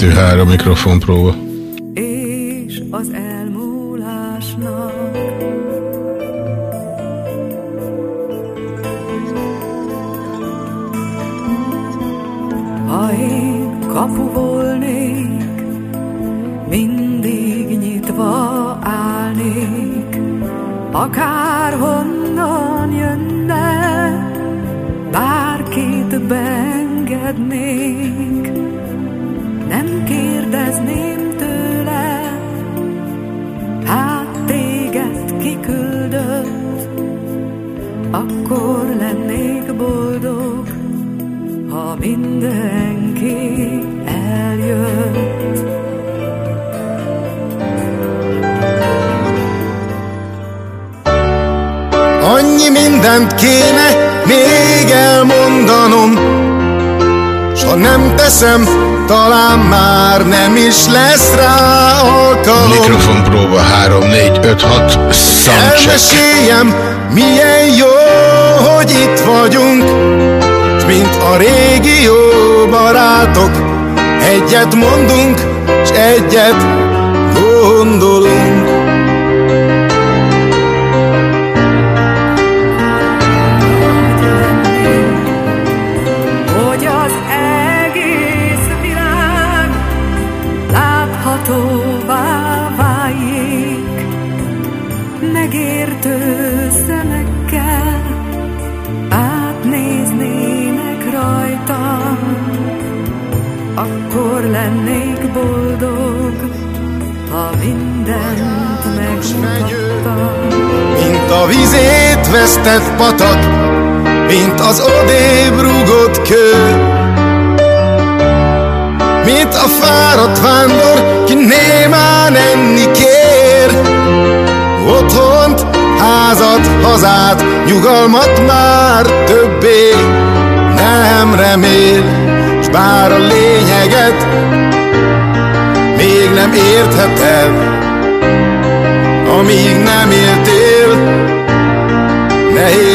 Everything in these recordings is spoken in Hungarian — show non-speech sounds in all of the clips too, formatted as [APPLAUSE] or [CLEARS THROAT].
Egy, kettő, három mikrofon próba.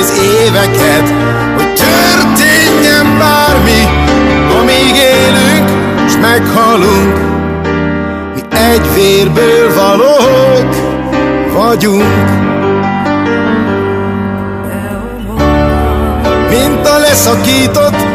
Nehéz éveket, hogy történjen bármi, amíg élünk, és meghalunk. Mi egy vérből valók vagyunk. Mint a leszakított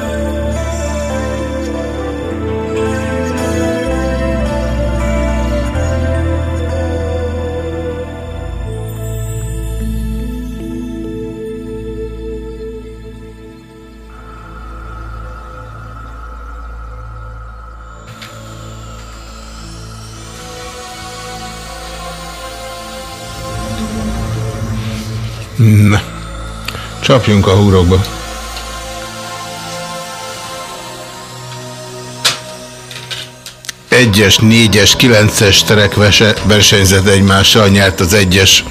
Csapjunk a húrokba. Egyes, négyes, kilences terek versenyzett egymással, nyert az egyes.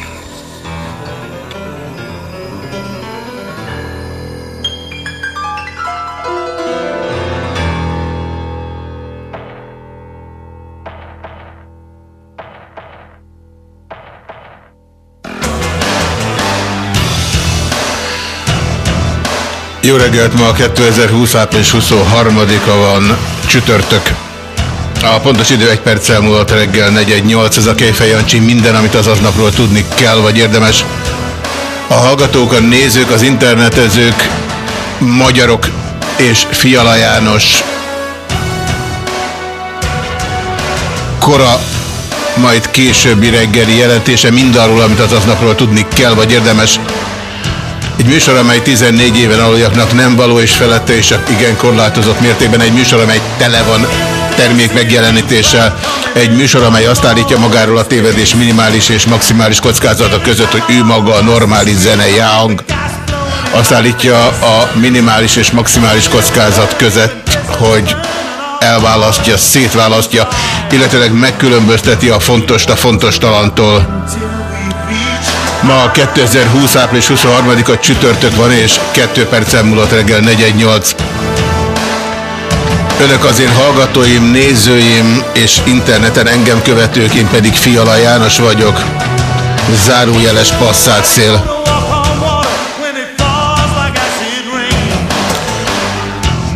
Reggelt, ma 2020 április 23-a van csütörtök. A pontos idő egy perccel múlott reggel 418, ez a Kejfej Jancsi, minden, amit az aznapról tudni kell, vagy érdemes. A hallgatók, a nézők, az internetezők, magyarok és Fiala János kora, majd későbbi reggeli jelentése mindarról, amit az aznapról tudni kell, vagy érdemes. Egy műsor, amely 14 éven aluljaknak nem való és felette, és igen korlátozott mértékben egy műsor, amely tele van termék megjelenítéssel. Egy műsor, amely azt állítja magáról a tévedés minimális és maximális kockázata között, hogy ő maga a normális zenei hang. Azt állítja a minimális és maximális kockázat között, hogy elválasztja, szétválasztja, illetőleg megkülönbözteti a fontos a fontos talantól. Ma 2020. április 23-a csütörtök van, és 2 percen múlott reggel 418. Önök az én hallgatóim, nézőim és interneten engem követők, én pedig Fiala János vagyok. Zárójeles passzát szél.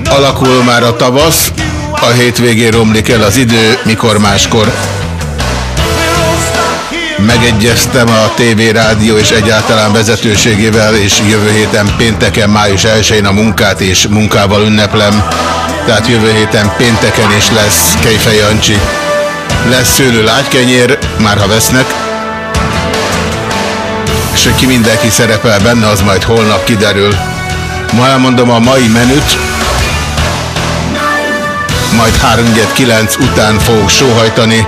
Alakul már a tavasz, a hétvégén romlik el az idő, mikor máskor. Megegyeztem a TV, rádió és egyáltalán vezetőségével, és jövő héten pénteken, május 1-én a munkát és munkával ünneplem. Tehát jövő héten pénteken is lesz Kejfej Jancsi. Lesz szőlő lágykenyér, már ha vesznek. És hogy ki mindenki szerepel benne, az majd holnap kiderül. Ma elmondom a mai menüt, majd 3-9 után fogok sóhajtani.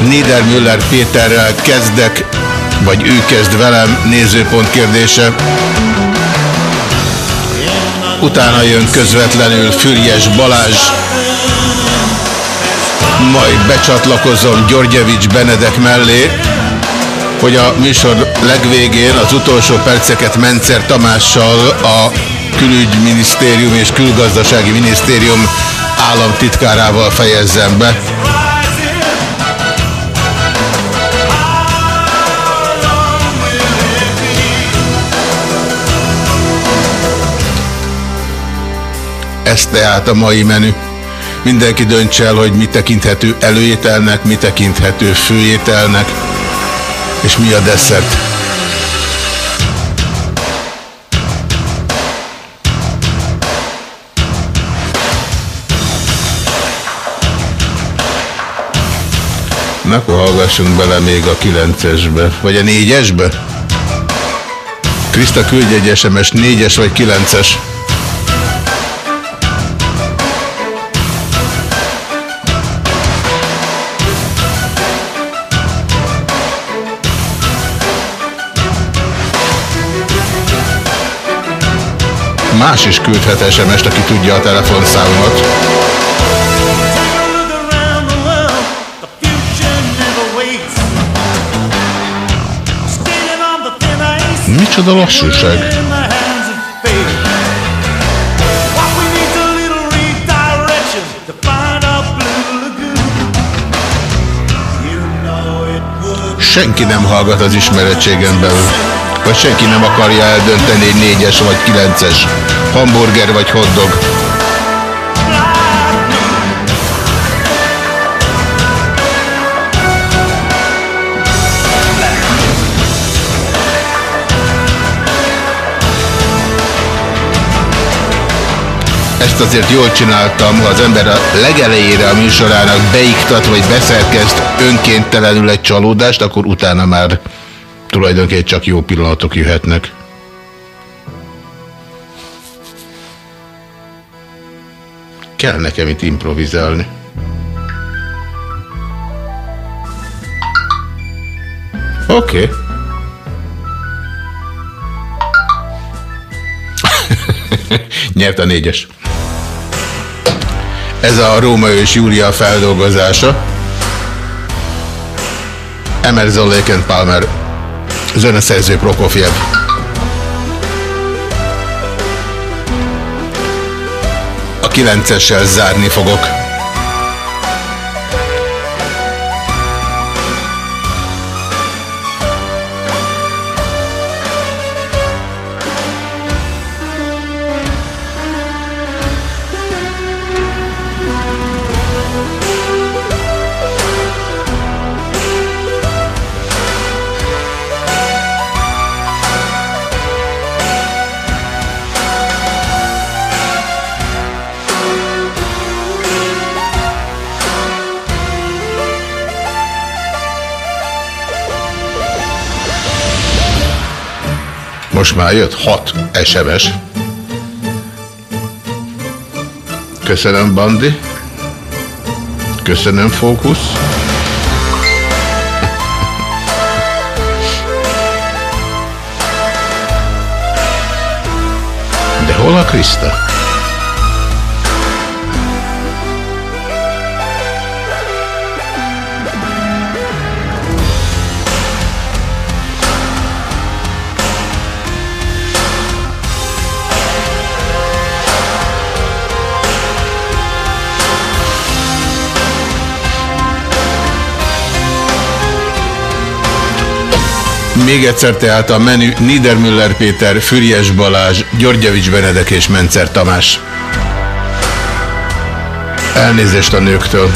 Niedermüller Péterrel kezdek, vagy ő kezd velem, nézőpont kérdése. Utána jön közvetlenül Fürjes Balázs, majd becsatlakozom Györgyevics Benedek mellé, hogy a műsor legvégén az utolsó perceket Mencer Tamással a külügyminisztérium és külgazdasági minisztérium államtitkárával fejezzem be. Ez tehát a mai menü. Mindenki döntse el, hogy mi tekinthető előételnek, mi tekinthető főételnek, és mi a desszert. Na, akkor hallgassunk bele még a 9-esbe, vagy a 4-esbe? Krista küldj egy SMS, 4-es vagy 9-es? Más is küldhet SMS-t, aki tudja a telefonszámomat. Micsoda lassúság. Senki nem hallgat az ismeretségen belül. Vagy senki nem akarja eldönteni egy négyes vagy kilences hamburger vagy hotdog. Ezt azért jól csináltam, ha az ember a legelejére a műsorának beiktat vagy beszerkezt önkéntelenül egy csalódást, akkor utána már tulajdonképpen csak jó pillanatok jöhetnek. Kell nekem itt improvizálni. Oké. Okay. [LAUGHS] Nyert a négyes. Ez a Róma és Júlia feldolgozása. Emerson Lake Palmer. Zeneszerző Prokofiev. A kilencessel zárni fogok. Most már jött 6 SMS. Köszönöm, Bandi. Köszönöm, Fókusz. De hol a Krista? Még egyszer tehát a menü Niedermüller Péter, Füriyes Balázs, Györgyevics Benedek és Mencer Tamás. Elnézést a nőktől.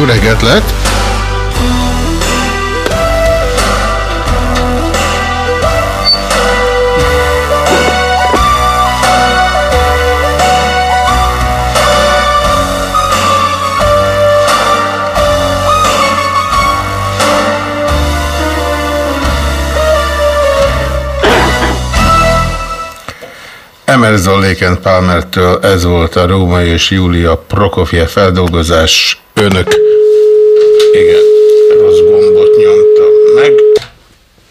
Jó reggelt lett! Emerson Lake Palmertől ez volt a Római és Júlia Prokofjev feldolgozás. Önök... Igen, rossz gombot nyomtam meg.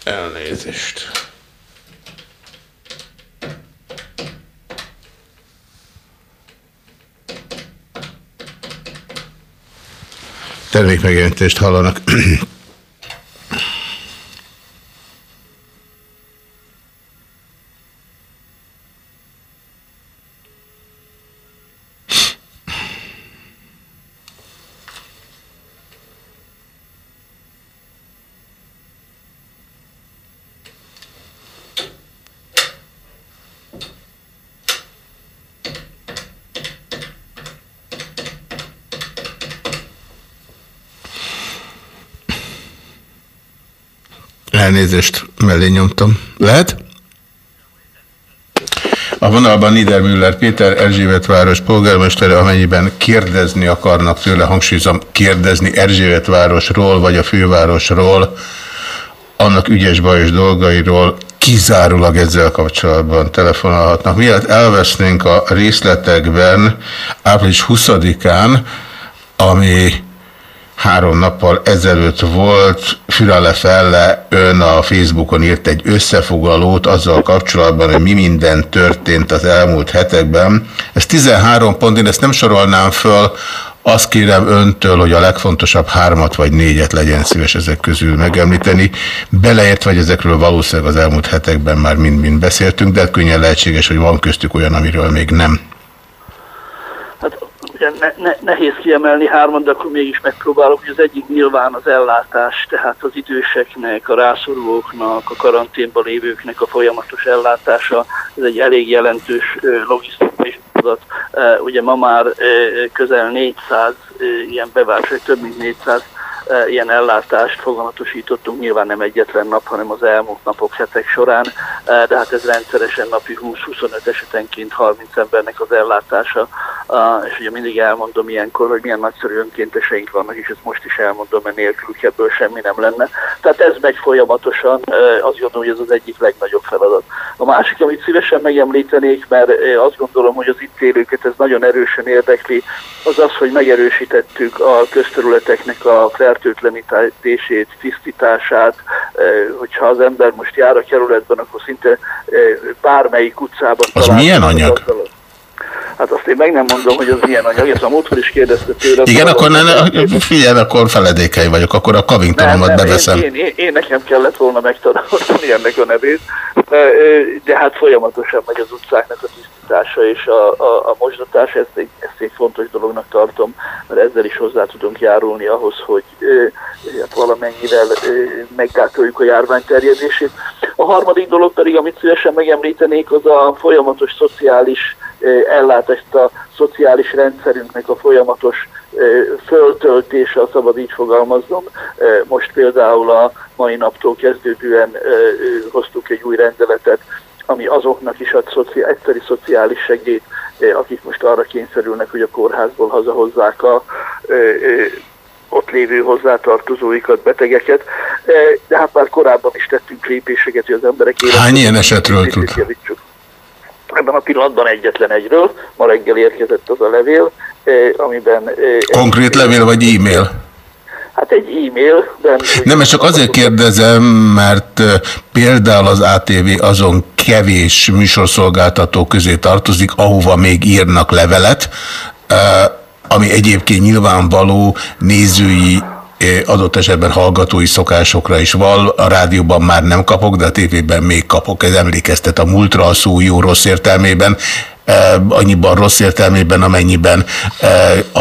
Elnézést. Termékmegjelentést hallanak. Elnézést, mellé nyomtam. Lehet? A vonalban Niedermüller Péter, Erzsébet város polgármestere, amennyiben kérdezni akarnak tőle, hangsúlyozom, kérdezni Erzsébet vagy a fővárosról, annak ügyes bajos dolgairól kizárólag ezzel kapcsolatban telefonálhatnak. Miért elvesznénk a részletekben április 20-án, ami három nappal ezelőtt volt, Fürele Felle ön a Facebookon írt egy összefoglalót azzal kapcsolatban, hogy mi minden történt az elmúlt hetekben. Ez 13 pont, én ezt nem sorolnám föl, azt kérem öntől, hogy a legfontosabb hármat vagy négyet legyen szíves ezek közül megemlíteni. Beleért, vagy ezekről valószínűleg az elmúlt hetekben már mind-mind beszéltünk, de könnyen lehetséges, hogy van köztük olyan, amiről még nem. Ugye ne, ne, nehéz kiemelni hárman, de akkor mégis megpróbálok, hogy az egyik nyilván az ellátás, tehát az időseknek, a rászorulóknak, a karanténban lévőknek a folyamatos ellátása, ez egy elég jelentős logisztikai feladat. Ugye ma már közel 400 ilyen bevált, több mint 400 e, ilyen ellátást foganatosítottunk, nyilván nem egyetlen nap, hanem az elmúlt napok, hetek során, e, de hát ez rendszeresen napi 20-25 esetenként 30 embernek az ellátása, e, és ugye mindig elmondom ilyenkor, hogy milyen nagyszerű önkénteseink vannak, és ezt most is elmondom, mert nélkülük ebből semmi nem lenne. Tehát ez megy folyamatosan, e, azt gondolom, hogy ez az egyik legnagyobb feladat. A másik, amit szívesen megemlítenék, mert e, azt gondolom, hogy az itt élőket ez nagyon erősen érdekli, az az, hogy megerősítettük a közterületeknek a fertőtlenítését, tisztítását, eh, hogyha az ember most jár a kerületben, akkor szinte eh, bármelyik utcában Az milyen anyag? Hát azt én meg nem mondom, hogy az milyen anyag, ezt a múltkor is kérdezte tőlem. Igen, akkor ne, figyelj, akkor feledékei vagyok, akkor a Covingtonomat beveszem. Én, én, én, nekem kellett volna megtanulni ennek a nevét, de hát folyamatosan megy az utcáknak a tisztítása és a, a, a mosdatás, ezt egy, ezt egy fontos dolognak tartom, mert ezzel is hozzá tudunk járulni ahhoz, hogy hát valamennyivel meggátoljuk a járvány terjedését. A harmadik dolog pedig, amit szívesen megemlítenék, az a folyamatos szociális ellátást a szociális rendszerünknek a folyamatos föltöltése, szabad így fogalmaznom. Most például a mai naptól kezdődően hoztuk egy új rendeletet, ami azoknak is ad szoci, egyszeri szociális segélyt, akik most arra kényszerülnek, hogy a kórházból hazahozzák a ott lévő hozzátartozóikat, betegeket, de hát már korábban is tettünk lépéseket, hogy az emberek életét... Hány ilyen esetről tud? Ebben a pillanatban egyetlen egyről, ma reggel érkezett az a levél, amiben... Konkrét levél vagy e-mail? Hát egy e-mailben... Nem, ezt csak azért kérdezem, mert például az ATV azon kevés műsorszolgáltató közé tartozik, ahova még írnak levelet, ami egyébként nyilvánvaló nézői adott esetben hallgatói szokásokra is van. A rádióban már nem kapok, de a tévében még kapok. Ez emlékeztet a múltra a szó jó-rossz értelmében annyiban rossz értelmében, amennyiben a,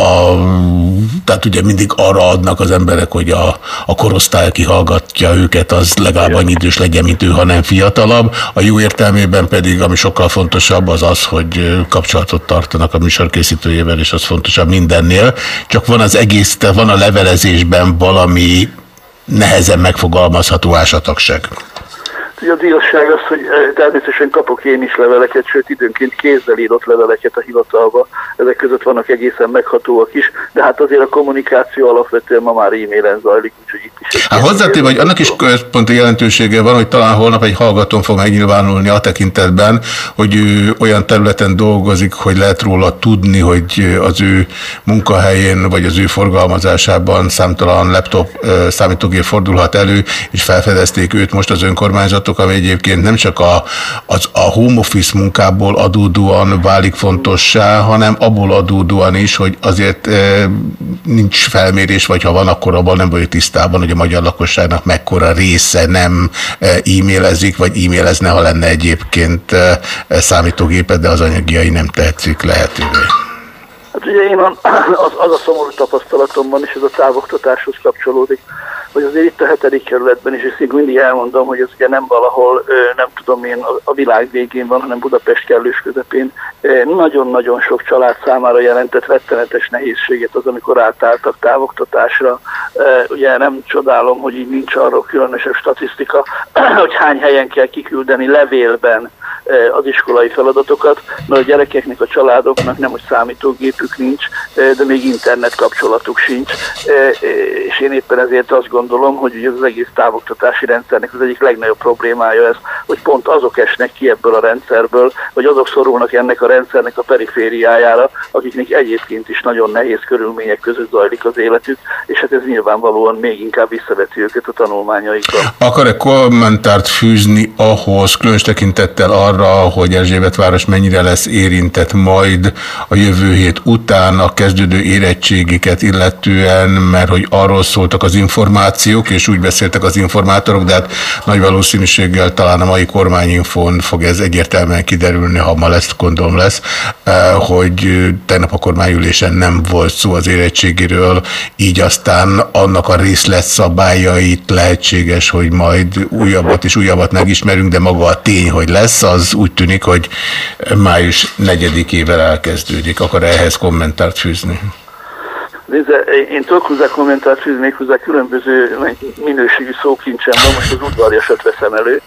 a, tehát ugye mindig arra adnak az emberek, hogy a, a korosztály, aki hallgatja őket, az legalább annyi idős legyen, mint ő, ha nem fiatalabb. A jó értelmében pedig, ami sokkal fontosabb, az az, hogy kapcsolatot tartanak a műsorkészítőjével, és az fontosabb mindennél. Csak van az egész, van a levelezésben valami nehezen megfogalmazható ásatagság. Ugye a díjasság az, hogy eh, természetesen kapok én is leveleket, sőt időnként kézzel írott leveleket a hivatalba. Ezek között vannak egészen meghatóak is, de hát azért a kommunikáció alapvetően ma már e-mailen zajlik, úgyhogy itt is. Hát hozzátéve, hogy annak is központi jelentősége van, hogy talán holnap egy hallgatón fog megnyilvánulni a tekintetben, hogy ő olyan területen dolgozik, hogy lehet róla tudni, hogy az ő munkahelyén vagy az ő forgalmazásában számtalan laptop számítógép fordulhat elő, és felfedezték őt most az önkormányzatok, javaslatok, ami egyébként nem csak a, az, a home office munkából adódóan válik fontossá, hanem abból adódóan is, hogy azért e, nincs felmérés, vagy ha van, akkor abban nem vagyok tisztában, hogy a magyar lakosságnak mekkora része nem e-mailezik, vagy e-mailezne, ha lenne egyébként e, számítógépet, de az anyagiai nem tetszik lehetővé. Hát ugye én az, az a szomorú tapasztalatomban, és ez a távoktatáshoz kapcsolódik, hogy azért itt a hetedik kerületben is, és én mindig elmondom, hogy ez ugye nem valahol, nem tudom én, a világ végén van, hanem Budapest kellős közepén. Nagyon-nagyon sok család számára jelentett rettenetes nehézséget az, amikor átálltak távoktatásra. Ugye nem csodálom, hogy így nincs arról különösebb statisztika, [CLEARS THROAT] hogy hány helyen kell kiküldeni levélben az iskolai feladatokat, mert a gyerekeknek, a családoknak nem, hogy számítógépük nincs, de még internet kapcsolatuk sincs, és én éppen ezért azt gondolom, hogy az egész távoktatási rendszernek az egyik legnagyobb problémája ez, hogy pont azok esnek ki ebből a rendszerből, vagy azok szorulnak ennek a rendszernek a perifériájára, akiknek egyébként is nagyon nehéz körülmények között zajlik az életük, és hát ez nyilvánvalóan még inkább visszaveti őket a tanulmányaikra. Akar-e kommentárt fűzni ahhoz, különös tekintettel arra, hogy Erzsébet város mennyire lesz érintett majd a jövő hét után a kezdődő érettségiket illetően, mert hogy arról szóltak az információk, és úgy beszéltek az informátorok, de hát nagy valószínűséggel talán a mai kormányinfon fog ez egyértelműen kiderülni, ha ma lesz, gondolom lesz, eh, hogy tegnap a kormányülésen nem volt szó az érettségiről, így aztán annak a részlet szabályait lehetséges, hogy majd újabbat és újabbat megismerünk, de maga a tény, hogy lesz, az úgy tűnik, hogy május 4-ével elkezdődik. Akar ehhez kommentárt fűzni? Nézze, én tudok hozzá kommentárt fűzni még hozzá különböző minőségű szókincsem van, most az udvarjasat veszem elő.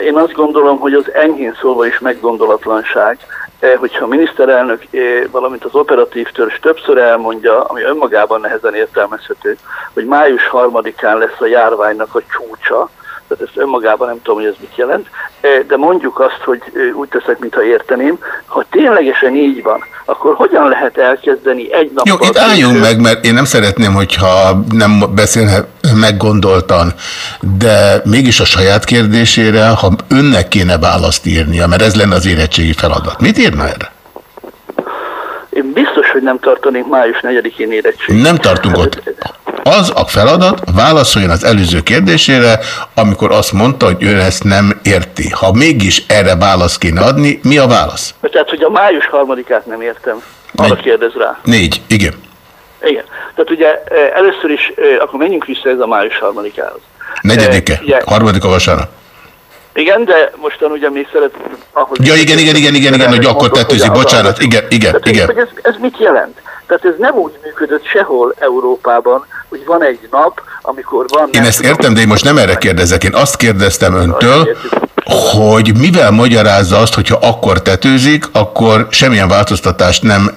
Én azt gondolom, hogy az enyhén szólva is meggondolatlanság, eh, hogyha a miniszterelnök, eh, valamint az operatív törzs többször elmondja, ami önmagában nehezen értelmezhető, hogy május harmadikán lesz a járványnak a csúcsa, tehát ezt önmagában nem tudom, hogy ez mit jelent, Eh, de mondjuk azt, hogy eh, úgy teszek, mintha érteném, ha ténylegesen így van, akkor hogyan lehet elkezdeni egy nap Jó, itt álljunk meg, mert én nem szeretném, hogyha nem beszélne meggondoltan, de mégis a saját kérdésére, ha önnek kéne választ írnia, mert ez lenne az érettségi feladat. Mit írna erre? Én biztos, hogy nem tartanék május 4-én érettségi. Nem tartunk ott. Az a feladat, válaszoljon az előző kérdésére, amikor azt mondta, hogy ön ezt nem érti. Ha mégis erre választ kéne adni, mi a válasz? Tehát, hogy a május harmadikát nem értem. Arra kérdez rá. Négy, igen. Igen. Tehát ugye eh, először is, eh, akkor menjünk vissza ez a május harmadikához. Negyedike, Eh, ugye- harmadika vasárnap. Igen, de mostan ugye még szeretném... Ahhoz Ja, igen, igen, igen, igen, igen, hogy akkor az- bocsánat, igen, igen, igen. Ez, ez mit jelent? Tehát ez nem úgy működött sehol Európában, hogy van egy nap, amikor van... Én ezt értem, de én most nem erre kérdezek. Én azt kérdeztem öntől, hogy mivel magyarázza azt, hogyha akkor tetőzik, akkor semmilyen változtatást nem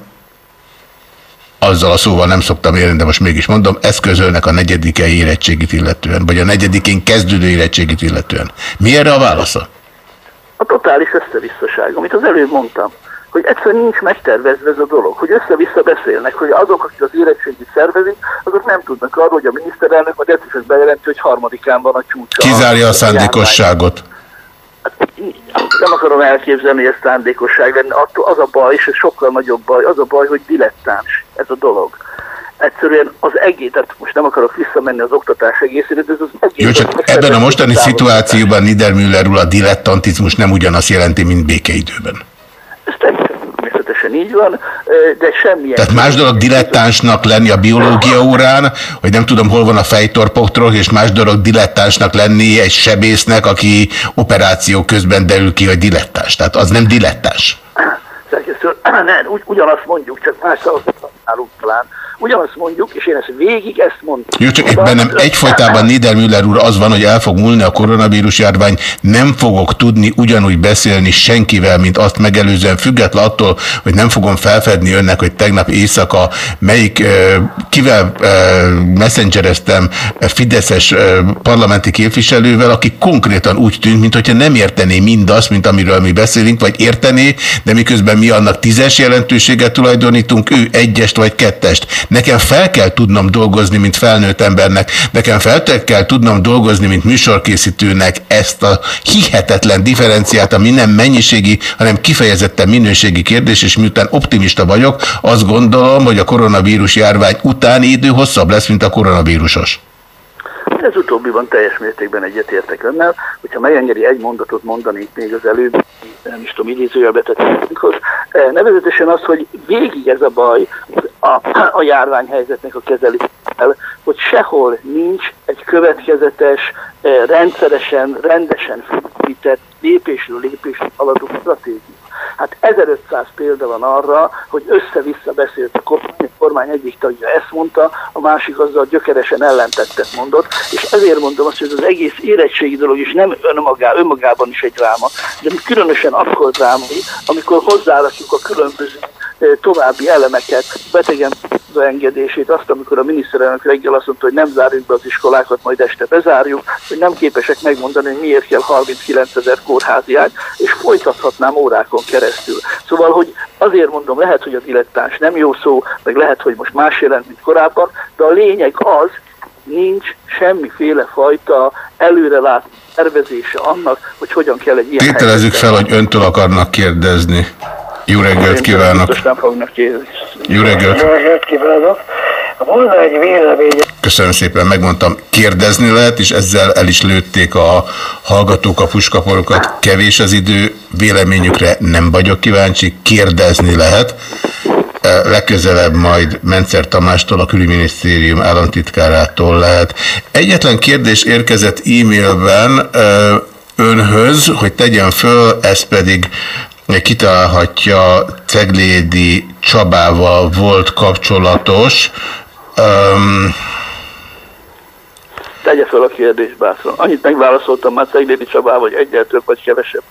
azzal a szóval nem szoktam érni, de most mégis mondom, eszközölnek a negyedike érettségit illetően, vagy a negyedikén kezdődő érettségit illetően. Mi erre a válasza? A totális összevisszaság, amit az előbb mondtam, hogy egyszerűen nincs megtervezve ez a dolog, hogy össze-vissza beszélnek, hogy azok, akik az érettségit szervezik, azok nem tudnak arról, hogy a miniszterelnök majd egyszer csak bejelenti, hogy harmadikán van a csúcsa. Kizárja a járvány. szándékosságot. Nem akarom elképzelni, hogy ez szándékosság lenne. Az a baj, és ez sokkal nagyobb baj, az a baj, hogy dilettáns ez a dolog. Egyszerűen az egész, tehát most nem akarok visszamenni az oktatás egészére, de ez az egész... Jó, csak ebben a mostani szituációban Niedermüller úr a dilettantizmus nem ugyanazt jelenti, mint békeidőben. Ez természetesen így van, de semmilyen... Tehát más dolog dilettánsnak lenni a biológia órán, hogy nem tudom, hol van a fejtorpoktrok, és más dolog dilettánsnak lenni egy sebésznek, aki operáció közben derül ki, hogy dilettáns. Tehát az nem dilettáns. [CLEARS THROAT] Nem, ugy, ugyanazt mondjuk, csak más szavakat használunk talán. Ugyanazt mondjuk, és én ezt végig ezt mondtam. Jó, csak bennem egyfolytában Niedermüller úr az van, hogy el fog múlni a koronavírus járvány, nem fogok tudni ugyanúgy beszélni senkivel, mint azt megelőzően, független attól, hogy nem fogom felfedni önnek, hogy tegnap éjszaka melyik, kivel messengereztem Fideszes parlamenti képviselővel, aki konkrétan úgy tűnt, mintha nem értené mindazt, mint amiről mi beszélünk, vagy értené, de miközben mi annak tízes jelentőséget tulajdonítunk, ő egyest vagy kettest. Nekem fel kell tudnom dolgozni, mint felnőtt embernek, nekem fel kell tudnom dolgozni, mint műsorkészítőnek ezt a hihetetlen differenciát, ami nem mennyiségi, hanem kifejezetten minőségi kérdés, és miután optimista vagyok, azt gondolom, hogy a koronavírus járvány utáni idő hosszabb lesz, mint a koronavírusos. Ez utóbbiban teljes mértékben egyetértek önnel, hogyha megengedi egy mondatot mondanék még az előbb, nem is tudom, idézőjelbetetőnkhoz, nevezetesen az, hogy végig ez a baj a, a járványhelyzetnek a kezelésével, hogy sehol nincs egy következetes, eh, rendszeresen, rendesen felépített, lépésről lépésre haladó stratégia. Hát 1500 példa van arra, hogy össze-vissza beszélt a kormány, a kormány egyik tagja ezt mondta, a másik azzal gyökeresen ellentettet mondott, és ezért mondom azt, hogy az egész érettségi dolog is nem önmagá, önmagában is egy dráma, de különösen akkor drámai, amikor hozzárakjuk a különböző eh, további elemeket, betegen engedését, azt, amikor a miniszterelnök reggel azt mondta, hogy nem zárjuk be az iskolákat, majd este bezárjuk, hogy nem képesek megmondani, hogy miért kell 39 ezer kórházi ágy, és folytathatnám órákon keresztül. Szóval, hogy azért mondom, lehet, hogy a dilettáns nem jó szó, meg lehet, hogy most más jelent, mint korábban, de a lényeg az, nincs semmiféle fajta előrelátó tervezése annak, hogy hogyan kell egy ilyen Tételezzük fel, hogy öntől akarnak kérdezni. Jó reggelt kívánok! Jó reggelt! Jó reggelt kívánok! Volna egy vélemény. Köszönöm szépen, megmondtam, kérdezni lehet, és ezzel el is lőtték a hallgatók a puskaporokat. Kevés az idő, véleményükre nem vagyok kíváncsi, kérdezni lehet. E, Legközelebb majd Mencer Tamástól, a külügyminisztérium államtitkárától lehet. Egyetlen kérdés érkezett e-mailben e, önhöz, hogy tegyen föl, ez pedig kitalálhatja Ceglédi Csabával volt kapcsolatos, Um, Tegye fel a kérdést bátran. Annyit megválaszoltam már Ceglédi Csabával, vagy egyel több, vagy kevesebb.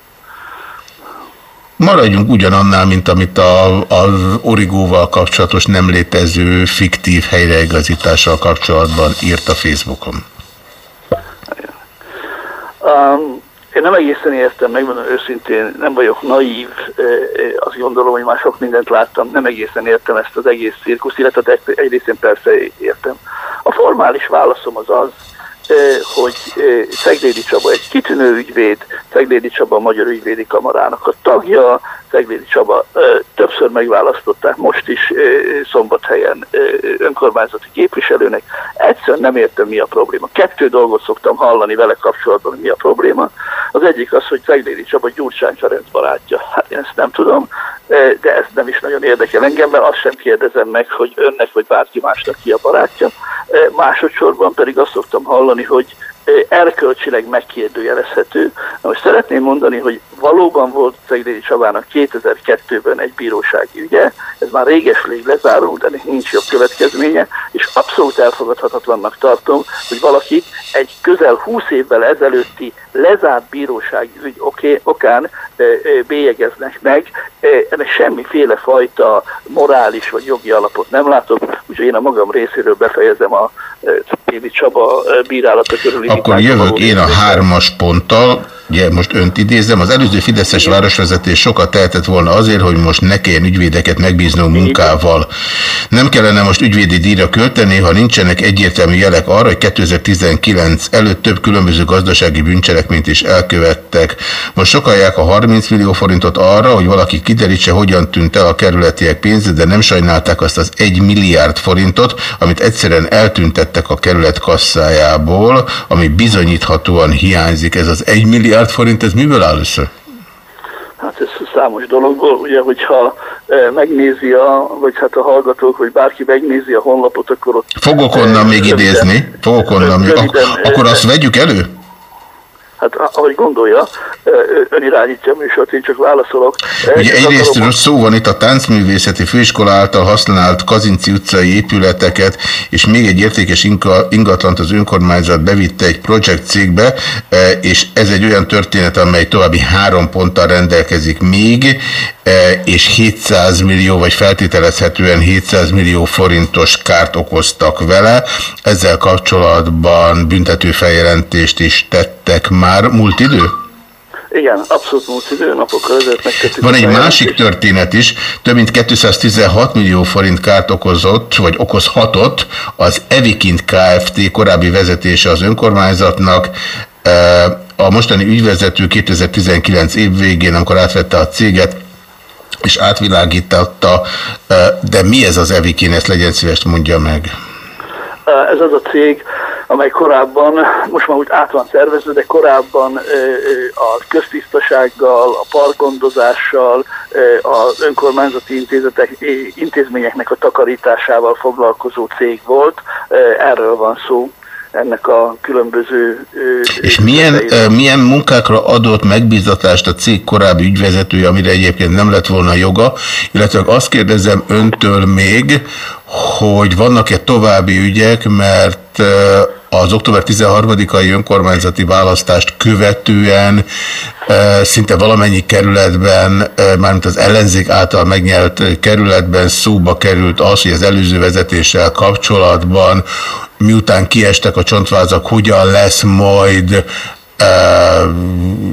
Maradjunk ugyanannál, mint amit a, az origóval kapcsolatos nem létező fiktív helyreigazítással kapcsolatban írt a Facebookon. Um, én nem egészen értem, megmondom őszintén, nem vagyok naív, azt gondolom, hogy már sok mindent láttam, nem egészen értem ezt az egész cirkusz, illetve egyrészt én persze értem. A formális válaszom az az, hogy Szeglédi Csaba egy kitűnő ügyvéd, Szeglédi Csaba a Magyar Ügyvédi Kamarának a tagja, Szeglédi Csaba többször megválasztották, most is szombathelyen önkormányzati képviselőnek. Egyszerűen nem értem, mi a probléma. Kettő dolgot szoktam hallani vele kapcsolatban, hogy mi a probléma. Az egyik az, hogy Szeglédi Csaba Gyurcsány Ferenc barátja. Hát én ezt nem tudom, de ez nem is nagyon érdekel engem, mert azt sem kérdezem meg, hogy önnek vagy bárki másnak ki a barátja. Másodszorban pedig azt szoktam hallani, hogy erkölcsileg megkérdőjelezhető. Most szeretném mondani, hogy valóban volt Ceglédi Csabának 2002-ben egy bírósági ügye, ez már réges-rég lezárult, ennek nincs jobb következménye, és abszolút elfogadhatatlannak tartom, hogy valaki egy közel 20 évvel ezelőtti lezárt bírósági ügy oké, okán bélyegeznek meg, ennek semmiféle fajta morális vagy jogi alapot nem látok, úgyhogy én a magam részéről befejezem a Ceglédi Csaba bírálata körüli Akkor jövök én a hármas ponttal, ugye most önt idézem, az előző Fideszes városvezetés sokat tehetett volna azért, hogy most ne kelljen ügyvédeket megbíznunk munkával. Nem kellene most ügyvédi díjra költeni, ha nincsenek egyértelmű jelek arra, hogy 2019 előtt több különböző gazdasági bűncselekményt is elkövettek. Most sokalják a 30 millió forintot arra, hogy valaki kiderítse, hogyan tűnt el a kerületiek pénze, de nem sajnálták azt az 1 milliárd forintot, amit egyszerűen eltüntettek a kerület kasszájából, ami bizonyíthatóan hiányzik. Ez az 1 milliárd forint, ez miből áll össze? Hát ez számos dologból, ugye, hogyha e, megnézi a, vagy hát a hallgatók, vagy bárki megnézi a honlapot, akkor ott... Fogok onnan még röviden, idézni, fogok onnan még, akkor azt vegyük elő? Hát ahogy gondolja, ön irányítja a műsort, én csak válaszolok. Ugye egyrészt akarom... szó van itt a táncművészeti főiskola által használt Kazinci utcai épületeket, és még egy értékes ingatlant az önkormányzat bevitte egy projekt cégbe, és ez egy olyan történet, amely további három ponttal rendelkezik még, és 700 millió, vagy feltételezhetően 700 millió forintos kárt okoztak vele. Ezzel kapcsolatban büntető feljelentést is tettek már. Múlt idő? Igen, abszolút múlt idő, napokkal ezelőtt megtettük. Van egy másik történet is, több mint 216 millió forint kárt okozott, vagy okozhatott az Evikint Kft. korábbi vezetése az önkormányzatnak, a mostani ügyvezető 2019 év végén, amikor átvette a céget, és átvilágította, de mi ez az Evikin, ezt legyen szíves, mondja meg. Ez az a cég, amely korábban, most már úgy át van szervezve, de korábban a köztisztasággal, a parkgondozással, az önkormányzati intézetek, intézményeknek a takarításával foglalkozó cég volt. Erről van szó ennek a különböző... És milyen, milyen munkákra adott megbízatást a cég korábbi ügyvezetője, amire egyébként nem lett volna joga, illetve azt kérdezem öntől még, hogy vannak-e további ügyek, mert az október 13-ai önkormányzati választást követően szinte valamennyi kerületben, mármint az ellenzék által megnyert kerületben szóba került az, hogy az előző vezetéssel kapcsolatban miután kiestek a csontvázak, hogyan lesz majd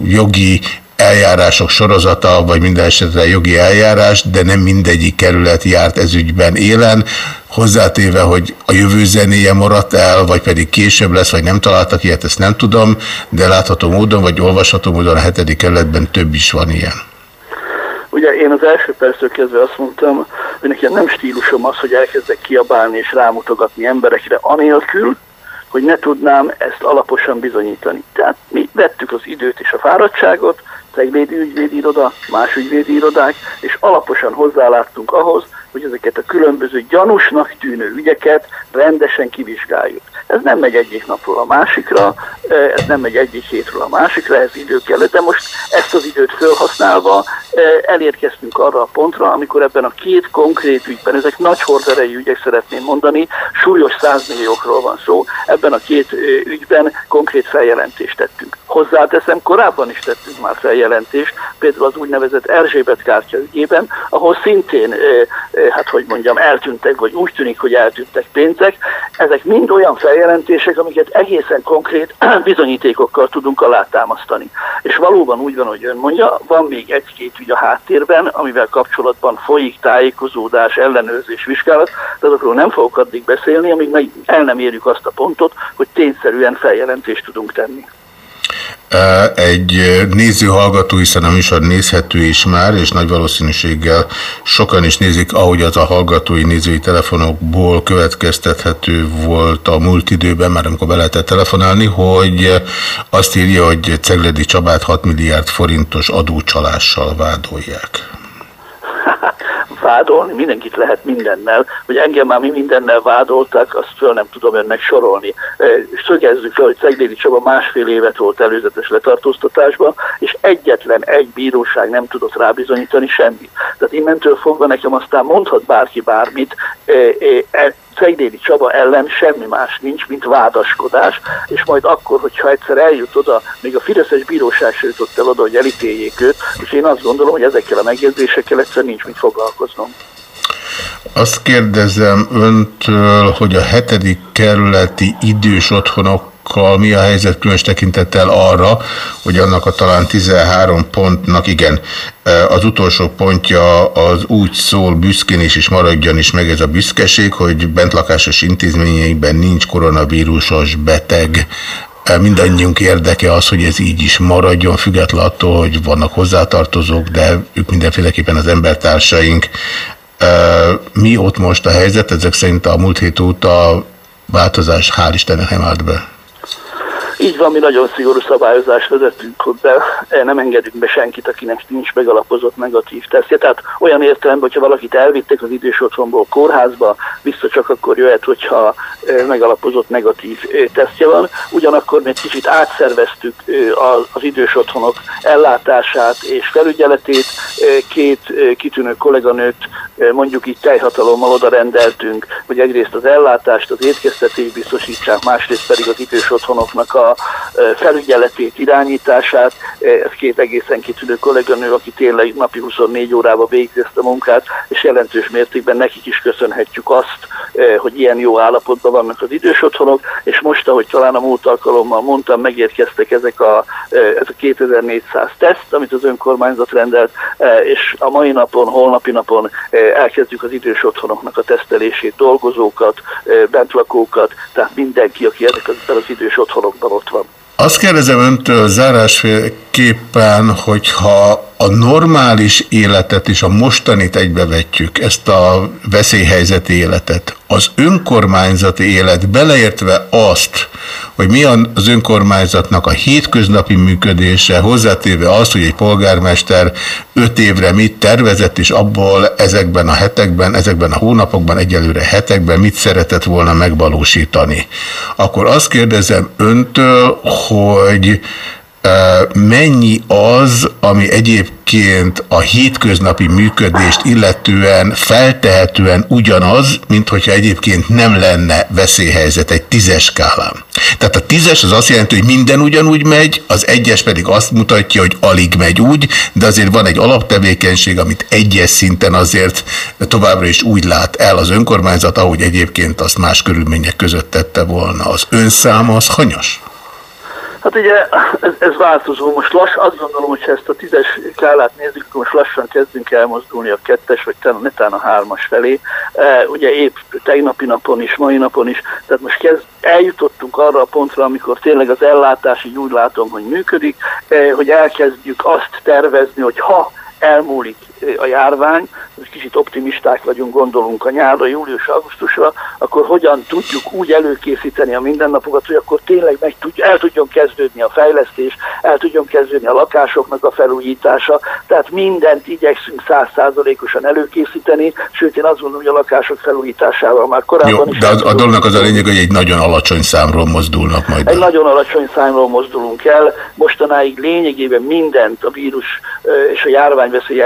jogi eljárások sorozata, vagy minden esetre jogi eljárás, de nem mindegyik kerület járt ezügyben élen, hozzátéve, hogy a jövő zenéje maradt el, vagy pedig később lesz, vagy nem találtak ilyet, ezt nem tudom, de látható módon, vagy olvasható módon a hetedik kerületben több is van ilyen. Ugye én az első perctől kezdve azt mondtam, hogy nekem nem stílusom az, hogy elkezdek kiabálni és rámutogatni emberekre, anélkül, hogy ne tudnám ezt alaposan bizonyítani. Tehát mi vettük az időt és a fáradtságot, Ceglédi ügyvédi más ügyvédi és alaposan hozzáláttunk ahhoz, hogy ezeket a különböző gyanúsnak tűnő ügyeket rendesen kivizsgáljuk. Ez nem megy egyik napról a másikra, ez nem megy egyik hétről a másikra, ez idő kell, de most ezt az időt felhasználva elérkeztünk arra a pontra, amikor ebben a két konkrét ügyben, ezek nagy horderejű ügyek szeretném mondani, súlyos százmilliókról van szó, ebben a két ügyben konkrét feljelentést tettünk. Hozzáteszem, korábban is tettünk már feljelentést, például az úgynevezett Erzsébet kártya ügyében, ahol szintén, hát hogy mondjam, eltűntek, vagy úgy tűnik, hogy eltűntek pénzek. Ezek mind olyan feljelentések, amiket egészen konkrét [CLEARS THROAT] bizonyítékokkal tudunk alátámasztani. És valóban úgy van, hogy ön mondja, van még egy-két ügy a háttérben, amivel kapcsolatban folyik tájékozódás, ellenőrzés, vizsgálat, de azokról nem fogok addig beszélni, amíg meg el nem érjük azt a pontot, hogy tényszerűen feljelentést tudunk tenni. Egy néző-hallgató, hiszen a műsor nézhető is már, és nagy valószínűséggel sokan is nézik, ahogy az a hallgatói nézői telefonokból következtethető volt a múlt időben, már amikor be lehetett telefonálni, hogy azt írja, hogy Cegledi Csabát 6 milliárd forintos adócsalással vádolják vádolni, mindenkit lehet mindennel, hogy engem már mi mindennel vádoltak, azt föl nem tudom önnek sorolni. Szögezzük fel, hogy Szeglédi Csaba másfél évet volt előzetes letartóztatásban, és egyetlen egy bíróság nem tudott rábizonyítani semmit. Tehát innentől fogva nekem aztán mondhat bárki bármit, e, Szegdéli Csaba ellen semmi más nincs, mint vádaskodás, és majd akkor, hogyha egyszer eljut oda, még a Fideszes bíróság se jutott el oda, hogy elítéljék őt, és én azt gondolom, hogy ezekkel a megjegyzésekkel egyszer nincs mit foglalkoznom. Azt kérdezem öntől, hogy a hetedik kerületi idős otthonok mi a helyzet különös tekintettel arra, hogy annak a talán 13 pontnak, igen, az utolsó pontja az úgy szól büszkén is, és maradjon is meg ez a büszkeség, hogy bentlakásos intézményeinkben nincs koronavírusos beteg, mindannyiunk érdeke az, hogy ez így is maradjon, független attól, hogy vannak hozzátartozók, de ők mindenféleképpen az embertársaink. Mi ott most a helyzet? Ezek szerint a múlt hét óta változás hál' Istennek nem állt be. Így van, mi nagyon szigorú szabályozást vezetünk ott be, nem engedünk be senkit, akinek nincs megalapozott negatív tesztje. Tehát olyan értelemben, hogyha valakit elvittek az idős otthonból kórházba, vissza csak akkor jöhet, hogyha megalapozott negatív tesztje van. Ugyanakkor egy kicsit átszerveztük az idős otthonok ellátását és felügyeletét. Két kitűnő kolléganőt mondjuk így teljhatalommal oda rendeltünk, hogy egyrészt az ellátást, az étkeztetést biztosítsák, másrészt pedig az idős otthonoknak a felügyeletét, irányítását. Ez két egészen kitűnő kolléganő, aki tényleg napi 24 órában végzi a munkát, és jelentős mértékben nekik is köszönhetjük azt, hogy ilyen jó állapotban vannak az idős otthonok, és most, ahogy talán a múlt alkalommal mondtam, megérkeztek ezek a, ez a 2400 teszt, amit az önkormányzat rendelt, és a mai napon, holnapi napon elkezdjük az idős otthonoknak a tesztelését, dolgozókat, bentlakókat, tehát mindenki, aki ezekben az idős otthonokban ott van. Azt kérdezem öntől zárásképpen, hogyha a normális életet és a mostanit egybevetjük, ezt a veszélyhelyzeti életet, az önkormányzati élet beleértve azt, hogy mi az önkormányzatnak a hétköznapi működése, hozzátéve azt, hogy egy polgármester öt évre mit tervezett, és abból ezekben a hetekben, ezekben a hónapokban, egyelőre hetekben mit szeretett volna megvalósítani. Akkor azt kérdezem öntől, hogy mennyi az, ami egyébként a hétköznapi működést illetően feltehetően ugyanaz, mint hogyha egyébként nem lenne veszélyhelyzet egy tízes skálán. Tehát a tízes az azt jelenti, hogy minden ugyanúgy megy, az egyes pedig azt mutatja, hogy alig megy úgy, de azért van egy alaptevékenység, amit egyes szinten azért továbbra is úgy lát el az önkormányzat, ahogy egyébként azt más körülmények között tette volna. Az önszáma az hanyas? Hát ugye ez, ez változó. Most lass, azt gondolom, hogy ezt a tízes skálát nézzük, most lassan kezdünk elmozdulni a kettes, vagy netán a hármas felé. E, ugye épp tegnapi napon is, mai napon is. Tehát most kezd, eljutottunk arra a pontra, amikor tényleg az ellátás így úgy látom, hogy működik, e, hogy elkezdjük azt tervezni, hogy ha elmúlik a járvány, most kicsit optimisták vagyunk, gondolunk a nyárra, július-augusztusra, akkor hogyan tudjuk úgy előkészíteni a mindennapokat, hogy akkor tényleg meg tud, el tudjon kezdődni a fejlesztés, el tudjon kezdődni a lakásoknak a felújítása, tehát mindent igyekszünk százszázalékosan előkészíteni, sőt én azt gondolom, hogy a lakások felújításával már korábban Jó, is... de a, a dolognak az a lényeg, hogy egy nagyon alacsony számról mozdulnak majd. Egy nagyon alacsony számról mozdulunk el, mostanáig lényegében mindent a vírus és a járványveszély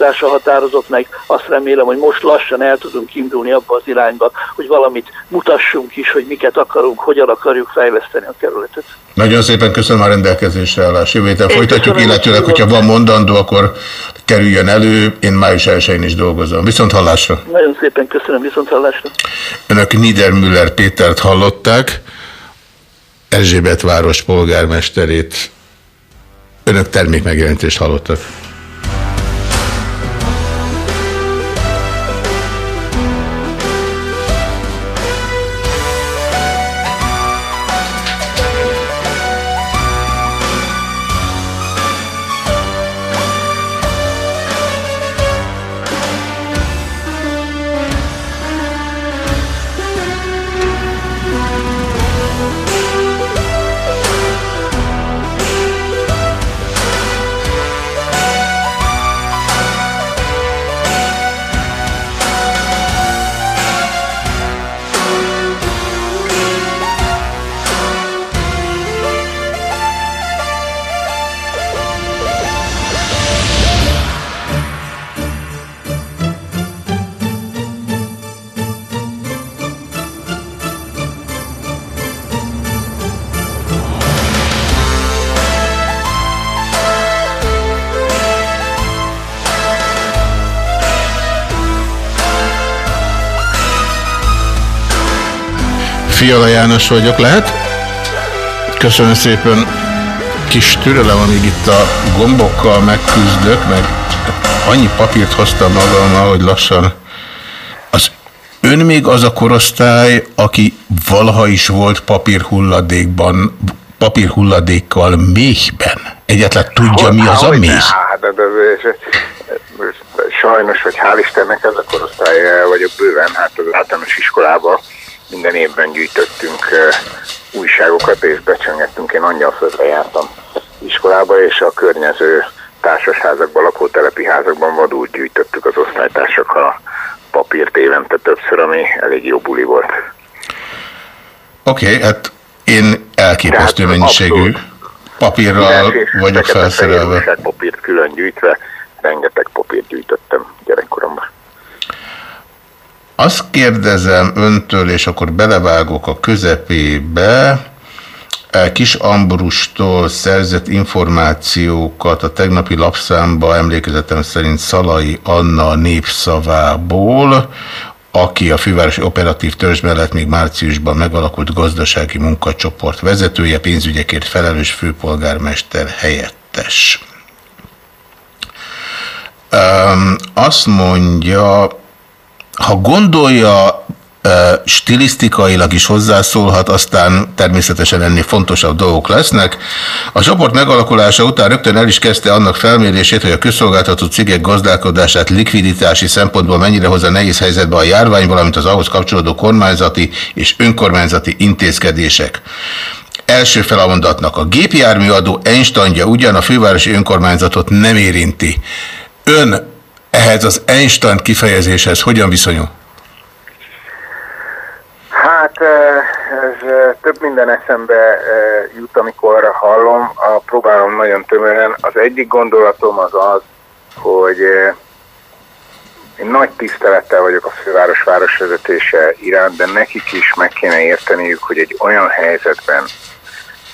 elhárítása határozott meg. Azt remélem, hogy most lassan el tudunk indulni abba az irányba, hogy valamit mutassunk is, hogy miket akarunk, hogyan akarjuk fejleszteni a kerületet. Nagyon szépen köszönöm a rendelkezésre állás. Jövő héten folytatjuk, illetőleg, hogy hogyha van mondandó, akkor kerüljön elő. Én május 1 is dolgozom. Viszont hallásra. Nagyon szépen köszönöm, viszont hallásra. Önök Niedermüller Pétert hallották, Erzsébet város polgármesterét. Önök termékmegjelentést hallottak. Fiala János vagyok, lehet? Köszönöm szépen. Kis türelem, amíg itt a gombokkal megküzdök, meg annyi papírt hoztam magammal, hogy lassan az ön még az a korosztály, aki valaha is volt papírhulladékban, papírhulladékkal méhben. Egyetlen tudja, mi az a méh? Hát, de, de, de, sajnos, vagy hál' Istennek ez a korosztály el vagyok bőven, hát az általános iskolában minden évben gyűjtöttünk újságokat és becsöngettünk. Én Angyalföldre jártam iskolába, és a környező társasházakban, lakótelepi házakban vadul gyűjtöttük az osztálytársak a papírt évente többször, ami elég jó buli volt. Oké, okay, hát én elképesztő Tehát mennyiségű abszolút. vagyok felszerelve. újságpapírt külön gyűjtve, rengeteg papírt gyűjtöttem gyerekkoromban. Azt kérdezem öntől, és akkor belevágok a közepébe, e, Kis Ambrustól szerzett információkat a tegnapi lapszámba emlékezetem szerint Szalai Anna népszavából, aki a fővárosi operatív törzs mellett még márciusban megalakult gazdasági munkacsoport vezetője, pénzügyekért felelős főpolgármester helyettes. Azt mondja, ha gondolja, stilisztikailag is hozzászólhat, aztán természetesen ennél fontosabb dolgok lesznek. A csoport megalakulása után rögtön el is kezdte annak felmérését, hogy a közszolgáltató cégek gazdálkodását likviditási szempontból mennyire hozza nehéz helyzetbe a járvány, valamint az ahhoz kapcsolódó kormányzati és önkormányzati intézkedések. Első felamondatnak a gépjárműadó Einsteinja ugyan a fővárosi önkormányzatot nem érinti. Ön ehhez az Einstein kifejezéshez hogyan viszonyul? Hát ez több minden eszembe jut, amikor hallom, a próbálom nagyon tömören. Az egyik gondolatom az az, hogy én nagy tisztelettel vagyok a főváros városvezetése iránt, de nekik is meg kéne érteniük, hogy egy olyan helyzetben,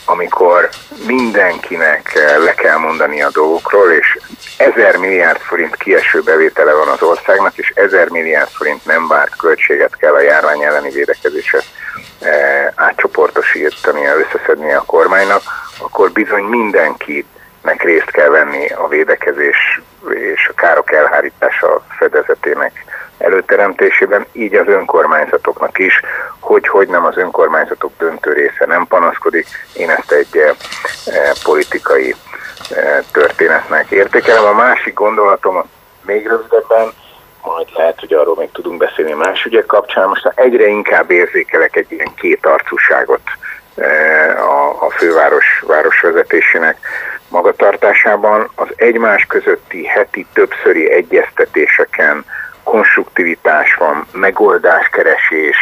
amikor mindenkinek le kell mondani a dolgokról, és ezer milliárd forint kieső bevétele van az országnak, és ezer milliárd forint nem várt költséget kell a járvány elleni védekezésre e, átcsoportosítania, összeszednie a kormánynak, akkor bizony mindenkinek részt kell venni a védekezés és a károk elhárítása fedezetének előteremtésében, így az önkormányzatoknak is, hogy hogy nem az önkormányzatok döntő része nem panaszkodik. Én ezt egy e, e, politikai e, történetnek értékelem. A másik gondolatom még rövidebben, majd lehet, hogy arról még tudunk beszélni más ügyek kapcsán. Most egyre inkább érzékelek egy ilyen kétarcúságot a, a főváros városvezetésének magatartásában. Az egymás közötti heti többszöri egyeztetéseken konstruktivitás van, megoldáskeresés,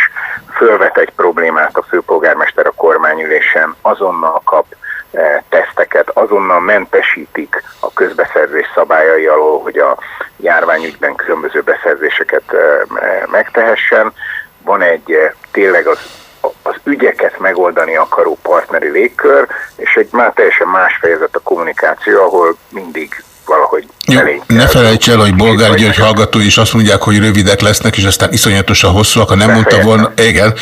fölvet egy problémát a főpolgármester a kormányülésen, azonnal kap eh, teszteket, azonnal mentesítik a közbeszerzés szabályai alól, hogy a járványügyben különböző beszerzéseket eh, megtehessen. Van egy tényleg az az ügyeket megoldani akaró partneri légkör, és egy már teljesen más fejezet a kommunikáció, ahol mindig valahogy jó, ne felejts el, hogy Bolgár György hallgatói is azt mondják, hogy rövidek lesznek, és aztán iszonyatosan hosszúak, ha nem mondta volna. Igen.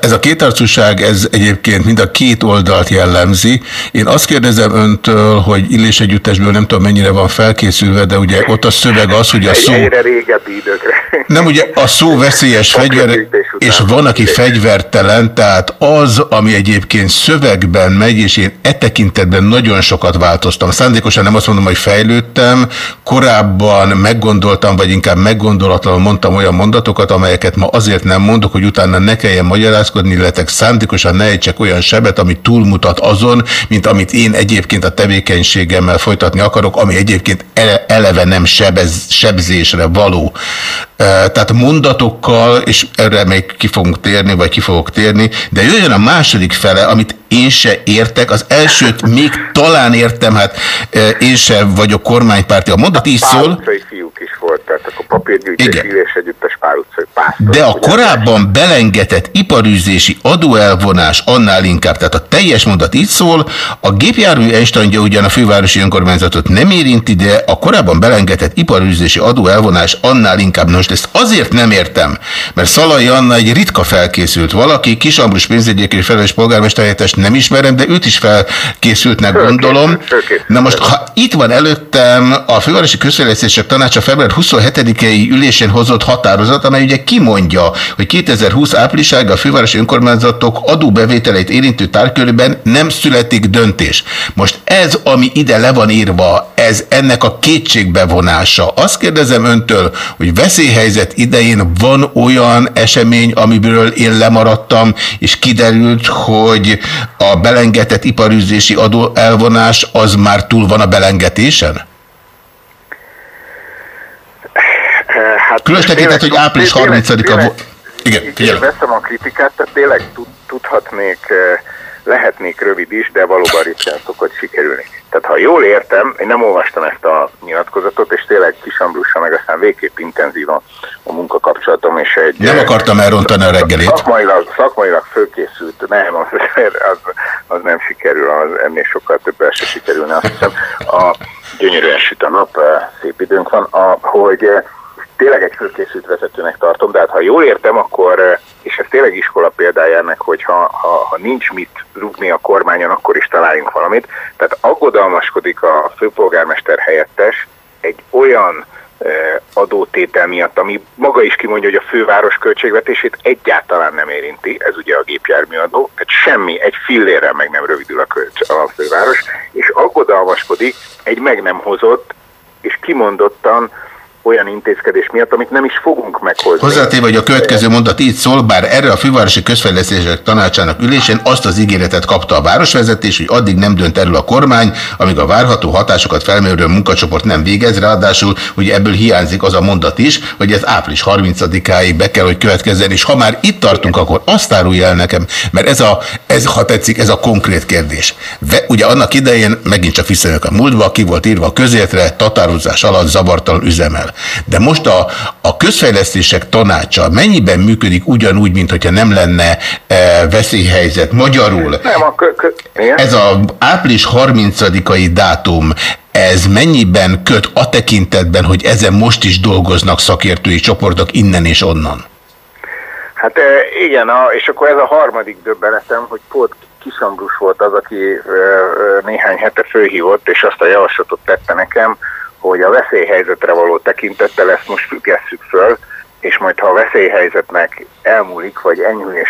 Ez a kétarcúság, ez egyébként mind a két oldalt jellemzi. Én azt kérdezem öntől, hogy Illés Együttesből nem tudom mennyire van felkészülve, de ugye ott a szöveg az, hogy a szó... Egyre régebbi időkre. Nem, ugye a szó veszélyes fegyver, és van, aki fegyvertelen, tehát az, ami egyébként szövegben megy, és én e tekintetben nagyon sokat változtam. Szándékosan nem azt mondom, hogy fejlődtem, korábban meggondoltam, vagy inkább meggondolatlanul mondtam olyan mondatokat, amelyeket ma azért nem mondok, hogy utána ne kelljen magyarázkodni, illetve szándékosan ne ejtsek olyan sebet, ami túlmutat azon, mint amit én egyébként a tevékenységemmel folytatni akarok, ami egyébként eleve nem sebez, sebzésre való. Tehát mondatokkal, és erre még ki fogunk térni, vagy ki fogok térni, de jöjjön a második fele, amit én se értek. Az elsőt még talán értem, hát én se vagyok kormánypárti. A mondat így szól... fiúk is volt, tehát akkor papírgyűjtés, és együttes pár utcai pásztor. De a korábban belengetett iparűzési adóelvonás annál inkább, tehát a teljes mondat így szól, a gépjármű enstandja ugyan a fővárosi önkormányzatot nem érinti, de a korábban belengetett iparűzési adóelvonás annál inkább. Most ezt azért nem értem, mert Szalai Anna egy ritka felkészült valaki, Kisambrus pénzügyékért felelős polgármester nem ismerem, de őt is felkészültnek gondolom. Na most, ha itt van előttem a Fővárosi Közfejlesztések Tanácsa február 27-i ülésén hozott határozat, amely ugye kimondja, hogy 2020 áprilisága a fővárosi önkormányzatok adóbevételeit érintő tárgykörben nem születik döntés. Most ez, ami ide le van írva, ez ennek a kétségbevonása. Azt kérdezem öntől, hogy veszélyhelyzet idején van olyan esemény, amiből én lemaradtam, és kiderült, hogy a belengetett iparűzési adó elvonás az már túl van a belengetésen? Hát Különös tekintet, hogy április 30-a... Igen, figyelem. Veszem a kritikát, tehát tényleg tudhatnék, lehetnék rövid is, de valóban ritkán szokott sikerülni. Tehát ha jól értem, én nem olvastam ezt a nyilatkozatot, és tényleg Kisambrussa meg aztán végképp intenzív a, a munkakapcsolatom, és egy... Nem akartam elrontani a reggelét. Szakmailag, szakmailag fölkészült, nem, az, az, az nem sikerül, az ennél sokkal több se sikerülne, azt hiszem. A gyönyörűen süt a nap, szép időnk van, a, hogy tényleg egy fölkészült vezetőnek tartom, de hát ha jól értem, akkor, és ez tényleg iskola példájának, hogy ha, ha, ha nincs mit rúgni a kormányon, akkor is találjunk valamit. Tehát aggodalmaskodik a főpolgármester helyettes egy olyan adótétel miatt, ami maga is kimondja, hogy a főváros költségvetését egyáltalán nem érinti, ez ugye a gépjárműadó, tehát semmi, egy fillérrel meg nem rövidül a, kölcs, a főváros, és aggodalmaskodik egy meg nem hozott és kimondottan olyan intézkedés miatt, amit nem is fogunk meghozni. Hozzátéve, hogy a következő mondat így szól, bár erre a fővárosi közfejlesztések tanácsának ülésén azt az ígéretet kapta a városvezetés, hogy addig nem dönt erről a kormány, amíg a várható hatásokat felmérő munkacsoport nem végez, ráadásul, hogy ebből hiányzik az a mondat is, hogy ez április 30-áig be kell, hogy következzen, és ha már itt tartunk, akkor azt árulja el nekem, mert ez a, ez, ha tetszik, ez a konkrét kérdés. Ve, ugye annak idején, megint csak visszajönök a múltba, ki volt írva a közértre, tatározás alatt zavartalan üzemel. De most a, a közfejlesztések tanácsa mennyiben működik ugyanúgy, mint hogyha nem lenne e, veszélyhelyzet? Magyarul nem, a kö, kö, ez az április 30-ai dátum, ez mennyiben köt a tekintetben, hogy ezen most is dolgoznak szakértői csoportok innen és onnan? Hát e, igen, a, és akkor ez a harmadik döbbenetem, hogy pont Kisambrus volt az, aki e, néhány hete fölhívott, és azt a javaslatot tette nekem, hogy a veszélyhelyzetre való tekintettel ezt most függesszük föl, és majd ha a veszélyhelyzetnek elmúlik, vagy enyhülés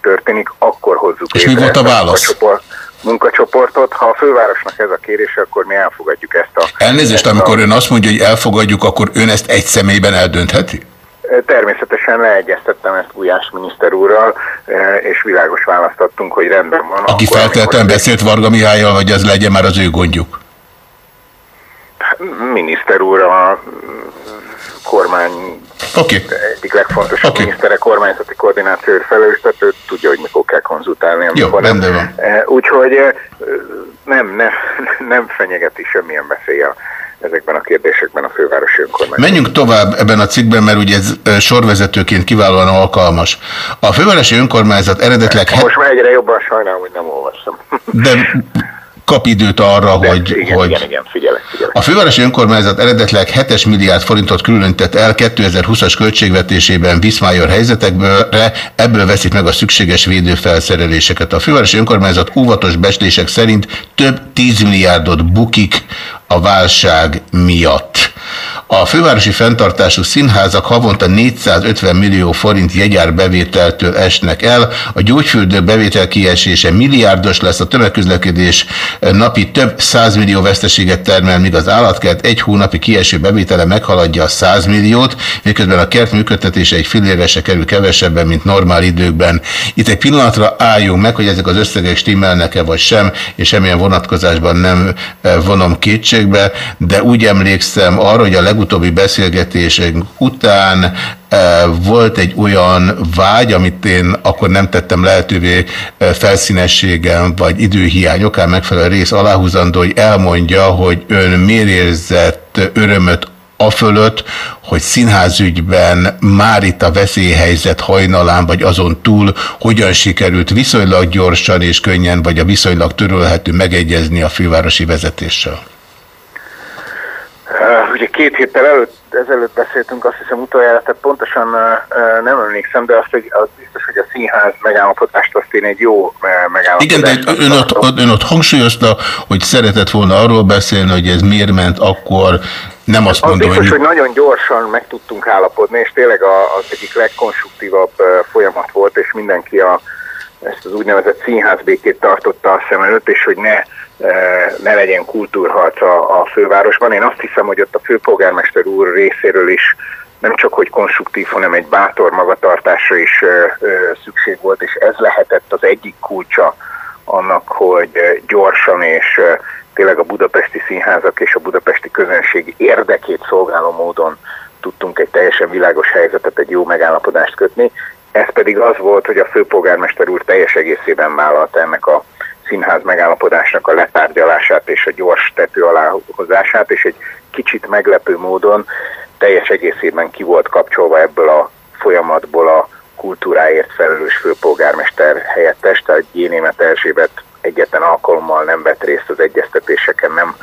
történik, akkor hozzuk És mi volt a válasz? A, munkacsoportot. Ha a fővárosnak ez a kérése, akkor mi elfogadjuk ezt a... Elnézést, ezt amikor a, ön azt mondja, hogy elfogadjuk, akkor ön ezt egy személyben eldöntheti? Természetesen leegyeztettem ezt Gulyás miniszter úrral, és világos választottunk, hogy rendben van. Aki feltétlenül amikor- beszélt Varga Mihályjal, hogy ez legyen már az ő gondjuk. Miniszter úr a kormány okay. egyik legfontosabb okay. minisztere, kormányzati koordinációért felelős, tehát ő tudja, hogy mikor kell konzultálni. Jó, rendben van. Eh, Úgyhogy eh, nem, nem, [LAUGHS] nem fenyegeti semmilyen veszélye ezekben a kérdésekben a fővárosi önkormányzat. Menjünk tovább ebben a cikkben, mert ugye ez ö, sorvezetőként kiválóan alkalmas. A fővárosi önkormányzat eredetleg... Most már egyre jobban sajnálom, hogy nem olvastam. De [LAUGHS] kap időt arra, De hogy... igen, hogy... igen, igen, figyelek, figyelek. A fővárosi önkormányzat eredetleg 7 milliárd forintot különített el 2020-as költségvetésében Viszmájor helyzetekből, ebből veszik meg a szükséges védőfelszereléseket. A fővárosi önkormányzat óvatos becslések szerint több 10 milliárdot bukik a válság miatt. A fővárosi fenntartású színházak havonta 450 millió forint jegyár bevételtől esnek el, a gyógyfürdő bevétel kiesése milliárdos lesz, a tömegközlekedés napi több 100 millió veszteséget termel, míg az állatkert egy hónapi kieső bevétele meghaladja a 100 milliót, miközben a kert működtetése egy fillérre se kerül kevesebben, mint normál időkben. Itt egy pillanatra álljunk meg, hogy ezek az összegek stimmelnek-e vagy sem, és semmilyen vonatkozásban nem eh, vonom kétségbe, de úgy emlékszem arra, hogy a legutóbbi beszélgetések után eh, volt egy olyan vágy, amit én akkor nem tettem lehetővé eh, felszínességem vagy időhiány okán megfelelő rész aláhúzandó, hogy elmondja, hogy ön miért érzett örömöt a fölött, hogy színházügyben már itt a veszélyhelyzet hajnalán, vagy azon túl, hogyan sikerült viszonylag gyorsan és könnyen, vagy a viszonylag törölhető megegyezni a fővárosi vezetéssel? Uh, ugye két héttel előtt, ezelőtt beszéltünk, azt hiszem utoljára, tehát pontosan uh, uh, nem emlékszem, de azt, hogy az biztos, hogy a színház megállapodást azt én egy jó megállapodást. Igen, de ön ott, ön ott hangsúlyozta, hogy szeretett volna arról beszélni, hogy ez miért ment akkor, nem azt Az mondom, biztos, hogy... hogy nagyon gyorsan meg tudtunk állapodni, és tényleg az egyik legkonstruktívabb folyamat volt, és mindenki a, ezt az úgynevezett színházbékét tartotta a szem előtt, és hogy ne, ne legyen kultúrharc a, a fővárosban. Én azt hiszem, hogy ott a főpolgármester úr részéről is nem csak hogy konstruktív, hanem egy bátor magatartásra is uh, uh, szükség volt, és ez lehetett az egyik kulcsa annak, hogy gyorsan és uh, tényleg a budapesti színházak és a budapesti közönség érdekét szolgáló módon tudtunk egy teljesen világos helyzetet, egy jó megállapodást kötni. Ez pedig az volt, hogy a főpolgármester úr teljes egészében vállalta ennek a színház megállapodásnak a letárgyalását és a gyors tető aláhozását, és egy kicsit meglepő módon teljes egészében ki volt kapcsolva ebből a folyamatból a kultúráért felelős főpolgármester helyettes, tehát Génémet Erzsébet egyetlen alkalommal nem vett részt az egyeztetéseken, nem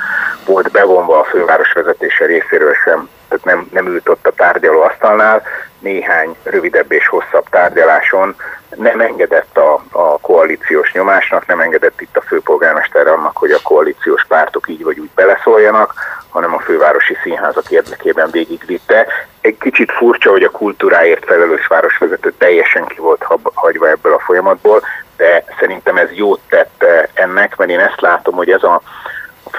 volt bevonva a főváros vezetése részéről sem, tehát nem, nem ült ott a tárgyaló asztalnál, néhány rövidebb és hosszabb tárgyaláson nem engedett a, a koalíciós nyomásnak, nem engedett itt a főpolgármester annak, hogy a koalíciós pártok így vagy úgy beleszóljanak, hanem a fővárosi színházak érdekében végigvitte. Egy kicsit furcsa, hogy a kultúráért felelős városvezető teljesen ki volt hagyva ebből a folyamatból, de szerintem ez jót tett eh, ennek, mert én ezt látom, hogy ez a,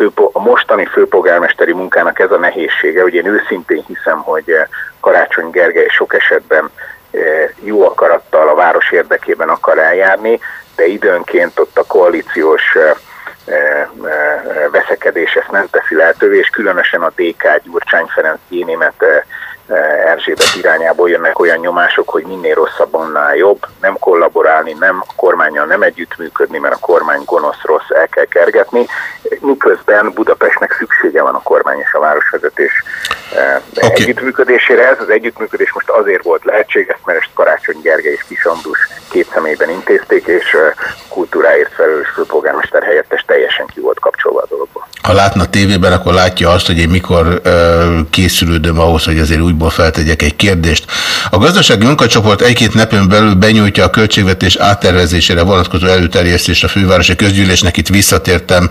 főpo- a mostani főpolgármesteri munkának ez a nehézsége, hogy én őszintén hiszem, hogy eh, Karácsony Gergely sok esetben eh, jó akarattal a város érdekében akar eljárni, de időnként ott a koalíciós eh, veszekedés ezt nem teszi lehetővé, és különösen a DK Gyurcsány Ferenc Génémet eh, Erzsébet irányából jönnek olyan nyomások, hogy minél rosszabb, annál jobb, nem kollaborálni, nem a kormányjal nem együttműködni, mert a kormány gonosz, rossz, el kell kergetni, miközben Budapestnek szüksége van a kormány és a városvezetés eh, Oké. együttműködésére. Ez az együttműködés most azért volt lehetséges, mert ezt Karácsony Gergely és Kis Andrus két személyben intézték, és eh, kultúráért felelős főpolgármester helyettes teljesen ki volt kapcsolva a dologba. Ha látna tévében, akkor látja azt, hogy én mikor ö, készülődöm ahhoz, hogy azért úgy szempontból feltegyek egy kérdést. A gazdasági munkacsoport egy-két napon belül benyújtja a költségvetés áttervezésére vonatkozó előterjesztést a fővárosi közgyűlésnek. Itt visszatértem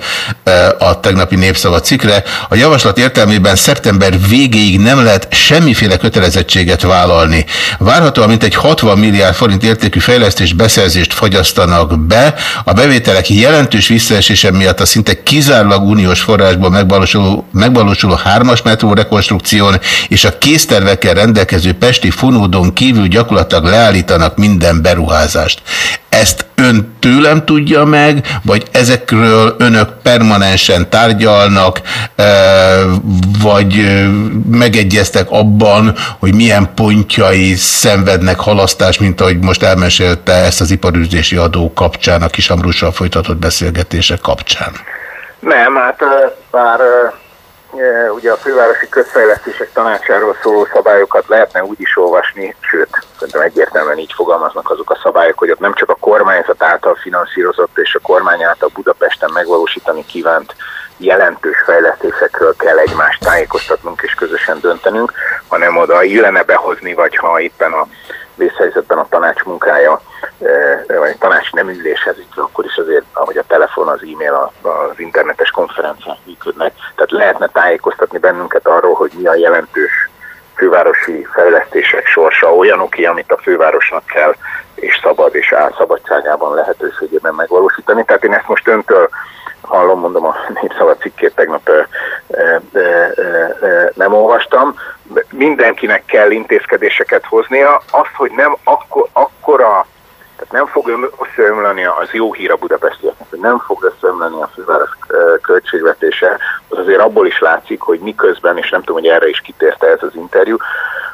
a tegnapi népszava cikre. A javaslat értelmében szeptember végéig nem lehet semmiféle kötelezettséget vállalni. Várhatóan mintegy 60 milliárd forint értékű fejlesztés beszerzést fagyasztanak be. A bevételek jelentős visszaesése miatt a szinte kizárólag uniós forrásból megvalósuló, megvalósuló hármas metró rekonstrukción és a késztervekkel rendelkező Pesti fonódon kívül gyakorlatilag leállítanak minden beruházást. Ezt ön tőlem tudja meg, vagy ezekről önök permanensen tárgyalnak, vagy megegyeztek abban, hogy milyen pontjai szenvednek halasztás, mint ahogy most elmesélte ezt az iparűzési adó kapcsán, a Kisamrussal folytatott beszélgetések kapcsán? Nem, hát bár ugye a fővárosi közfejlesztések tanácsáról szóló szabályokat lehetne úgy is olvasni, sőt, szerintem egyértelműen így fogalmaznak azok a szabályok, hogy ott nem csak a kormányzat által finanszírozott és a kormány által Budapesten megvalósítani kívánt jelentős fejlesztésekről kell egymást tájékoztatnunk és közösen döntenünk, hanem oda illene behozni, vagy ha éppen a vészhelyzetben a tanács munkája, vagy a tanács nem üléshez akkor is azért, ahogy a telefon, az e-mail, az internetes konferenciák működnek. Tehát lehetne tájékoztatni bennünket arról, hogy mi a jelentős fővárosi fejlesztések sorsa, olyanoké, amit a fővárosnak kell, és szabad és álszabadságában lehetőségében megvalósítani. Tehát én ezt most öntől hallom, mondom a népszava cikkét tegnap nem olvastam. Mindenkinek kell intézkedéseket hoznia. Az, hogy nem akkor, akkora, tehát nem fog összeömleni, az jó hír a budapestieknek, hogy nem fog összeömleni a főváros költségvetése, az azért abból is látszik, hogy miközben, és nem tudom, hogy erre is kitérte ez az interjú,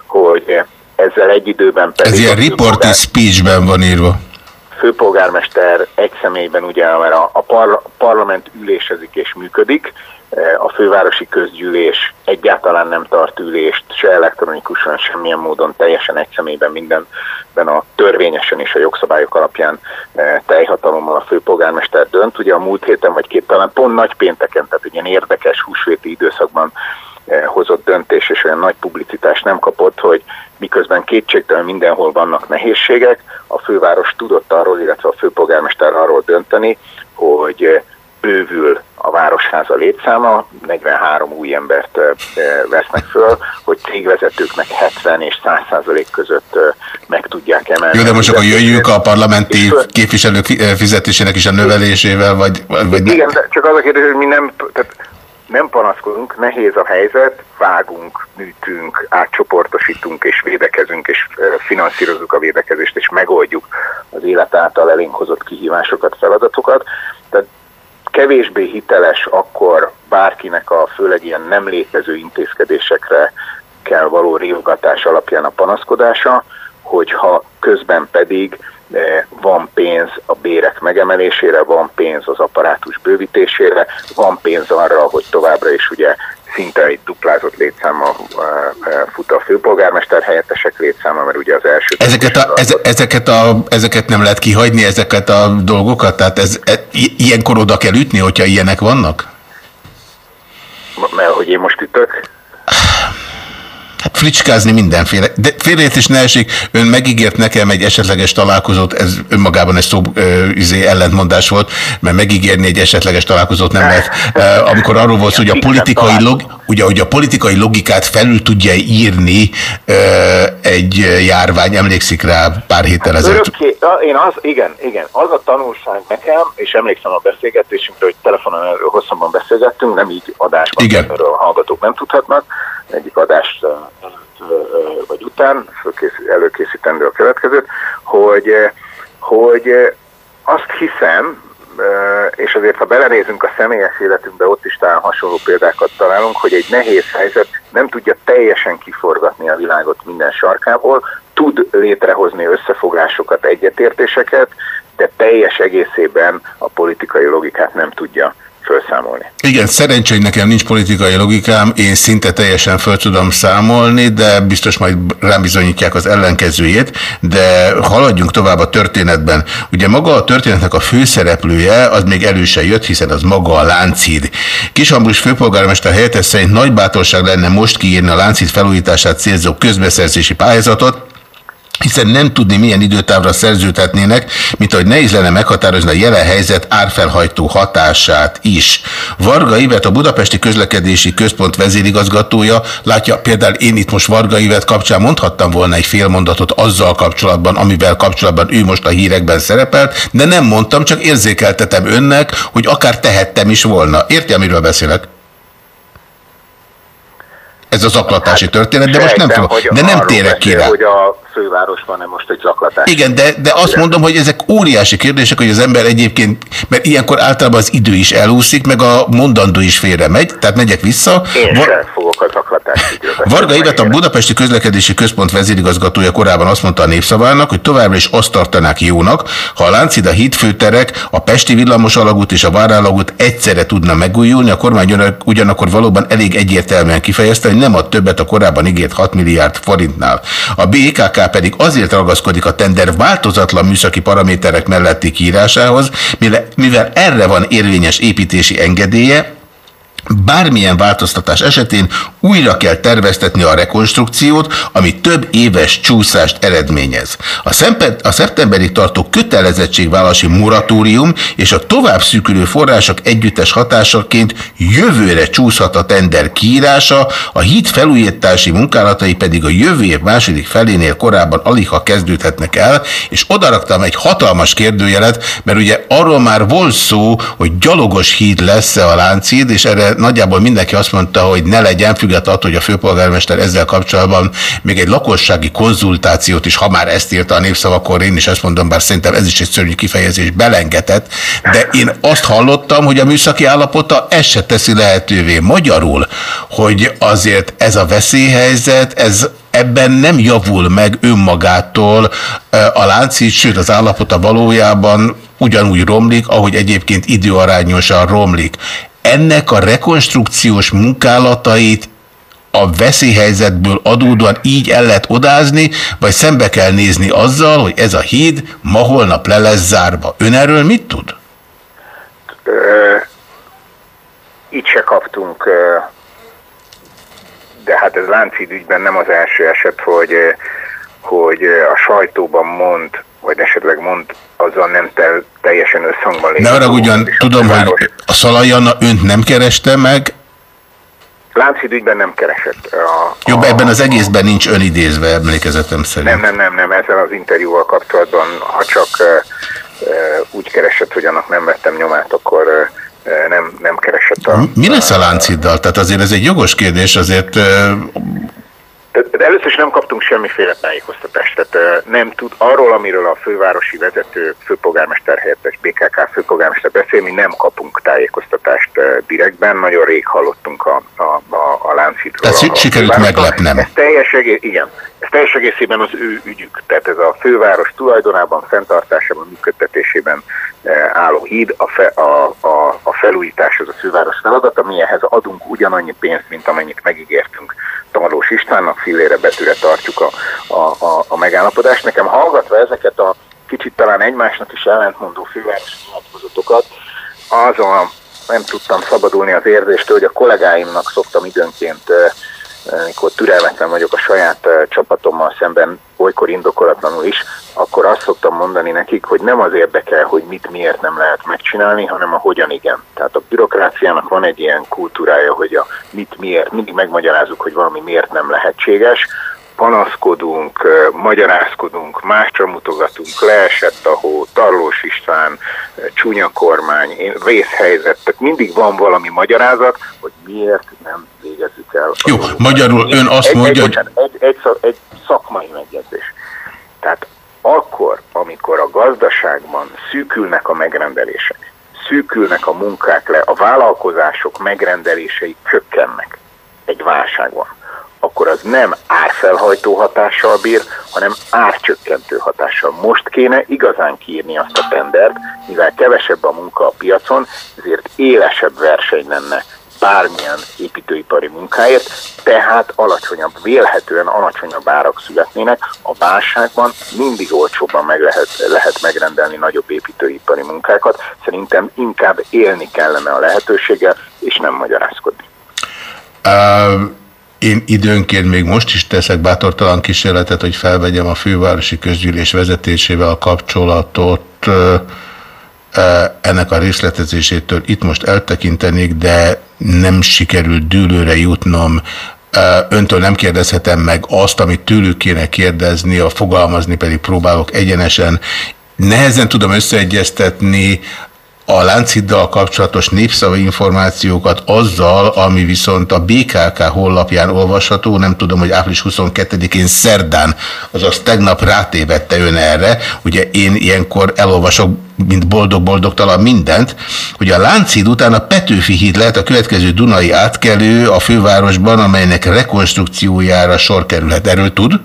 hogy ezzel egy időben pedig... Ez ilyen reporti speechben van írva főpolgármester egy személyben ugye, mert a, a parla, parlament ülésezik és működik, a fővárosi közgyűlés egyáltalán nem tart ülést, se elektronikusan, semmilyen módon, teljesen egy személyben mindenben a törvényesen és a jogszabályok alapján e, teljhatalommal a főpolgármester dönt. Ugye a múlt héten vagy két talán pont nagy pénteken, tehát egy ilyen érdekes húsvéti időszakban e, hozott döntés, és olyan nagy publicitást nem kapott, hogy miközben kétségtelen mindenhol vannak nehézségek, a főváros tudott arról, illetve a főpolgármester arról dönteni, hogy bővül a Városháza létszáma, 43 új embert vesznek föl, hogy cégvezetőknek 70 és 100 százalék között meg tudják emelni. Jó, de most akkor jöjjünk a parlamenti képviselők fizetésének is a növelésével, vagy... vagy Igen, de csak az a kérdés, hogy mi nem... Tehát nem panaszkodunk, nehéz a helyzet, vágunk, műtünk, átcsoportosítunk és védekezünk, és finanszírozunk a védekezést, és megoldjuk az élet által elénk hozott kihívásokat, feladatokat. Tehát kevésbé hiteles akkor bárkinek a főleg ilyen nem létező intézkedésekre kell való riogatás alapján a panaszkodása, hogyha közben pedig van pénz a bérek megemelésére, van pénz az apparátus bővítésére, van pénz arra, hogy továbbra is ugye szinte egy duplázott létszáma fut a főpolgármester helyettesek létszáma, mert ugye az első... Ezeket, a, ez, ezeket, a, ezeket nem lehet kihagyni, ezeket a dolgokat? Tehát ez, e, ilyenkor oda kell ütni, hogyha ilyenek vannak? Mert hogy én most ütök? Hát fricskázni mindenféle. De félreértés ne esik, ön megígért nekem egy esetleges találkozót, ez önmagában egy szó ö, izé, ellentmondás volt, mert megígérni egy esetleges találkozót nem lehet. Amikor arról volt, hogy a politikai, log, ugye, hogy a politikai logikát felül tudja írni ö, egy járvány, emlékszik rá pár héttel ezelőtt. Örökké, én az, igen, igen, az a tanulság nekem, és emlékszem a beszélgetésünkre, hogy telefonon hosszabban beszélgettünk, nem így adásban, igen. erről a hallgatók nem tudhatnak, egyik adás vagy után, előkészítendő a következőt, hogy, hogy azt hiszem, és azért ha belenézünk a személyes életünkbe, ott is talán hasonló példákat találunk, hogy egy nehéz helyzet nem tudja teljesen kiforgatni a világot minden sarkából, tud létrehozni összefogásokat, egyetértéseket, de teljes egészében a politikai logikát nem tudja felszámolni. Igen, szerencsé, nekem nincs politikai logikám, én szinte teljesen föl tudom számolni, de biztos majd rám bizonyítják az ellenkezőjét, de haladjunk tovább a történetben. Ugye maga a történetnek a főszereplője, az még előse jött, hiszen az maga a Lánchíd. Kishambrus főpolgármester helyettes szerint nagy bátorság lenne most kiírni a Lánchíd felújítását célzó közbeszerzési pályázatot, hiszen nem tudni milyen időtávra szerződhetnének, mint ahogy nehéz lenne meghatározni a jelen helyzet árfelhajtó hatását is. Varga Ivet, a Budapesti Közlekedési Központ vezérigazgatója látja, például én itt most Varga Ivet kapcsán mondhattam volna egy fél mondatot azzal kapcsolatban, amivel kapcsolatban ő most a hírekben szerepelt, de nem mondtam, csak érzékeltetem önnek, hogy akár tehettem is volna. Érti, amiről beszélek? Ez az aklatási történet, de most nem tudom, de nem térek ki rá. Hogy a fővárosban most egy zaklatás. Igen, de, de azt mondom, hogy ezek óriási kérdések, hogy az ember egyébként, mert ilyenkor általában az idő is elúszik, meg a mondandó is félre megy, tehát megyek vissza. Én Va- fogok zaklatás Varga Ivet, a Budapesti Közlekedési Központ vezérigazgatója korábban azt mondta a népszavának, hogy továbbra is azt tartanák jónak, ha a Láncida hídfőterek, a Pesti villamos alagút és a Várálagút egyszerre tudna megújulni, a kormány ugyanakkor valóban elég egyértelműen kifejezte, hogy nem ad többet a korábban ígért 6 milliárd forintnál. A BKK pedig azért ragaszkodik a tender változatlan műszaki paraméterek melletti kiírásához, mivel erre van érvényes építési engedélye, Bármilyen változtatás esetén újra kell terveztetni a rekonstrukciót, ami több éves csúszást eredményez. A, szemped, a szeptemberig tartó kötelezettségvállalási moratórium és a tovább szűkülő források együttes hatásaként jövőre csúszhat a tender kiírása, a híd felújítási munkálatai pedig a jövő év második felénél korábban alig ha kezdődhetnek el, és odaraktam egy hatalmas kérdőjelet, mert ugye arról már volt szó, hogy gyalogos híd lesz-e a láncid, és erre nagyjából mindenki azt mondta, hogy ne legyen, függetlenül attól, hogy a főpolgármester ezzel kapcsolatban még egy lakossági konzultációt is, ha már ezt írta a népszavakkor, én is ezt mondom, bár szerintem ez is egy szörnyű kifejezés, belengetett, de én azt hallottam, hogy a műszaki állapota ezt se teszi lehetővé magyarul, hogy azért ez a veszélyhelyzet, ez ebben nem javul meg önmagától a láncít, sőt az állapota valójában ugyanúgy romlik, ahogy egyébként időarányosan romlik ennek a rekonstrukciós munkálatait a veszélyhelyzetből adódóan így el lehet odázni, vagy szembe kell nézni azzal, hogy ez a híd ma holnap le lesz zárva. Ön erről mit tud? Itt se kaptunk, de hát ez Lánchíd ügyben nem az első eset, hogy, hogy a sajtóban mond vagy esetleg mond, azzal nem tel, teljesen összhangban lévő. Ne arra ugyan tudom, a hogy a Szalajanna önt nem kereste meg? Lánchíd ügyben nem keresett. A, Jobb, a, ebben az egészben nincs önidézve emlékezetem szerint. Nem, nem, nem, nem, ezzel az interjúval kapcsolatban, ha csak e, e, úgy keresett, hogy annak nem vettem nyomát, akkor e, nem, nem keresett a... Mi lesz a lánciddal? Tehát azért ez egy jogos kérdés, azért de először is nem kaptunk semmiféle tájékoztatást. Tehát nem tud arról, amiről a fővárosi vezető, főpolgármester helyettes, BKK főpolgármester beszél, mi nem kapunk tájékoztatást direktben. Nagyon rég hallottunk a, a, a, a Lánchídról. Tehát sikerült meglepnem. Ez teljes, egész, igen, ez teljes egészében az ő ügyük. Tehát ez a főváros tulajdonában, fenntartásában, működtetésében álló híd, a, fe, a, a, a felújítás az a főváros feladata, mi ehhez adunk ugyanannyi pénzt, mint amennyit megígértünk Tarlós Istvánnak, fillére betűre tartjuk a, a, a, a megállapodást. Nekem hallgatva ezeket a kicsit talán egymásnak is ellentmondó fővárosi nyilatkozatokat, az a, nem tudtam szabadulni az érzéstől, hogy a kollégáimnak szoktam időnként amikor türelmetlen vagyok a saját csapatommal szemben, olykor indokolatlanul is, akkor azt szoktam mondani nekik, hogy nem az érdekel, hogy mit miért nem lehet megcsinálni, hanem a hogyan igen. Tehát a bürokráciának van egy ilyen kultúrája, hogy a mit miért, mindig megmagyarázzuk, hogy valami miért nem lehetséges, panaszkodunk, magyarázkodunk, másra mutogatunk, leesett a hó, Tarlós István, csúnya kormány, vészhelyzet, tehát mindig van valami magyarázat, hogy miért nem végezzük el. Jó, magyarul ön azt egy, mondja, egy, hogy... Egy, egy, egy szakmai megjegyzés. Tehát akkor, amikor a gazdaságban szűkülnek a megrendelések, szűkülnek a munkák le, a vállalkozások megrendelései csökkennek egy válságban, akkor az nem árfelhajtó hatással bír, hanem árcsökkentő hatással. Most kéne igazán kiírni azt a tendert, mivel kevesebb a munka a piacon, ezért élesebb verseny lenne bármilyen építőipari munkáért, tehát alacsonyabb, vélhetően alacsonyabb árak születnének. A válságban mindig olcsóbban meg lehet, lehet megrendelni nagyobb építőipari munkákat. Szerintem inkább élni kellene a lehetőséggel, és nem magyarázkodni. Uh, én időnként még most is teszek bátortalan kísérletet, hogy felvegyem a fővárosi közgyűlés vezetésével a kapcsolatot. Ennek a részletezésétől itt most eltekintenék, de nem sikerült dűlőre jutnom. Öntől nem kérdezhetem meg azt, amit tőlük kéne kérdezni, a fogalmazni pedig próbálok egyenesen. Nehezen tudom összeegyeztetni a Lánchiddal kapcsolatos népszava információkat azzal, ami viszont a BKK honlapján olvasható, nem tudom, hogy április 22-én szerdán, azaz tegnap rátévette ön erre, ugye én ilyenkor elolvasok, mint boldog-boldogtalan mindent, hogy a Lánchíd után a Petőfi híd lehet a következő Dunai átkelő a fővárosban, amelynek rekonstrukciójára sor kerülhet. Erről tud?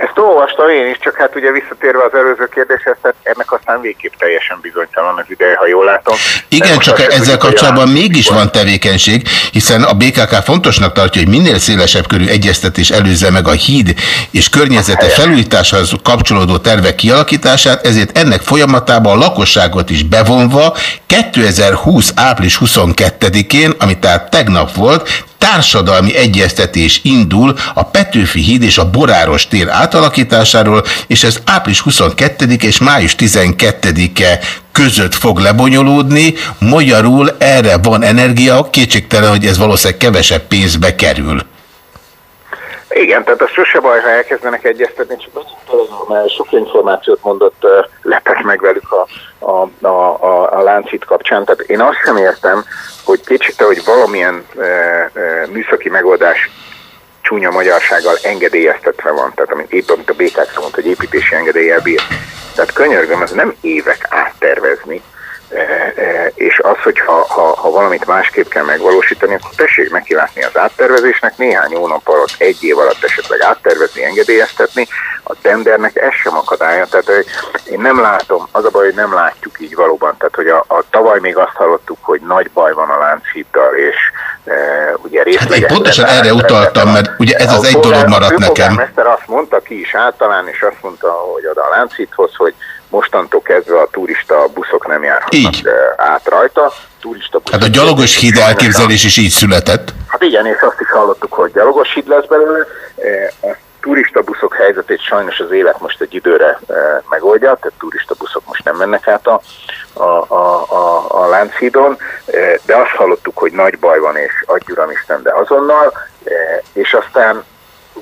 Ezt olvastam én is, csak hát ugye visszatérve az előző kérdéshez, tehát ennek aztán végképp teljesen bizonytalan az ideje, ha jól látom. Igen, csak ezzel kapcsolatban mégis van tevékenység, hiszen a BKK fontosnak tartja, hogy minél szélesebb körű egyeztetés előzze meg a híd és környezete felújításhoz kapcsolódó tervek kialakítását, ezért ennek folyamatában a lakosságot is bevonva 2020. április 22-én, ami tehát tegnap volt, társadalmi egyeztetés indul a Petőfi híd és a Boráros tér átalakításáról, és ez április 22 és május 12-e között fog lebonyolódni. Magyarul erre van energia, kétségtelen, hogy ez valószínűleg kevesebb pénzbe kerül. Igen, tehát az sose baj, ha elkezdenek egyeztetni, csak az, mert sok információt mondott, lepek meg velük a, a, a, a, a láncít kapcsán. Tehát én azt sem értem, hogy kétségte, hogy valamilyen e, e, műszaki megoldás csúnya magyarsággal engedélyeztetve van, tehát amit épp amit a BKK mondta, hogy építési engedéllyel bír. Tehát könyörgöm, ez nem évek áttervezni, és az, hogy ha, ha, ha valamit másképp kell megvalósítani, akkor tessék neki látni az áttervezésnek, néhány hónap alatt, egy év alatt esetleg áttervezni, engedélyeztetni, a tendernek ez sem akadálya, tehát én nem látom, az a baj, hogy nem látjuk így valóban, tehát hogy a, a tavaly még azt hallottuk, hogy nagy baj van a Lánchíddal, és e, ugye részleges... Hát én pontosan erre utaltam, mert ugye ez az egy dolog maradt nekem. A azt mondta ki is általán, és azt mondta, hogy oda a Lánchídhoz, hogy mostantól kezdve a turista buszok nem járhatnak így. át rajta. Turista buszok hát a gyalogos híd elképzelés is így született. Hát igen, és azt is hallottuk, hogy gyalogos híd lesz belőle. A turista buszok helyzetét sajnos az élet most egy időre megoldja, tehát turista buszok most nem mennek át a, a, a, a, a Lánchídon, de azt hallottuk, hogy nagy baj van, és adjuramisten, de azonnal, és aztán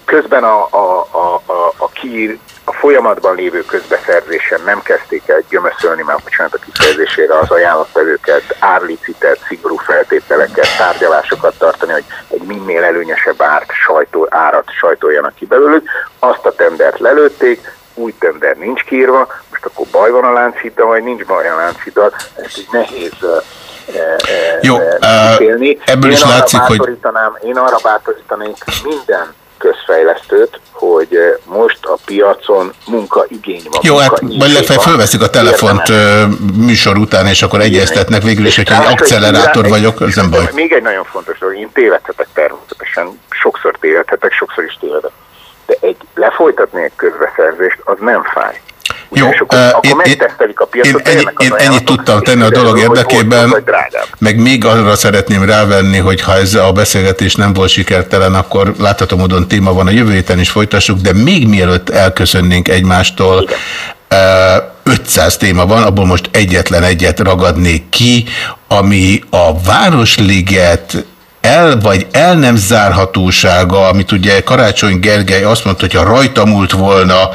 közben a, a, a, a, a kír a folyamatban lévő közbeszerzésen nem kezdték el gyömöszölni, már bocsánat a kifejezésére az ajánlatvevőket, árlicitet, szigorú feltételeket, tárgyalásokat tartani, hogy egy minél előnyesebb árt, sajtó, árat sajtoljanak ki belőlük. Azt a tendert lelőtték, új tender nincs kiírva, most akkor baj van a Lánchiddal, vagy nincs baj a Lánchiddal, ezt így nehéz Jó, uh, ebből én is látszik, hogy... Én arra bátorítanék minden közfejlesztőt, hogy eh, most a piacon munkaigény van. Jó, hát vagy legfeljebb fölveszik a telefont érdemes. műsor után, és akkor egyeztetnek végül is, hogyha egy accelerátor vagyok, az nem baj. Még egy nagyon fontos dolog, én tévedhetek természetesen, sokszor tévedhetek, sokszor is tévedek. De egy lefolytatni egy közbeszerzést, az nem fáj. Jó, akkor, uh, akkor én, a piacot, én, én, én ennyit tudtam tenni a dolog érdekében, meg még arra szeretném rávenni, hogy ha ez a beszélgetés nem volt sikertelen, akkor látható módon téma van a jövő héten is folytassuk, de még mielőtt elköszönnénk egymástól, Igen. 500 téma van, abból most egyetlen egyet ragadnék ki, ami a Városliget el vagy el nem zárhatósága, amit ugye Karácsony Gergely azt mondta, hogy ha rajta múlt volna,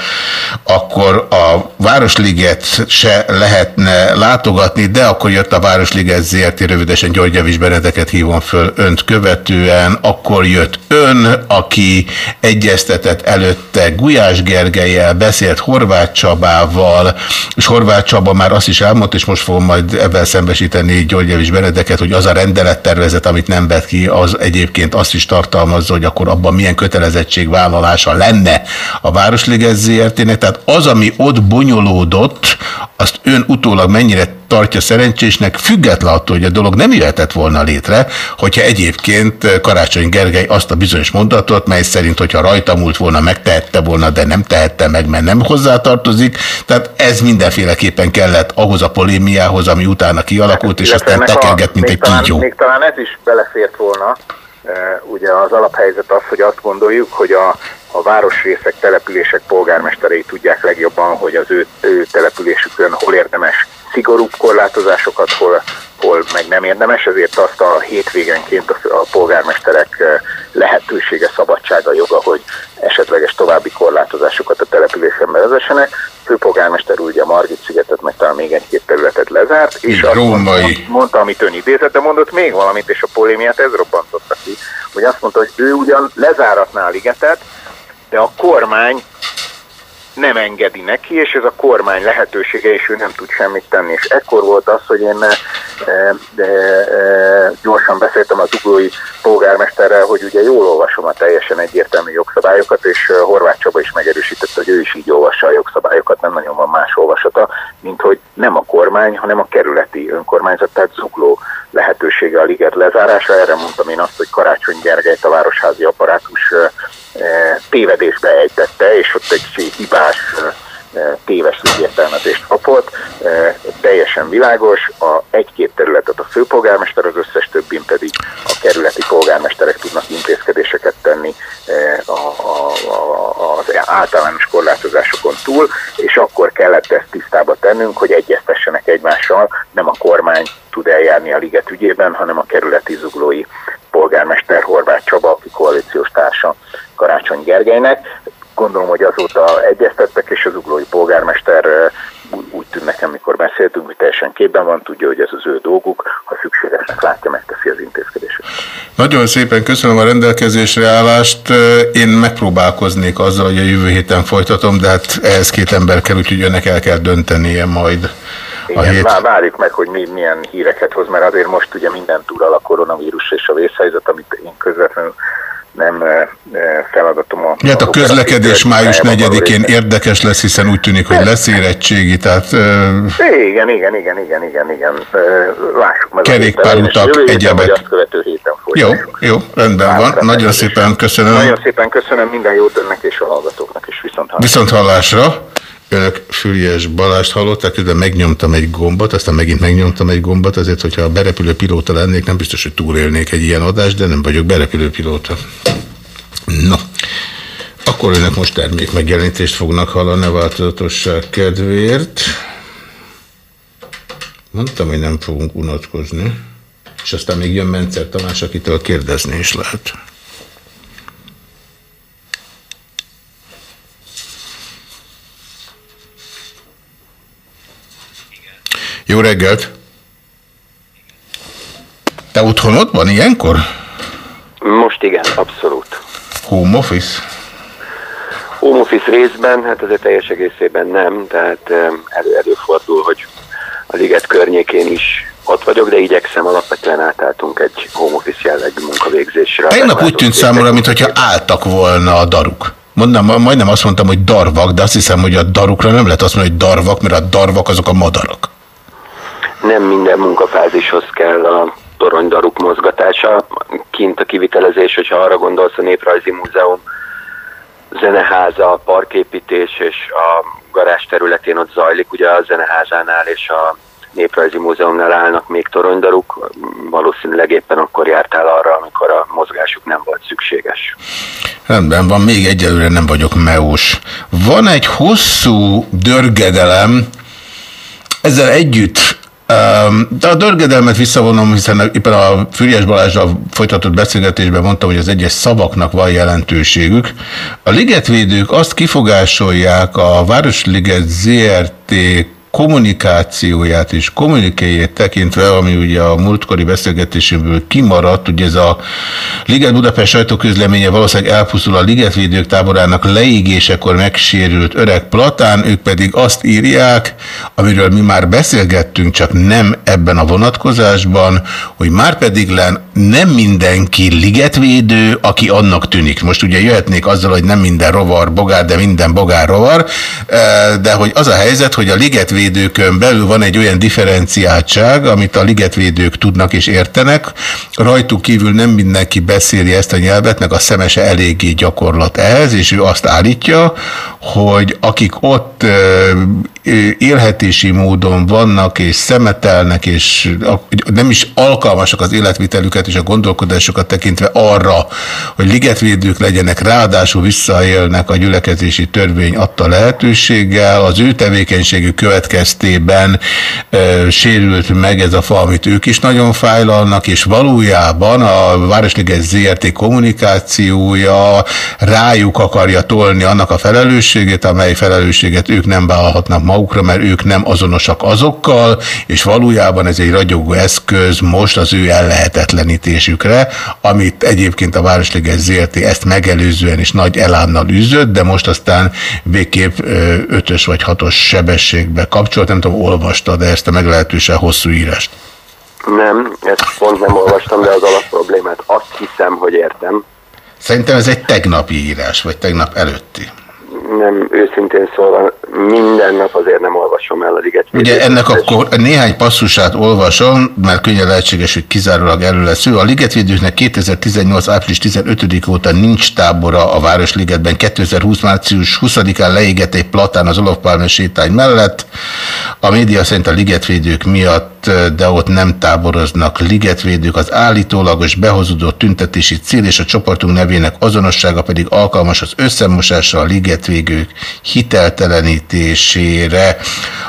akkor a Városliget se lehetne látogatni, de akkor jött a Városliget ZRT, rövidesen György Javis Benedeket hívom föl önt követően, akkor jött ön, aki egyeztetett előtte Gulyás Gergelyel, beszélt Horváth Csabával, és Horváth Csaba már azt is elmondta, és most fogom majd ebben szembesíteni György Javis Benedeket, hogy az a rendelettervezet, amit nem vett ki az egyébként azt is tartalmazza, hogy akkor abban milyen kötelezettségvállalása lenne a Városliget ZRT-nek. Tehát az, ami ott bonyolódott, azt ön utólag mennyire tartja szerencsésnek, független attól, hogy a dolog nem jöhetett volna létre, hogyha egyébként Karácsony Gergely azt a bizonyos mondatot, mely szerint, hogyha rajta múlt volna, megtehette volna, de nem tehette meg, mert nem hozzátartozik. Tehát ez mindenféleképpen kellett ahhoz a polémiához, ami utána kialakult, és aztán tekerget, mint egy kígyó. Még talán ez is belefért volna, ugye az alaphelyzet az, hogy azt gondoljuk, hogy a, a városrészek, települések polgármesterei tudják legjobban, hogy az ő, ő településükön hol érdemes szigorúbb korlátozásokat, hol, hol meg nem érdemes, ezért azt a hétvégenként a, a polgármesterek lehetősége, szabadsága, joga, hogy esetleges további korlátozásokat a településen bevezessenek. Főpolgármester ugye a Margit szigetet, meg talán még egy-két területet lezárt, és azt mondta, mondta, amit ön idézett, de mondott még valamit, és a polémiát ez robbantotta ki, hogy azt mondta, hogy ő ugyan lezáratná a ligetet, de a kormány nem engedi neki, és ez a kormány lehetősége, és ő nem tud semmit tenni. És ekkor volt az, hogy én e, de, e, gyorsan beszéltem az uglói polgármesterrel, hogy ugye jól olvasom a teljesen egyértelmű jogszabályokat, és Horváth Csaba is megerősítette, hogy ő is így olvassa a jogszabályokat, nem nagyon van más olvasata, mint hogy nem a kormány, hanem a kerületi önkormányzat, tehát zugló lehetősége a liget lezárása. Erre mondtam én azt, hogy Karácsony Gergelyt a városházi apparátus tévedésbe ejtette, és ott egy hibás téves értelmezést kapott. Teljesen világos, a egy-két területet a főpolgármester, az összes többin pedig a kerületi polgármesterek tudnak intézkedéseket tenni a, a, a, az általános korlátozásokon túl, és akkor kellett ezt tisztába tennünk, hogy egyeztessenek egymással, nem a kormány tud eljárni a liget ügyében, hanem a kerületi zuglói polgármester Horváth Csaba, aki koalíciós társa Karácsony Gergelynek. Gondolom, hogy azóta egyeztettek, és az uglói polgármester úgy tűnt nekem, mikor beszéltünk, hogy teljesen képben van, tudja, hogy ez az ő dolguk, ha szükségesnek látja, megteszi az intézkedését. Nagyon szépen köszönöm a rendelkezésre állást. Én megpróbálkoznék azzal, hogy a jövő héten folytatom, de hát ehhez két ember kell, úgyhogy önnek el kell döntenie majd. Igen, a hét... várjuk meg, hogy mi, milyen híreket hoz, mert azért most ugye minden túl a koronavírus és a vészhelyzet, amit én közvetlenül nem feladatom a... Hát a közlekedés május 4-én érdekes lesz, hiszen úgy tűnik, hogy lesz érettségi, tehát... Igen, igen, igen, igen, igen, igen. Lássuk meg. Kerékpárutak, egyebek. Jó, jó, rendben van. Nagyon szépen köszönöm. Nagyon szépen köszönöm, minden jót önnek és a hallgatóknak, és viszont hallásra. Viszont hallásra. Önök Füriás Balást hallották, közben megnyomtam egy gombot, aztán megint megnyomtam egy gombot, azért, hogyha a berepülő pilóta lennék, nem biztos, hogy túlélnék egy ilyen adást, de nem vagyok berepülő pilóta. No. Akkor önök most termék megjelenítést fognak hallani a változatosság kedvéért. Mondtam, hogy nem fogunk unatkozni. És aztán még jön Mencer Tamás, akitől kérdezni is lehet. Jó reggelt! Te otthonod van ilyenkor? Most igen, abszolút. Home office? Home office részben, hát azért teljes egészében nem, tehát elő előfordul, hogy a liget környékén is ott vagyok, de igyekszem, alapvetően átálltunk egy home office jellegű munkavégzésre. Tegnap úgy tűnt számomra, mintha álltak volna a daruk. Mondom, majdnem azt mondtam, hogy darvak, de azt hiszem, hogy a darukra nem lehet azt mondani, hogy darvak, mert a darvak azok a madarak nem minden munkafázishoz kell a toronydaruk mozgatása. Kint a kivitelezés, hogyha arra gondolsz a Néprajzi Múzeum, zeneháza, parképítés és a garázs területén ott zajlik, ugye a zeneházánál és a Néprajzi Múzeumnál állnak még toronydaruk, valószínűleg éppen akkor jártál arra, amikor a mozgásuk nem volt szükséges. Rendben van, még egyelőre nem vagyok meós. Van egy hosszú dörgedelem, ezzel együtt de a dörgedelmet visszavonom, hiszen éppen a Füriás Balázsral folytatott beszélgetésben mondtam, hogy az egyes szavaknak van jelentőségük. A ligetvédők azt kifogásolják a Városliget ZRT kommunikációját és kommunikéjét tekintve, ami ugye a múltkori beszélgetésünkből kimaradt, ugye ez a Liget Budapest sajtóközleménye valószínűleg elpusztul a ligetvédők táborának leégésekor megsérült öreg platán, ők pedig azt írják, amiről mi már beszélgettünk, csak nem ebben a vonatkozásban, hogy már pedig len nem mindenki ligetvédő, aki annak tűnik. Most ugye jöhetnék azzal, hogy nem minden rovar bogár, de minden bogár rovar, de hogy az a helyzet, hogy a ligetvédőkön belül van egy olyan differenciáltság, amit a ligetvédők tudnak és értenek, rajtuk kívül nem mindenki beszéli ezt a nyelvet, meg a szemese eléggé gyakorlat ehhez, és ő azt állítja, hogy akik ott élhetési módon vannak, és szemetelnek, és nem is alkalmasak az életvitelüket és a gondolkodásokat tekintve arra, hogy ligetvédők legyenek, ráadásul visszaélnek a gyülekezési törvény adta lehetőséggel, az ő tevékenységük következtében e, sérült meg ez a fa, amit ők is nagyon fájlalnak, és valójában a Városliget ZRT kommunikációja rájuk akarja tolni annak a felelősségét, amely felelősséget ők nem vállalhatnak magukra, mert ők nem azonosak azokkal, és valójában ez egy ragyogó eszköz most az ő ellehetetlenítésükre, amit egyébként a Városliget ZRT ezt megelőzően is nagy elánnal üzött, de most aztán végképp ötös vagy hatos sebességbe kapcsolt. Nem tudom, olvastad -e ezt a meglehetősen hosszú írást? Nem, ezt pont nem olvastam, de az alapproblémát azt hiszem, hogy értem. Szerintem ez egy tegnapi írás, vagy tegnap előtti nem őszintén szólva minden nap azért nem olvasom el a liget. Ugye ennek akkor néhány passzusát olvasom, mert könnyen lehetséges, hogy kizárólag erről lesz ő. A ligetvédőknek 2018. április 15 óta nincs tábora a Városligetben. 2020. március 20-án leégett egy platán az Olof Palme sétány mellett. A média szerint a ligetvédők miatt, de ott nem táboroznak ligetvédők. Az állítólagos behozódott tüntetési cél és a csoportunk nevének azonossága pedig alkalmas az összemosásra a ligetvédők hiteltelenítésére.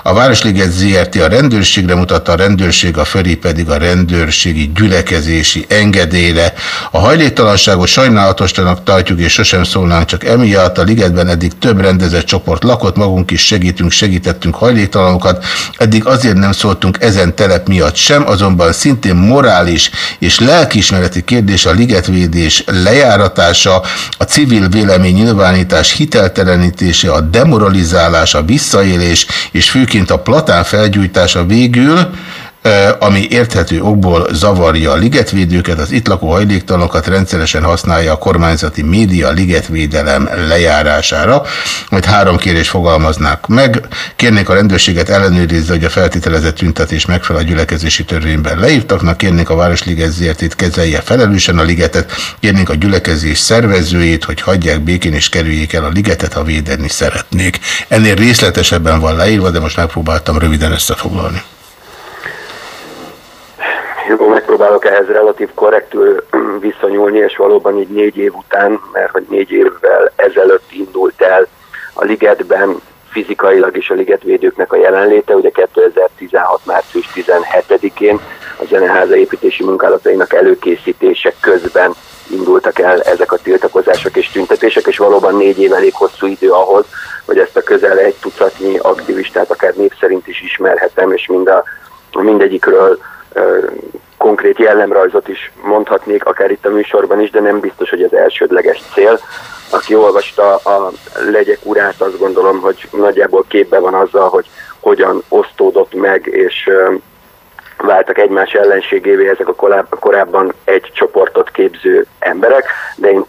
A Városliget ZRT a rendőrségre mutatta, a rendőrség a fölé pedig a rendőrségi gyülekezési engedélyre. A hajléktalanságot sajnálatosnak tartjuk, és sosem szólnánk csak emiatt. A ligetben eddig több rendezett csoport lakott, magunk is segítünk, segítettünk hajléktalanokat. Eddig azért nem szóltunk ezen telep miatt sem, azonban szintén morális és lelkismereti kérdés a ligetvédés lejáratása, a civil vélemény nyilvánítás hiteltelenítése, a demoralizálás, a visszaélés és főként a platán felgyújtása végül ami érthető okból zavarja a ligetvédőket, az itt lakó hajléktalanokat rendszeresen használja a kormányzati média ligetvédelem lejárására, majd három kérés fogalmaznák meg. Kérnék a rendőrséget ellenőrizze, hogy a feltételezett tüntetés megfelel a gyülekezési törvényben leírtaknak, kérnék a Városliget ZRT-t kezelje felelősen a ligetet, kérnék a gyülekezés szervezőjét, hogy hagyják békén és kerüljék el a ligetet, ha védeni szeretnék. Ennél részletesebben van leírva, de most megpróbáltam röviden összefoglalni jó, megpróbálok ehhez relatív korrektül visszanyúlni, és valóban így négy év után, mert hogy négy évvel ezelőtt indult el a ligetben fizikailag is a ligetvédőknek a jelenléte, ugye 2016. március 17-én a Zeneháza építési munkálatainak előkészítése közben indultak el ezek a tiltakozások és tüntetések, és valóban négy év elég hosszú idő ahhoz, hogy ezt a közel egy tucatnyi aktivistát akár név szerint is ismerhetem, és mind a, mindegyikről konkrét jellemrajzot is mondhatnék, akár itt a műsorban is, de nem biztos, hogy az elsődleges cél. Aki olvasta a Legyek urát, azt gondolom, hogy nagyjából képbe van azzal, hogy hogyan osztódott meg, és váltak egymás ellenségévé ezek a korábban egy csoportot képző emberek, de én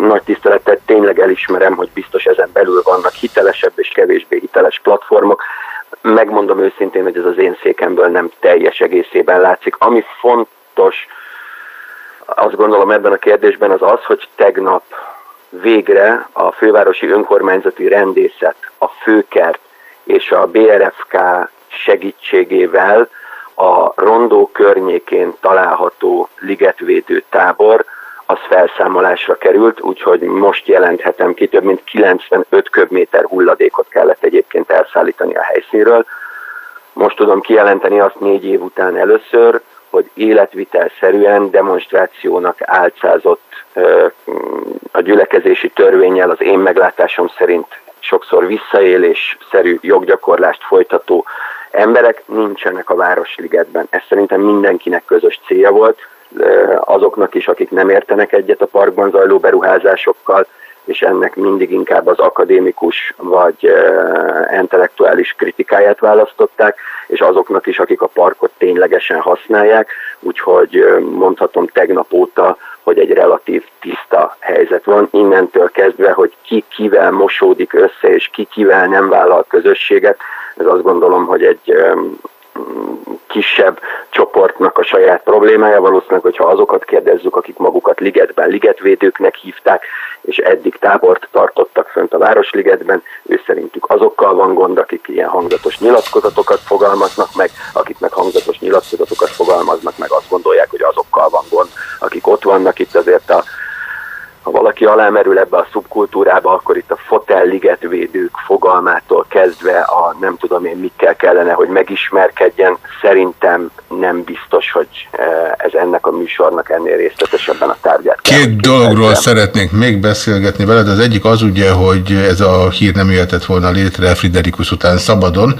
nagy tisztelettel tényleg elismerem, hogy biztos ezen belül vannak hitelesebb és kevésbé hiteles platformok, megmondom őszintén, hogy ez az én székemből nem teljes egészében látszik. Ami fontos, azt gondolom ebben a kérdésben az az, hogy tegnap végre a fővárosi önkormányzati rendészet, a főkert és a BRFK segítségével a rondó környékén található ligetvédő tábor az felszámolásra került, úgyhogy most jelenthetem ki, több mint 95 köbméter hulladékot kellett egyébként elszállítani a helyszínről. Most tudom kijelenteni azt négy év után először, hogy életvitelszerűen demonstrációnak álcázott a gyülekezési törvényel az én meglátásom szerint sokszor visszaélésszerű joggyakorlást folytató emberek nincsenek a Városligetben. Ez szerintem mindenkinek közös célja volt, azoknak is, akik nem értenek egyet a parkban zajló beruházásokkal, és ennek mindig inkább az akadémikus vagy intellektuális kritikáját választották, és azoknak is, akik a parkot ténylegesen használják, úgyhogy mondhatom tegnap óta, hogy egy relatív tiszta helyzet van, innentől kezdve, hogy ki kivel mosódik össze, és ki kivel nem vállal közösséget, ez azt gondolom, hogy egy kisebb csoportnak a saját problémája. Valószínűleg, hogyha azokat kérdezzük, akik magukat ligetben ligetvédőknek hívták, és eddig tábort tartottak fönt a Városligetben, ő szerintük azokkal van gond, akik ilyen hangzatos nyilatkozatokat fogalmaznak meg, akik meg hangzatos nyilatkozatokat fogalmaznak meg, azt gondolják, hogy azokkal van gond, akik ott vannak itt azért a ha valaki alámerül ebbe a szubkultúrába, akkor itt a fotelligetvédők fogalmától kezdve a nem tudom én mikkel kellene, hogy megismerkedjen. Szerintem nem biztos, hogy eh, ez ennek a műsornak ennél részletesebben a tárgyát. Két dologról szeretnék még beszélgetni veled. Az egyik az ugye, hogy ez a hír nem jöhetett volna létre Friderikus után szabadon.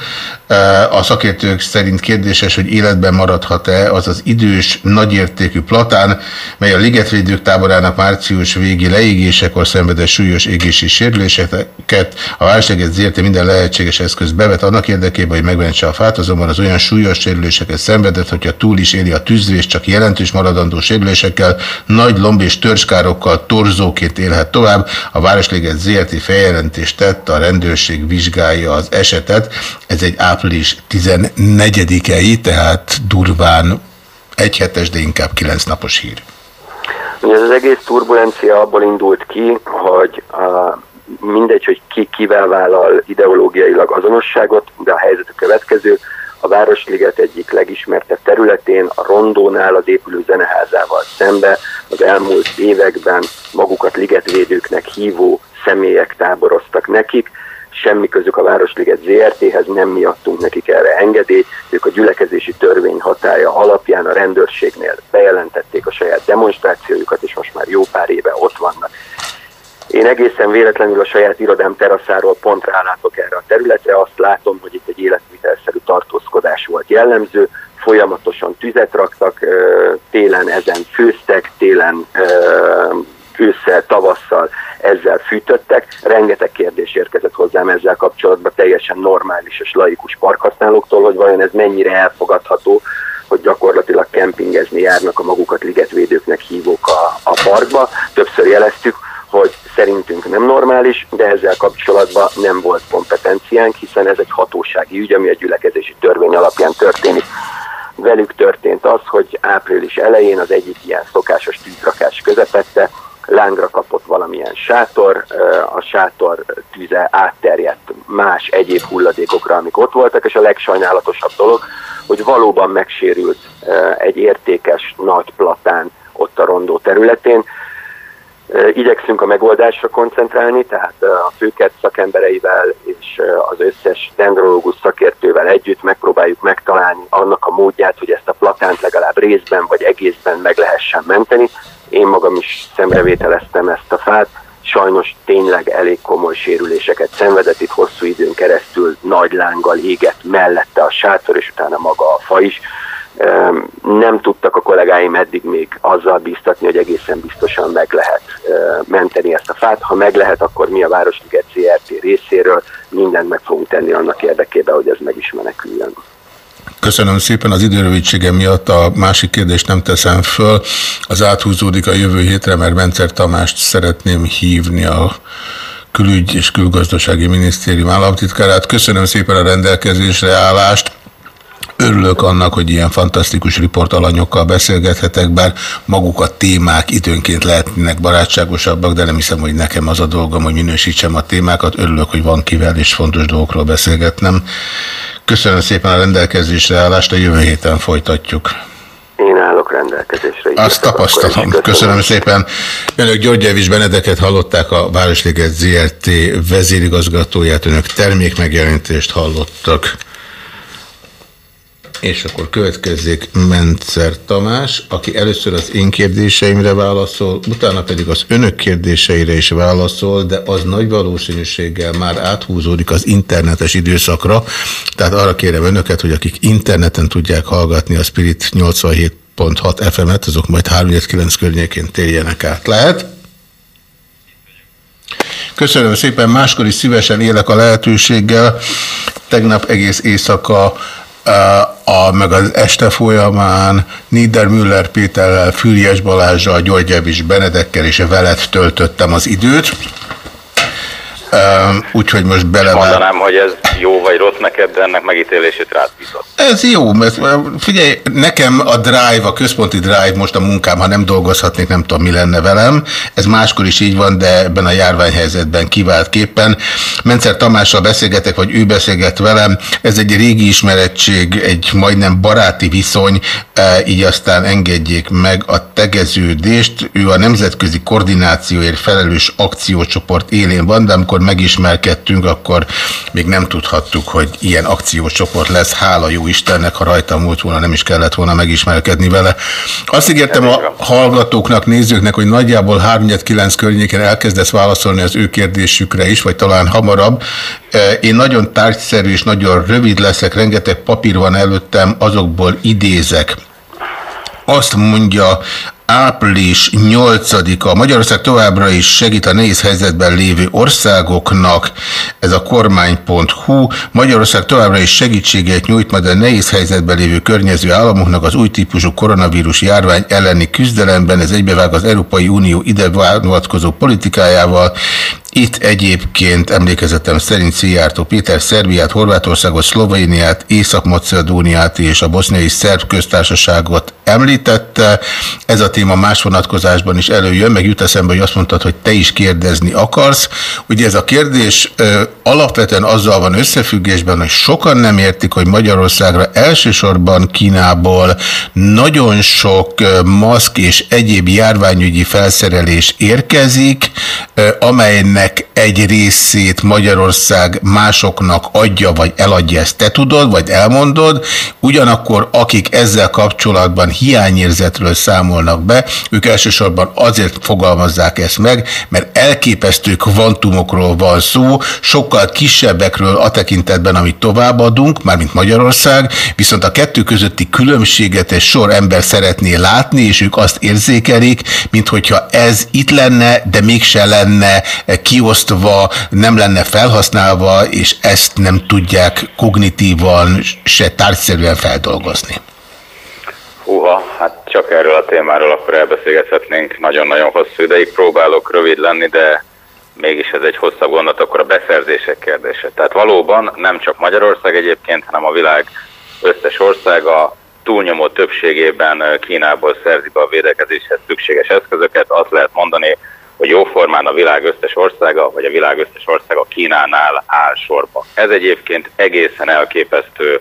Eh, a szakértők szerint kérdéses, hogy életben maradhat-e az az idős, nagyértékű platán, mely a ligetvédők táborának március végén régi leégésekor szenvedett súlyos égési sérüléseket a válságet ZRT minden lehetséges eszköz bevet annak érdekében, hogy megmentse a fát, azonban az olyan súlyos sérüléseket szenvedett, hogyha túl is éli a tűzvés, csak jelentős maradandó sérülésekkel, nagy lomb és törzskárokkal torzóként élhet tovább. A Városléget ZRT feljelentést tett, a rendőrség vizsgálja az esetet. Ez egy április 14-i, tehát durván egy hetes, de inkább kilenc napos hír. Ez az egész turbulencia abból indult ki, hogy a, mindegy, hogy ki kivel vállal ideológiailag azonosságot, de a helyzet a következő, a Városliget egyik legismertebb területén, a Rondónál az épülő zeneházával szembe az elmúlt években magukat ligetvédőknek hívó személyek táboroztak nekik, semmi közük a Városliget ZRT-hez, nem mi adtunk nekik erre engedélyt, ők a gyülekezési törvény hatája alapján a rendőrségnél bejelentették a saját demonstrációjukat, és most már jó pár éve ott vannak. Én egészen véletlenül a saját irodám teraszáról pont rálátok erre a területre, azt látom, hogy itt egy életvitelszerű tartózkodás volt jellemző, folyamatosan tüzet raktak, télen ezen főztek, télen ősszel, tavasszal ezzel fűtöttek. Rengeteg kérdés érkezett hozzám ezzel kapcsolatban, teljesen normális és laikus parkhasználóktól, hogy vajon ez mennyire elfogadható, hogy gyakorlatilag kempingezni járnak a magukat ligetvédőknek hívók a, a parkba. Többször jeleztük, hogy szerintünk nem normális, de ezzel kapcsolatban nem volt kompetenciánk, hiszen ez egy hatósági ügy, ami a gyülekezési törvény alapján történik. Velük történt az, hogy április elején az egyik ilyen szokásos tűzrakás közepette lángra kapott valamilyen sátor, a sátor tüze átterjedt más egyéb hulladékokra, amik ott voltak, és a legsajnálatosabb dolog, hogy valóban megsérült egy értékes nagy platán ott a rondó területén. Igyekszünk a megoldásra koncentrálni, tehát a főkert szakembereivel és az összes dendrológus szakértővel együtt megpróbáljuk megtalálni annak a módját, hogy ezt a platánt legalább részben vagy egészben meg lehessen menteni. Én magam is szemrevételeztem ezt a fát, sajnos tényleg elég komoly sérüléseket szenvedett, itt hosszú időn keresztül nagy lánggal égett mellette a sátor, és utána maga a fa is. Nem tudtak a kollégáim eddig még azzal bíztatni, hogy egészen biztosan meg lehet menteni ezt a fát. Ha meg lehet, akkor mi a Városliget CRT részéről mindent meg fogunk tenni annak érdekében, hogy ez meg is meneküljön. Köszönöm szépen az időrövidsége miatt a másik kérdést nem teszem föl. Az áthúzódik a jövő hétre, mert Bencer Tamást szeretném hívni a külügy és külgazdasági minisztérium államtitkárát. Köszönöm szépen a rendelkezésre állást. Örülök annak, hogy ilyen fantasztikus riportalanyokkal beszélgethetek, bár maguk a témák időnként lehetnek barátságosabbak, de nem hiszem, hogy nekem az a dolgom, hogy minősítsem a témákat. Örülök, hogy van kivel és fontos dolgokról beszélgetnem. Köszönöm szépen a rendelkezésre állást, a jövő héten folytatjuk. Én állok rendelkezésre. Azt tapasztalom. Köszönöm. köszönöm szépen. Önök György Evis Benedeket hallották, a Városliget ZRT vezérigazgatóját, önök termékmegjelentést hallottak. És akkor következzék Mencer Tamás, aki először az én kérdéseimre válaszol, utána pedig az önök kérdéseire is válaszol, de az nagy valószínűséggel már áthúzódik az internetes időszakra, tehát arra kérem önöket, hogy akik interneten tudják hallgatni a Spirit 87.6 FM-et, azok majd 39 környékén térjenek át. Lehet? Köszönöm szépen, máskor is szívesen élek a lehetőséggel. Tegnap egész éjszaka a, meg az este folyamán Niedermüller Péterrel, Füriyes Balázsral, György Evis Benedekkel és veled töltöttem az időt. Úgyhogy most bele. Mondanám, hogy ez jó vagy rossz neked, de ennek megítélését rád bízott. Ez jó, mert figyelj, nekem a drive, a központi drive most a munkám, ha nem dolgozhatnék, nem tudom, mi lenne velem. Ez máskor is így van, de ebben a járványhelyzetben kivált képen. Mencer Tamással beszélgetek, vagy ő beszélget velem. Ez egy régi ismerettség, egy majdnem baráti viszony, így aztán engedjék meg a tegeződést. Ő a nemzetközi koordinációért felelős akciócsoport élén van, de amikor megismerkedtünk, akkor még nem tudhattuk, hogy ilyen akciócsoport lesz. Hála jó Istennek, ha rajta múlt volna, nem is kellett volna megismerkedni vele. Azt ígértem a hallgatóknak, nézőknek, hogy nagyjából 3-9 környéken elkezdesz válaszolni az ő kérdésükre is, vagy talán hamarabb. Én nagyon tárgyszerű és nagyon rövid leszek, rengeteg papír van előttem, azokból idézek. Azt mondja április 8-a. Magyarország továbbra is segít a nehéz helyzetben lévő országoknak. Ez a kormány.hu. Magyarország továbbra is segítséget nyújt majd a nehéz helyzetben lévő környező államoknak az új típusú koronavírus járvány elleni küzdelemben. Ez egybevág az Európai Unió ide vonatkozó politikájával, itt egyébként emlékezetem szerint Szijjártó Péter Szerbiát, Horvátországot, Szlovéniát, Észak-Macedóniát és a boszniai szerb köztársaságot említette. Ez a téma más vonatkozásban is előjön, meg jut eszembe, hogy azt mondtad, hogy te is kérdezni akarsz. Ugye ez a kérdés ö, alapvetően azzal van összefüggésben, hogy sokan nem értik, hogy Magyarországra elsősorban Kínából nagyon sok maszk és egyéb járványügyi felszerelés érkezik, ö, amelynek ennek egy részét Magyarország másoknak adja, vagy eladja, ezt te tudod, vagy elmondod, ugyanakkor akik ezzel kapcsolatban hiányérzetről számolnak be, ők elsősorban azért fogalmazzák ezt meg, mert elképesztő kvantumokról van szó, sokkal kisebbekről a tekintetben, amit továbbadunk, mármint Magyarország, viszont a kettő közötti különbséget egy sor ember szeretné látni, és ők azt érzékelik, mint hogyha ez itt lenne, de mégse lenne ki kiosztva, nem lenne felhasználva, és ezt nem tudják kognitívan se tárgyszerűen feldolgozni. Húha, hát csak erről a témáról akkor elbeszélgethetnénk nagyon-nagyon hosszú ideig. Próbálok rövid lenni, de mégis ez egy hosszabb gondot, akkor a beszerzések kérdése. Tehát valóban nem csak Magyarország egyébként, hanem a világ összes országa túlnyomó többségében Kínából szerzi be a védekezéshez szükséges eszközöket. Azt lehet mondani, hogy jóformán a világ összes országa, vagy a világ összes országa Kínánál áll sorba. Ez egyébként egészen elképesztő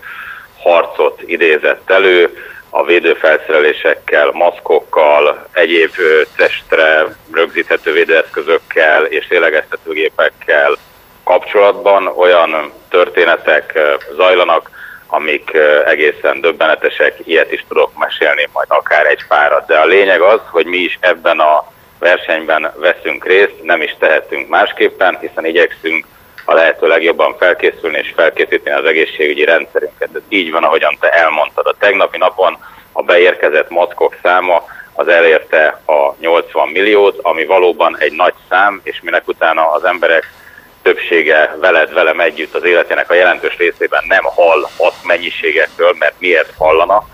harcot idézett elő, a védőfelszerelésekkel, maszkokkal, egyéb testre rögzíthető védőeszközökkel és lélegeztetőgépekkel kapcsolatban olyan történetek zajlanak, amik egészen döbbenetesek, ilyet is tudok mesélni majd akár egy párat. De a lényeg az, hogy mi is ebben a versenyben veszünk részt, nem is tehetünk másképpen, hiszen igyekszünk a lehető legjobban felkészülni és felkészíteni az egészségügyi rendszerünket. Ez így van, ahogyan te elmondtad. A tegnapi napon a beérkezett maszkok száma az elérte a 80 milliót, ami valóban egy nagy szám, és minek utána az emberek többsége veled, velem együtt az életének a jelentős részében nem hall azt mennyiségekről, mert miért hallana,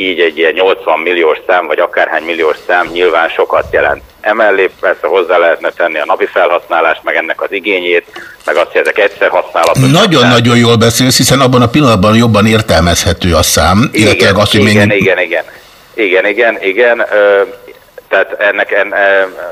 így egy ilyen 80 milliós szám, vagy akárhány milliós szám nyilván sokat jelent. Emellé persze hozzá lehetne tenni a napi felhasználást, meg ennek az igényét, meg azt, hogy ezek egyszer használatos. Nagyon-nagyon jól beszélsz, hiszen abban a pillanatban jobban értelmezhető a szám, igen, illetve azt, hogy igen, még... igen, igen, igen, igen, igen, ö, tehát ennek en,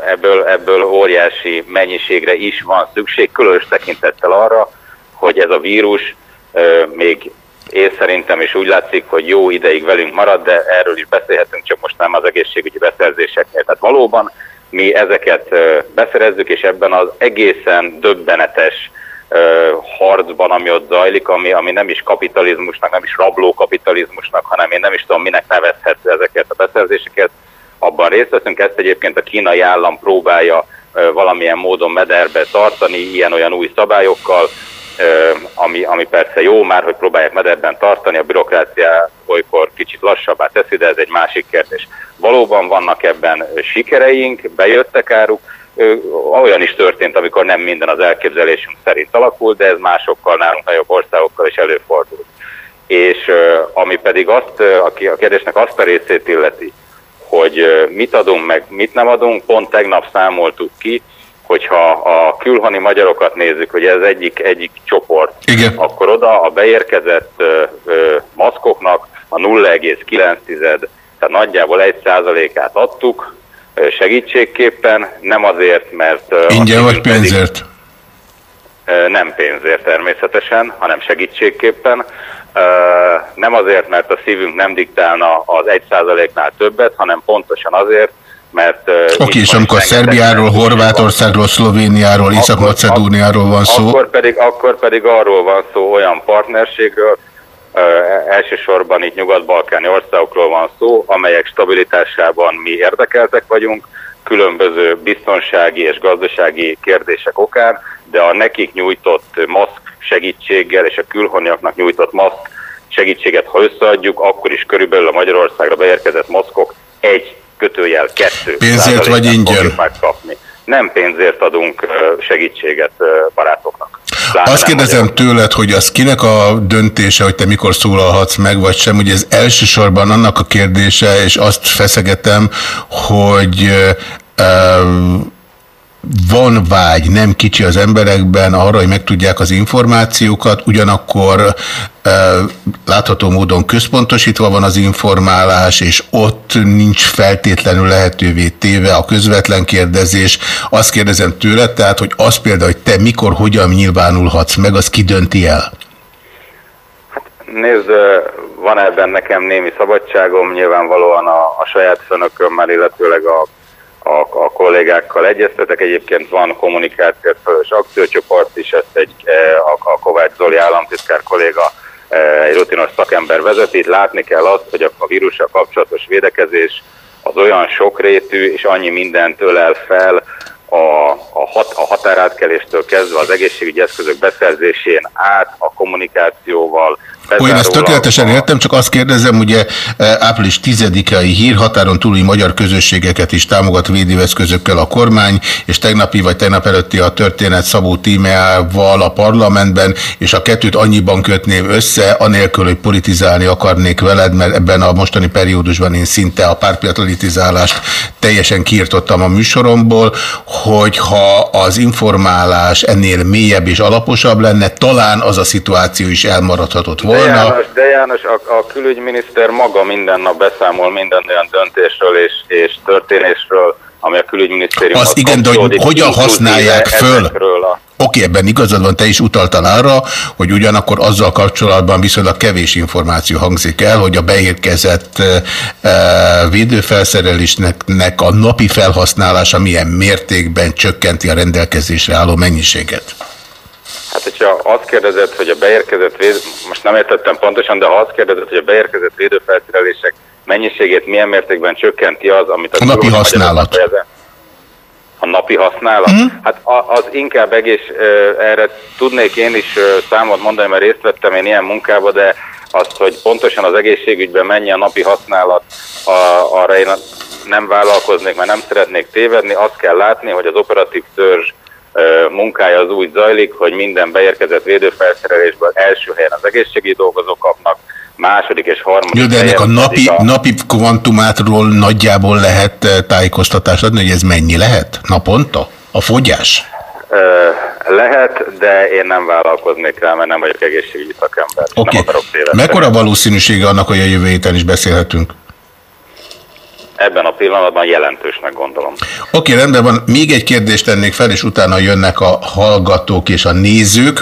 ebből, ebből óriási mennyiségre is van szükség, különös tekintettel arra, hogy ez a vírus ö, még én szerintem is úgy látszik, hogy jó ideig velünk marad, de erről is beszélhetünk, csak most nem az egészségügyi beszerzéseknél. Tehát valóban mi ezeket beszerezzük, és ebben az egészen döbbenetes harcban, ami ott zajlik, ami, ami nem is kapitalizmusnak, nem is rabló kapitalizmusnak, hanem én nem is tudom, minek nevezhető ezeket a beszerzéseket. Abban részt veszünk, ezt egyébként a kínai állam próbálja valamilyen módon mederbe tartani, ilyen-olyan új szabályokkal, ami, ami persze jó már, hogy próbálják mederben tartani, a bürokrácia olykor kicsit lassabbá teszi, de ez egy másik kérdés. Valóban vannak ebben sikereink, bejöttek áruk, olyan is történt, amikor nem minden az elképzelésünk szerint alakul, de ez másokkal, nálunk nagyobb országokkal is előfordul. És ami pedig azt, a kérdésnek azt a részét illeti, hogy mit adunk meg, mit nem adunk, pont tegnap számoltuk ki, hogyha a külhoni magyarokat nézzük, hogy ez egyik, egyik csoport, Igen. akkor oda a beérkezett ö, ö, maszkoknak a 0,9, tehát nagyjából 1%-át adtuk ö, segítségképpen, nem azért, mert... ö, Ingyen vagy pedig- pénzért? Ö, Nem pénzért természetesen, hanem segítségképpen. Ö, Nem azért, mert a szívünk nem diktálna az 1%-nál többet, hanem pontosan azért, mert... Oké, és amikor Szerbiáról. Horvátországról, Szlovéniáról, Észak-Macedóniáról van szó, Akkor pedig, akkor pedig arról van szó, olyan partnerségről, elsősorban itt nyugat-balkáni országokról van szó, amelyek stabilitásában mi érdekeltek vagyunk, különböző biztonsági és gazdasági kérdések okán, de a nekik nyújtott maszk segítséggel és a külhoniaknak nyújtott maszk segítséget, ha összeadjuk, akkor is körülbelül a Magyarországra beérkezett maszkok egy kötőjel kettő. Pénzért százalékát vagy ingyen? megkapni. Nem pénzért adunk segítséget barátoknak. Pláne Azt kérdezem tőled, hogy az kinek a döntése, hogy te mikor szólalhatsz meg, vagy sem, ugye ez elsősorban annak a kérdése, és azt feszegetem, hogy ö, van vágy, nem kicsi az emberekben arra, hogy megtudják az információkat, ugyanakkor e, látható módon központosítva van az informálás, és ott nincs feltétlenül lehetővé téve a közvetlen kérdezés. Azt kérdezem tőled, tehát, hogy az például, hogy te mikor, hogyan nyilvánulhatsz meg, az ki dönti el? Nézd, ö, van ebben nekem némi szabadságom, nyilvánvalóan a, a saját főnökömmel, illetőleg a, a, a kollégákkal egyeztetek. Egyébként van kommunikációs felelős akciócsoport is, ezt egy, e, a, a Kovács Zoli államtitkár kolléga e, egy rutinos szakember vezeti. Látni kell azt, hogy a vírussal kapcsolatos védekezés az olyan sokrétű, és annyi mindent ölel fel, a, a, hat, a határátkeléstől kezdve az egészségügyi eszközök beszerzésén át a kommunikációval, Olyan, ezt bezárólag tökéletesen értem, csak azt kérdezem, ugye eh, április 10-i hír határon túli magyar közösségeket is támogat védőeszközökkel a kormány, és tegnapi vagy tegnap előtti a történet Szabó Tímeával a parlamentben, és a kettőt annyiban kötném össze, anélkül, hogy politizálni akarnék veled, mert ebben a mostani periódusban én szinte a pártpolitizálást teljesen kiirtottam a műsoromból, hogyha az informálás ennél mélyebb és alaposabb lenne, talán az a szituáció is elmaradhatott De volna. János, de János a, a külügyminiszter maga minden nap beszámol minden olyan döntésről és, és történésről, ami a külügyminisztérium Az igen, de hogy hogyan használják föl? A... Oké, ebben igazad van, te is utaltál arra, hogy ugyanakkor azzal kapcsolatban viszonylag kevés információ hangzik el, hogy a beérkezett e, védőfelszerelésnek a napi felhasználása milyen mértékben csökkenti a rendelkezésre álló mennyiséget. Hát, hogyha azt kérdezed, hogy a beérkezett véd... most nem értettem pontosan, de ha azt kérdezed, hogy a beérkezett védőfelszerelések mennyiségét milyen mértékben csökkenti az, amit a, A napi használat. magyarázat fejezett. A napi használat? Mhm. Hát az inkább egész, erre tudnék én is számot mondani, mert részt vettem én ilyen munkába, de azt, hogy pontosan az egészségügyben mennyi a napi használat, a, arra én nem vállalkoznék, mert nem szeretnék tévedni. Azt kell látni, hogy az operatív törzs munkája az úgy zajlik, hogy minden beérkezett védőfelszerelésből első helyen az egészségügyi dolgozók kapnak, második és harmadik Jó, de ennek a napi, napi kvantumátról nagyjából lehet eh, tájékoztatást adni, hogy ez mennyi lehet naponta? A fogyás? Lehet, de én nem vállalkoznék rá, mert nem vagyok egészségügyi szakember. Oké. Nem akarok. Mekkora valószínűsége annak, hogy a jövő héten is beszélhetünk? Ebben a pillanatban jelentősnek gondolom. Oké, rendben van. Még egy kérdést tennék fel, és utána jönnek a hallgatók és a nézők.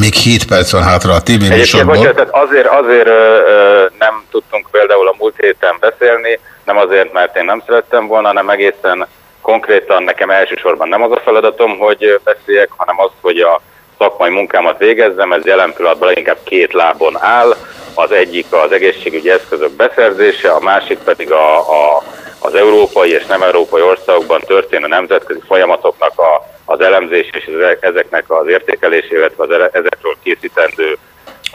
Még 7 perc van hátra a tévéműsorból. bocsánat, azért, azért ö, nem tudtunk például a múlt héten beszélni, nem azért, mert én nem szerettem volna, hanem egészen konkrétan nekem elsősorban nem az a feladatom, hogy beszéljek, hanem az, hogy a szakmai munkámat végezzem, ez jelen pillanatban inkább két lábon áll, az egyik az egészségügyi eszközök beszerzése, a másik pedig a, a, az európai és nem európai országokban történő nemzetközi folyamatoknak a, az elemzés és ezeknek az értékelés, illetve az ezekről készítendő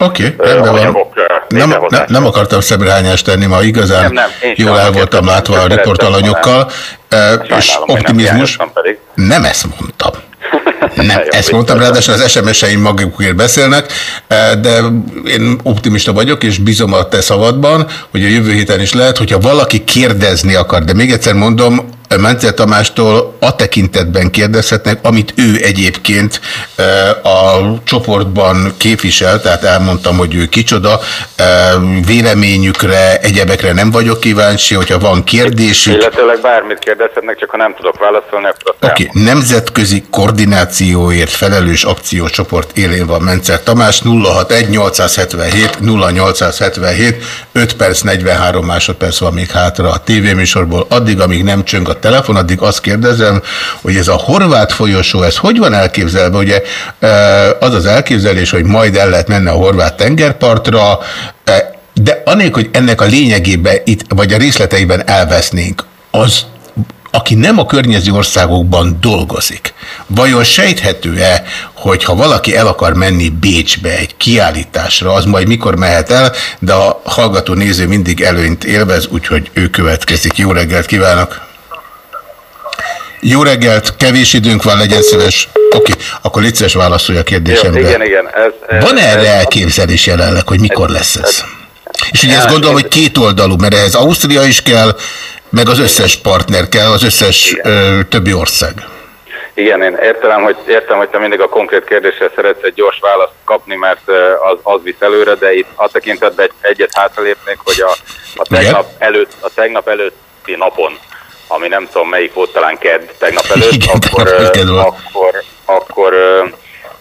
Oké, okay, rendben van. Nem, nem, nem akartam szemrehányást tenni, ma igazán nem, nem, jól el voltam látva a riportalanyokkal, és optimizmus. Nem ezt mondtam. Nem, ezt mondtam, ráadásul az SMS-eim magukért beszélnek, de én optimista vagyok, és bízom a te szavadban, hogy a jövő héten is lehet, hogyha valaki kérdezni akar, de még egyszer mondom, Mencer Tamástól a tekintetben kérdezhetnek, amit ő egyébként a csoportban képvisel, tehát elmondtam, hogy ő kicsoda, véleményükre, egyebekre nem vagyok kíváncsi, hogyha van kérdésük. Illetőleg bármit kérdezhetnek, csak ha nem tudok válaszolni, akkor Oké, okay. nemzetközi koordinációért felelős akciócsoport élén van Mencer Tamás, 061 877 0877, 5 perc 43 másodperc van még hátra a tévéműsorból, addig, amíg nem csöng a telefon, addig azt kérdezem, hogy ez a horvát folyosó, ez hogy van elképzelve? Ugye az az elképzelés, hogy majd el lehet menni a horvát tengerpartra, de anélkül, hogy ennek a lényegében itt, vagy a részleteiben elvesznénk, az aki nem a környező országokban dolgozik, vajon sejthető-e, hogy ha valaki el akar menni Bécsbe egy kiállításra, az majd mikor mehet el, de a hallgató néző mindig előnyt élvez, úgyhogy ő következik. Jó reggelt kívánok! Jó reggelt, kevés időnk van, legyen szíves. Oké, okay, akkor légy szíves válaszolja a kérdésemre. Jó, igen, igen. Ez, ez, van -e erre ez, elképzelés jelenleg, hogy mikor lesz ez? ez És ugye ezt gondolom, hogy két oldalú, mert ehhez Ausztria is kell, meg az összes partner kell, az összes ö, többi ország. Igen, én értem hogy, értem, hogy te mindig a konkrét kérdésre szeretsz egy gyors választ kapni, mert az, az visz előre, de itt a tekintetben egy, egyet hátralépnék, hogy a, a, tegnap előtt, a tegnap előtti napon ami nem tudom melyik volt, talán kedd tegnap előtt, Igen, akkor, akkor, akkor,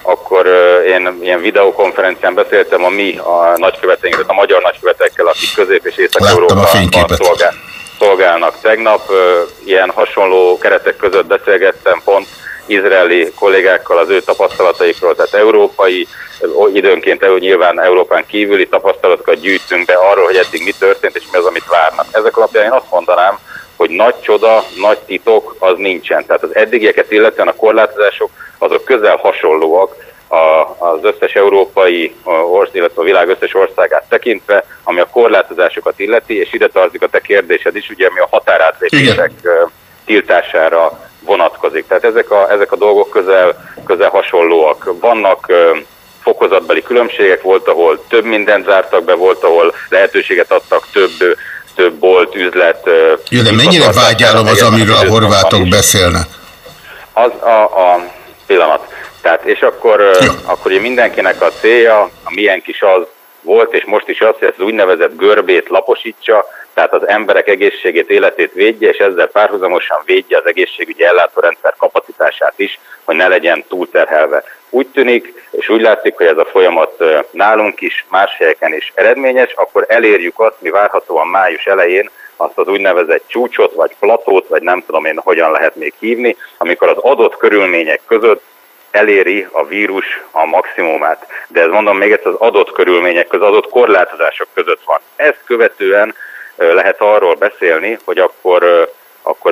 akkor én ilyen videokonferencián beszéltem a mi a nagyköveteinkről, a magyar nagykövetekkel, akik Közép- és Észak-Európában szolgál, szolgálnak. Tegnap ilyen hasonló keretek között beszélgettem pont izraeli kollégákkal az ő tapasztalataikról, tehát európai, időnként nyilván Európán kívüli tapasztalatokat gyűjtünk be arról, hogy eddig mi történt és mi az, amit várnak. Ezek alapján én azt mondanám, hogy nagy csoda, nagy titok az nincsen. Tehát az eddigieket illetően a korlátozások azok közel hasonlóak az összes európai ország, illetve a világ összes országát tekintve, ami a korlátozásokat illeti, és ide tartozik a te kérdésed is, ugye, ami a határátlépések tiltására vonatkozik. Tehát ezek a, ezek a dolgok közel, közel hasonlóak. Vannak fokozatbeli különbségek, volt, ahol több mindent zártak be, volt, ahol lehetőséget adtak több több bolt, üzlet... Jó, de mennyire vágyálom az, amiről a horvátok beszélnek? Az a, a pillanat. Tehát, és akkor, akkor ugye mindenkinek a célja, a milyen kis az volt, és most is az, hogy ezt az úgynevezett görbét laposítsa, tehát az emberek egészségét, életét védje, és ezzel párhuzamosan védje az egészségügyi ellátórendszer kapacitását is, hogy ne legyen túlterhelve. Úgy tűnik, és úgy látszik, hogy ez a folyamat nálunk is, más helyeken is eredményes, akkor elérjük azt, mi várhatóan május elején, azt az úgynevezett csúcsot, vagy platót, vagy nem tudom én hogyan lehet még hívni, amikor az adott körülmények között eléri a vírus a maximumát. De ez mondom még egyszer az adott körülmények között, az adott korlátozások között van. Ezt követően lehet arról beszélni, hogy akkor,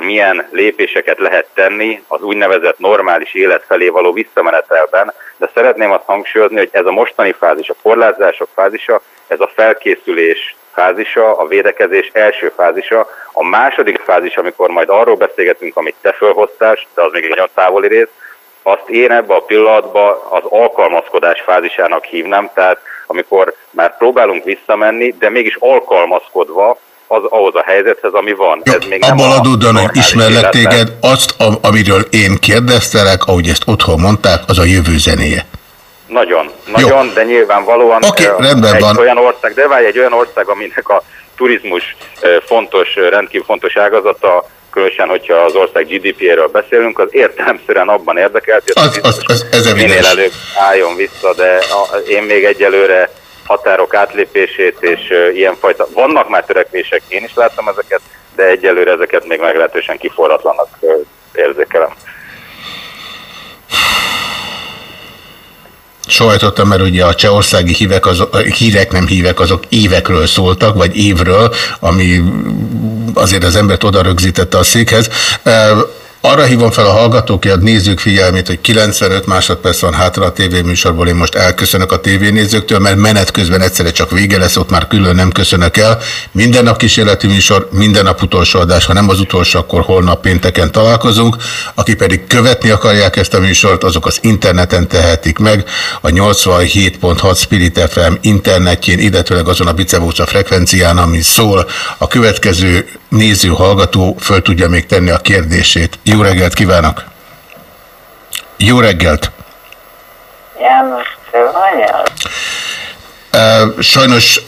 milyen lépéseket lehet tenni az úgynevezett normális élet felé való visszamenetelben, de szeretném azt hangsúlyozni, hogy ez a mostani fázis, a korlátozások fázisa, ez a felkészülés fázisa, a védekezés első fázisa. A második fázis, amikor majd arról beszélgetünk, amit te fölhoztál, de az még egy nagyon távoli rész, azt én ebbe a pillanatban az alkalmazkodás fázisának hívnám, tehát amikor már próbálunk visszamenni, de mégis alkalmazkodva az, ahhoz a helyzethez, ami van. Jó, Ez még abból adódóan, hogy ismerlek téged, azt,amiről én kérdeztelek, ahogy ezt otthon mondták, az a jövő zenéje. Nagyon, nagyon, Jó. de nyilvánvalóan okay, uh, rendben egy van. olyan ország, de várj, egy olyan ország, aminek a turizmus uh, fontos, rendkívül fontos ágazata, különösen, hogyha az ország GDP-ről beszélünk, az értelemszerűen abban érdekelt, hogy az, az, az, ez minél előbb álljon vissza, de a, én még egyelőre határok átlépését és ilyenfajta, vannak már törekvések, én is láttam ezeket, de egyelőre ezeket még meglehetősen kiforratlanak érzékelem. sohajtottam, mert ugye a csehországi hívek, azok, hírek nem hívek, azok évekről szóltak, vagy évről, ami azért az embert oda rögzítette a székhez. Arra hívom fel a hallgatókat, nézők figyelmét, hogy 95 másodperc van hátra a tévéműsorból, én most elköszönök a tévénézőktől, mert menet közben egyszerre csak vége lesz, ott már külön nem köszönök el. Minden nap kísérleti műsor, minden nap utolsó adás, ha nem az utolsó, akkor holnap pénteken találkozunk. Aki pedig követni akarják ezt a műsort, azok az interneten tehetik meg, a 87.6 Spirit FM internetjén, illetőleg azon a Bicebóca frekvencián, ami szól. A következő néző, hallgató föl tudja még tenni a kérdését. Jó reggelt kívánok! Jó reggelt! János, Sajnos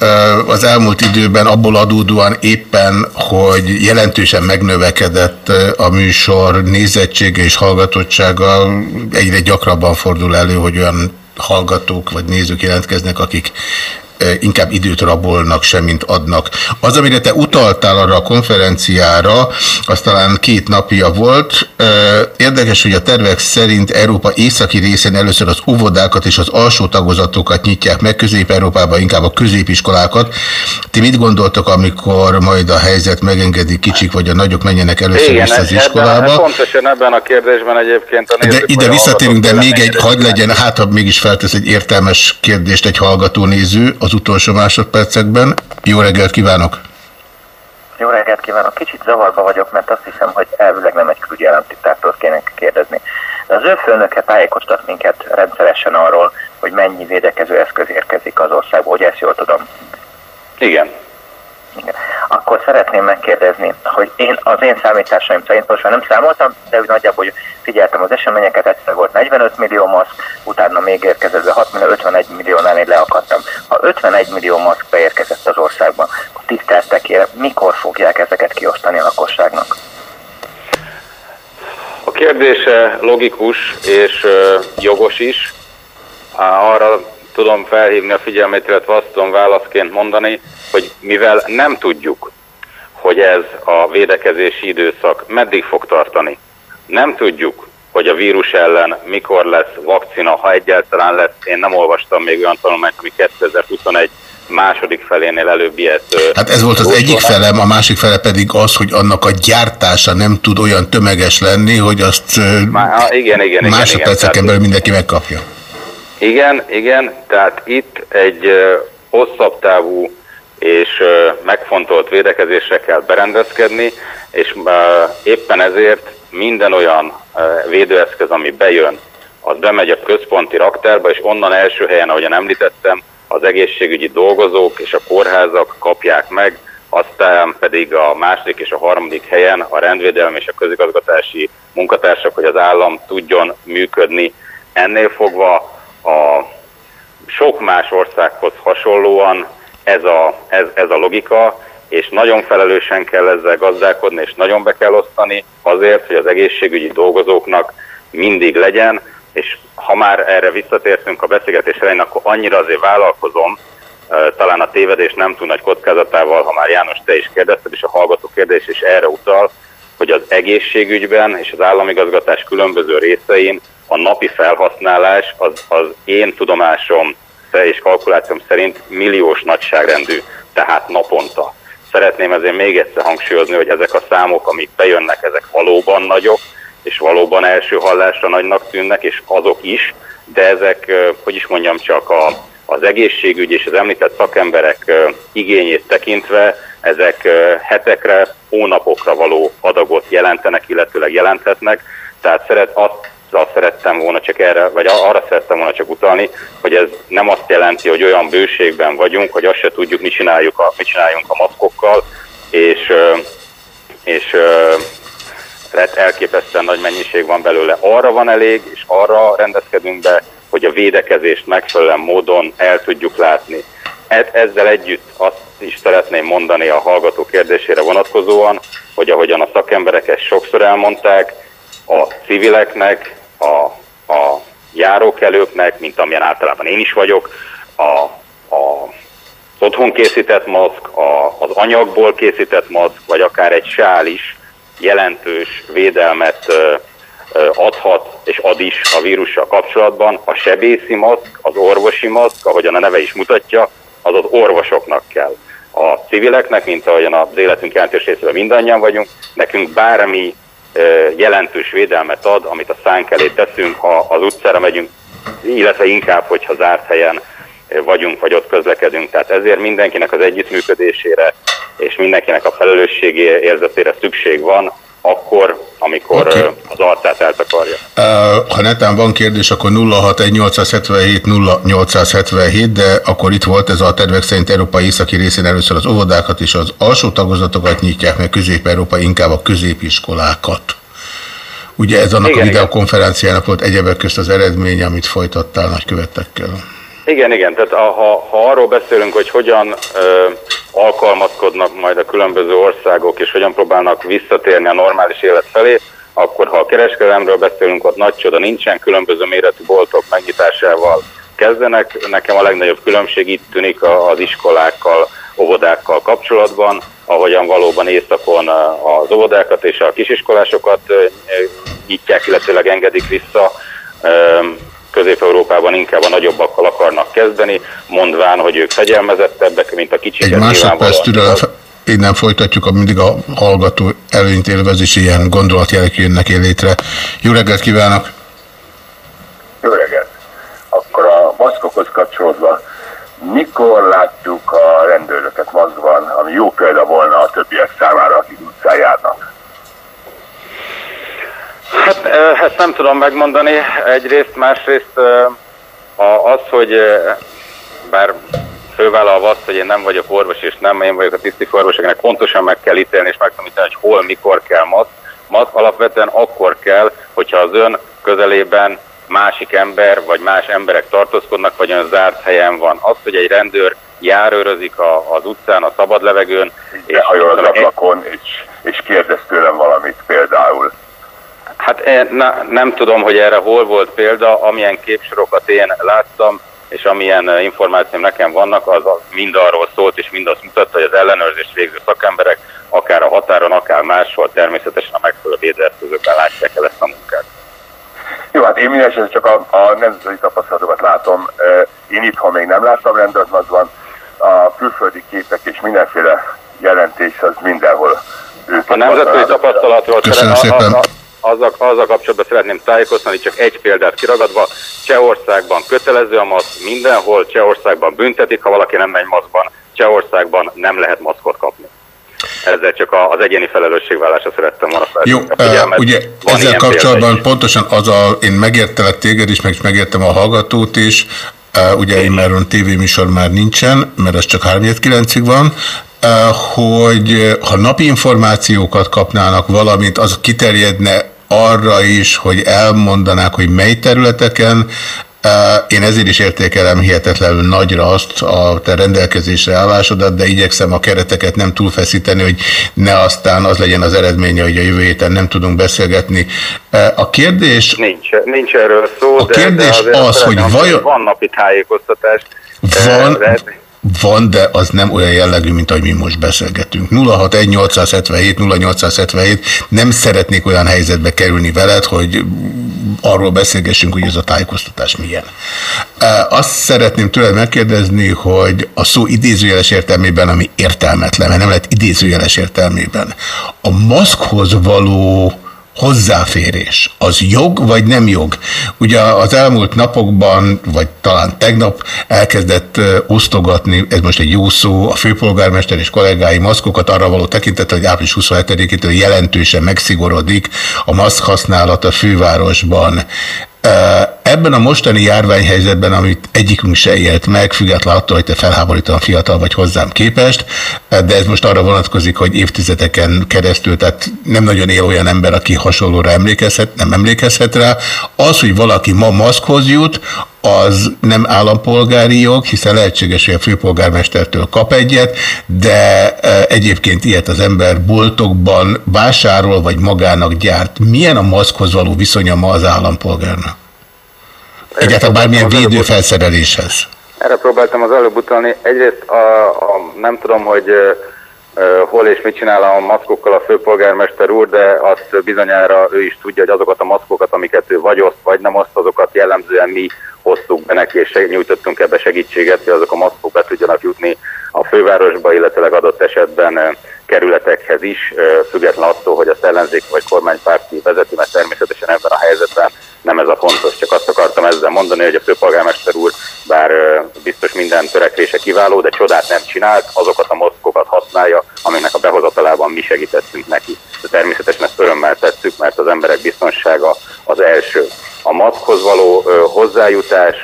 az elmúlt időben abból adódóan éppen, hogy jelentősen megnövekedett a műsor nézettsége és hallgatottsága, egyre gyakrabban fordul elő, hogy olyan hallgatók vagy nézők jelentkeznek, akik inkább időt rabolnak, semmint adnak. Az, amire te utaltál arra a konferenciára, az talán két napja volt. Érdekes, hogy a tervek szerint Európa északi részén először az óvodákat és az alsó tagozatokat nyitják meg, Közép-Európában inkább a középiskolákat. Ti mit gondoltok, amikor majd a helyzet megengedi kicsik vagy a nagyok menjenek először Igen, vissza az iskolába? Ebben, pontosan ebben a kérdésben egyébként a nézők, De ide visszatérünk, de még egy, hagyd legyen, hát ha mégis feltesz egy értelmes kérdést egy hallgató néző, az utolsó másodpercekben. Jó reggelt kívánok! Jó reggelt kívánok! Kicsit zavarba vagyok, mert azt hiszem, hogy elvileg nem egy külügyelemtisztáktól kéne kérdezni. De az ő főnöke tájékoztat minket rendszeresen arról, hogy mennyi védekező eszköz érkezik az országba, hogy ezt jól tudom. Igen. Akkor szeretném megkérdezni, hogy én az én számításaim szerint most nem számoltam, de úgy nagyjából hogy figyeltem az eseményeket, egyszer volt 45 millió maszk, utána még érkezett be 6 millió, 51 milliónál én leakadtam. Ha 51 millió maszk beérkezett az országban, akkor tiszteltekére mikor fogják ezeket kiosztani a lakosságnak? A kérdése logikus és jogos is. Arra tudom felhívni a figyelmét, illetve azt tudom válaszként mondani, hogy mivel nem tudjuk, hogy ez a védekezési időszak meddig fog tartani, nem tudjuk, hogy a vírus ellen mikor lesz vakcina, ha egyáltalán lesz. Én nem olvastam még olyan tanulmányt, ami 2021 második felénél előbb ilyet. Hát ez volt az egyik felem, a másik fele pedig az, hogy annak a gyártása nem tud olyan tömeges lenni, hogy azt Má, igen, igen, másodperceken belül mindenki megkapja. Igen, igen, tehát itt egy hosszabb távú és megfontolt védekezésre kell berendezkedni, és éppen ezért minden olyan védőeszköz, ami bejön, az bemegy a központi raktárba, és onnan első helyen, ahogyan említettem, az egészségügyi dolgozók és a kórházak kapják meg, aztán pedig a második és a harmadik helyen a rendvédelmi és a közigazgatási munkatársak, hogy az állam tudjon működni. Ennél fogva a sok más országhoz hasonlóan ez a, ez, ez a logika, és nagyon felelősen kell ezzel gazdálkodni, és nagyon be kell osztani azért, hogy az egészségügyi dolgozóknak mindig legyen, és ha már erre visszatértünk a beszélgetés elején, akkor annyira azért vállalkozom, talán a tévedés nem túl nagy kockázatával, ha már János te is kérdezted, és a hallgató kérdés is erre utal, hogy az egészségügyben és az államigazgatás különböző részein a napi felhasználás az, az én tudomásom és kalkulációm szerint milliós nagyságrendű, tehát naponta. Szeretném ezért még egyszer hangsúlyozni, hogy ezek a számok, amik bejönnek, ezek valóban nagyok, és valóban első hallásra nagynak tűnnek, és azok is, de ezek, hogy is mondjam, csak a, az egészségügy és az említett szakemberek igényét tekintve, ezek hetekre, hónapokra való adagot jelentenek, illetőleg jelenthetnek. Tehát szeret, azt szerettem volna csak erre, vagy arra szerettem volna csak utalni, hogy ez nem azt jelenti, hogy olyan bőségben vagyunk, hogy azt se tudjuk, mit, csináljuk a, mit csináljunk a maszkokkal, és, és elképesztően nagy mennyiség van belőle. Arra van elég, és arra rendezkedünk be, hogy a védekezést megfelelően módon el tudjuk látni. E-, ezzel együtt azt is szeretném mondani a hallgató kérdésére vonatkozóan, hogy ahogyan a szakemberek ezt sokszor elmondták, a civileknek, a, a járókelőknek, mint amilyen általában én is vagyok, a, a az otthon készített maszk, a, az anyagból készített maszk, vagy akár egy sál is jelentős védelmet ö, adhat és ad is a vírussal kapcsolatban. A sebészi maszk, az orvosi maszk, ahogyan a neve is mutatja, az az orvosoknak kell. A civileknek, mint ahogyan az életünk jelentős részében mindannyian vagyunk, nekünk bármi jelentős védelmet ad, amit a szánk elé teszünk, ha az utcára megyünk, illetve inkább, hogyha zárt helyen vagyunk, vagy ott közlekedünk. Tehát ezért mindenkinek az együttműködésére és mindenkinek a felelősségi érzetére szükség van, akkor, amikor okay. az arcát eltakarja. Ha netán van kérdés, akkor 061 0877, de akkor itt volt ez a tervek szerint Európa északi részén először az óvodákat és az alsó tagozatokat nyitják meg, Közép-Európa inkább a középiskolákat. Ugye ez annak igen, a videokonferenciának volt egyebek közt az eredmény, amit folytattál nagykövetekkel. Igen, igen, tehát ha, ha arról beszélünk, hogy hogyan ö, alkalmazkodnak majd a különböző országok, és hogyan próbálnak visszatérni a normális élet felé, akkor ha a kereskedelemről beszélünk, ott nagy csoda nincsen, különböző méretű boltok megnyitásával kezdenek. Nekem a legnagyobb különbség itt tűnik az iskolákkal, óvodákkal kapcsolatban, ahogyan valóban éjszakon az óvodákat és a kisiskolásokat nyitják, illetőleg engedik vissza Közép-Európában inkább a nagyobbakkal akarnak kezdeni, mondván, hogy ők fegyelmezettebbek, mint a kicsik. Egy másodperc türelem, innen folytatjuk, a mindig a hallgató előnyt élvezés, ilyen gondolatjelek jönnek létre. Jó reggelt kívánok! Jó reggelt! Akkor a maszkokhoz kapcsolódva, mikor látjuk a rendőröket maszkban, ami jó példa volna a többiek számára, akik utcán járnak? Hát ezt nem tudom megmondani. Egyrészt, másrészt az, hogy bár fővállalva azt, hogy én nem vagyok orvos, és nem én vagyok a tisztikorvos, akinek pontosan meg kell ítélni, és meg tudom ítélni, hogy hol, mikor kell maszk. Maszk alapvetően akkor kell, hogyha az ön közelében másik ember, vagy más emberek tartózkodnak, vagy ön zárt helyen van. Az, hogy egy rendőr járőrözik a, az utcán, a szabad levegőn, és hajol az ablakon, és, és kérdez tőlem valamit például. Hát én ne, nem tudom, hogy erre hol volt példa, amilyen képsorokat én láttam, és amilyen eh, információm nekem vannak, az mind arról szólt, és mind azt mutatta, hogy az ellenőrzést végző szakemberek, akár a határon, akár máshol természetesen a megfelelő védőeszközökkel látják el ezt a munkát. Jó, hát én mindesetre csak a, a nemzeti tapasztalatokat látom. Eh, én itthon még nem láttam rendőrmazban. A külföldi képek és mindenféle jelentés az mindenhol. A nemzetközi tapasztalatról Köszönöm szépen. A, a, azzal, azzal kapcsolatban szeretném tájékoztatni, csak egy példát kiragadva. Csehországban kötelező a maszk, mindenhol Csehországban büntetik, ha valaki nem megy maszkban. Csehországban nem lehet maszkot kapni. Ezzel csak az egyéni felelősségvállásra szerettem volna Jó, uh, ugye ezzel kapcsolatban pontosan az a, én megértelek téged is, meg megértem a hallgatót is, ugye én már tévéműsor már nincsen, mert ez csak 3-9-ig van, hogy ha napi információkat kapnának, valamint az kiterjedne arra is, hogy elmondanák, hogy mely területeken, én ezért is értékelem hihetetlenül nagyra azt a te rendelkezésre állásodat, de igyekszem a kereteket nem túlfeszíteni, hogy ne aztán az legyen az eredménye, hogy a jövő héten nem tudunk beszélgetni. A kérdés... Nincs, nincs erről szó, a kérdés de, de az, hogy vajon... Van napi tájékoztatás. Van, de, van, de az nem olyan jellegű, mint ahogy mi most beszélgetünk. 061-877-0877 nem szeretnék olyan helyzetbe kerülni veled, hogy arról beszélgessünk, hogy ez a tájékoztatás milyen. Azt szeretném tőled megkérdezni, hogy a szó idézőjeles értelmében, ami értelmetlen, mert nem lehet idézőjeles értelmében, a maszkhoz való hozzáférés, az jog vagy nem jog? Ugye az elmúlt napokban, vagy talán tegnap elkezdett osztogatni, ez most egy jó szó, a főpolgármester és kollégái maszkokat arra való tekintet, hogy április 27-től jelentősen megszigorodik a maszk használat a fővárosban. Ebben a mostani járványhelyzetben, amit egyikünk se élt meg, függetlenül attól, hogy te felháborítóan fiatal vagy hozzám képest, de ez most arra vonatkozik, hogy évtizedeken keresztül, tehát nem nagyon él olyan ember, aki hasonlóra emlékezhet, nem emlékezhet rá. Az, hogy valaki ma maszkhoz jut, az nem állampolgári jog, hiszen lehetséges, hogy a főpolgármestertől kap egyet, de egyébként ilyet az ember boltokban vásárol, vagy magának gyárt. Milyen a maszkhoz való viszonya ma az állampolgárnak? Egyáltalán bármilyen védőfelszereléshez. Erre próbáltam az előbb utalni. Egyrészt a, a, nem tudom, hogy hol és mit csinál a maszkokkal a főpolgármester úr, de azt bizonyára ő is tudja, hogy azokat a maszkokat, amiket ő vagy oszt, vagy nem oszt, azokat jellemzően mi hoztuk be neki, és nyújtottunk ebbe segítséget, hogy azok a maszkok be tudjanak jutni a fővárosba, illetőleg adott esetben kerületekhez is, független attól, hogy azt ellenzék vagy kormánypárti vezeti, mert természetesen ebben a helyzetben nem ez a fontos. Csak azt akartam ezzel mondani, hogy a főpolgármester úr, bár biztos minden törekvése kiváló, de csodát nem csinált, azokat a mozkokat használja, amiknek a behozatalában mi segítettünk neki. De természetesen ezt örömmel tettük, mert az emberek biztonsága az első. A maszkhoz való hozzájutás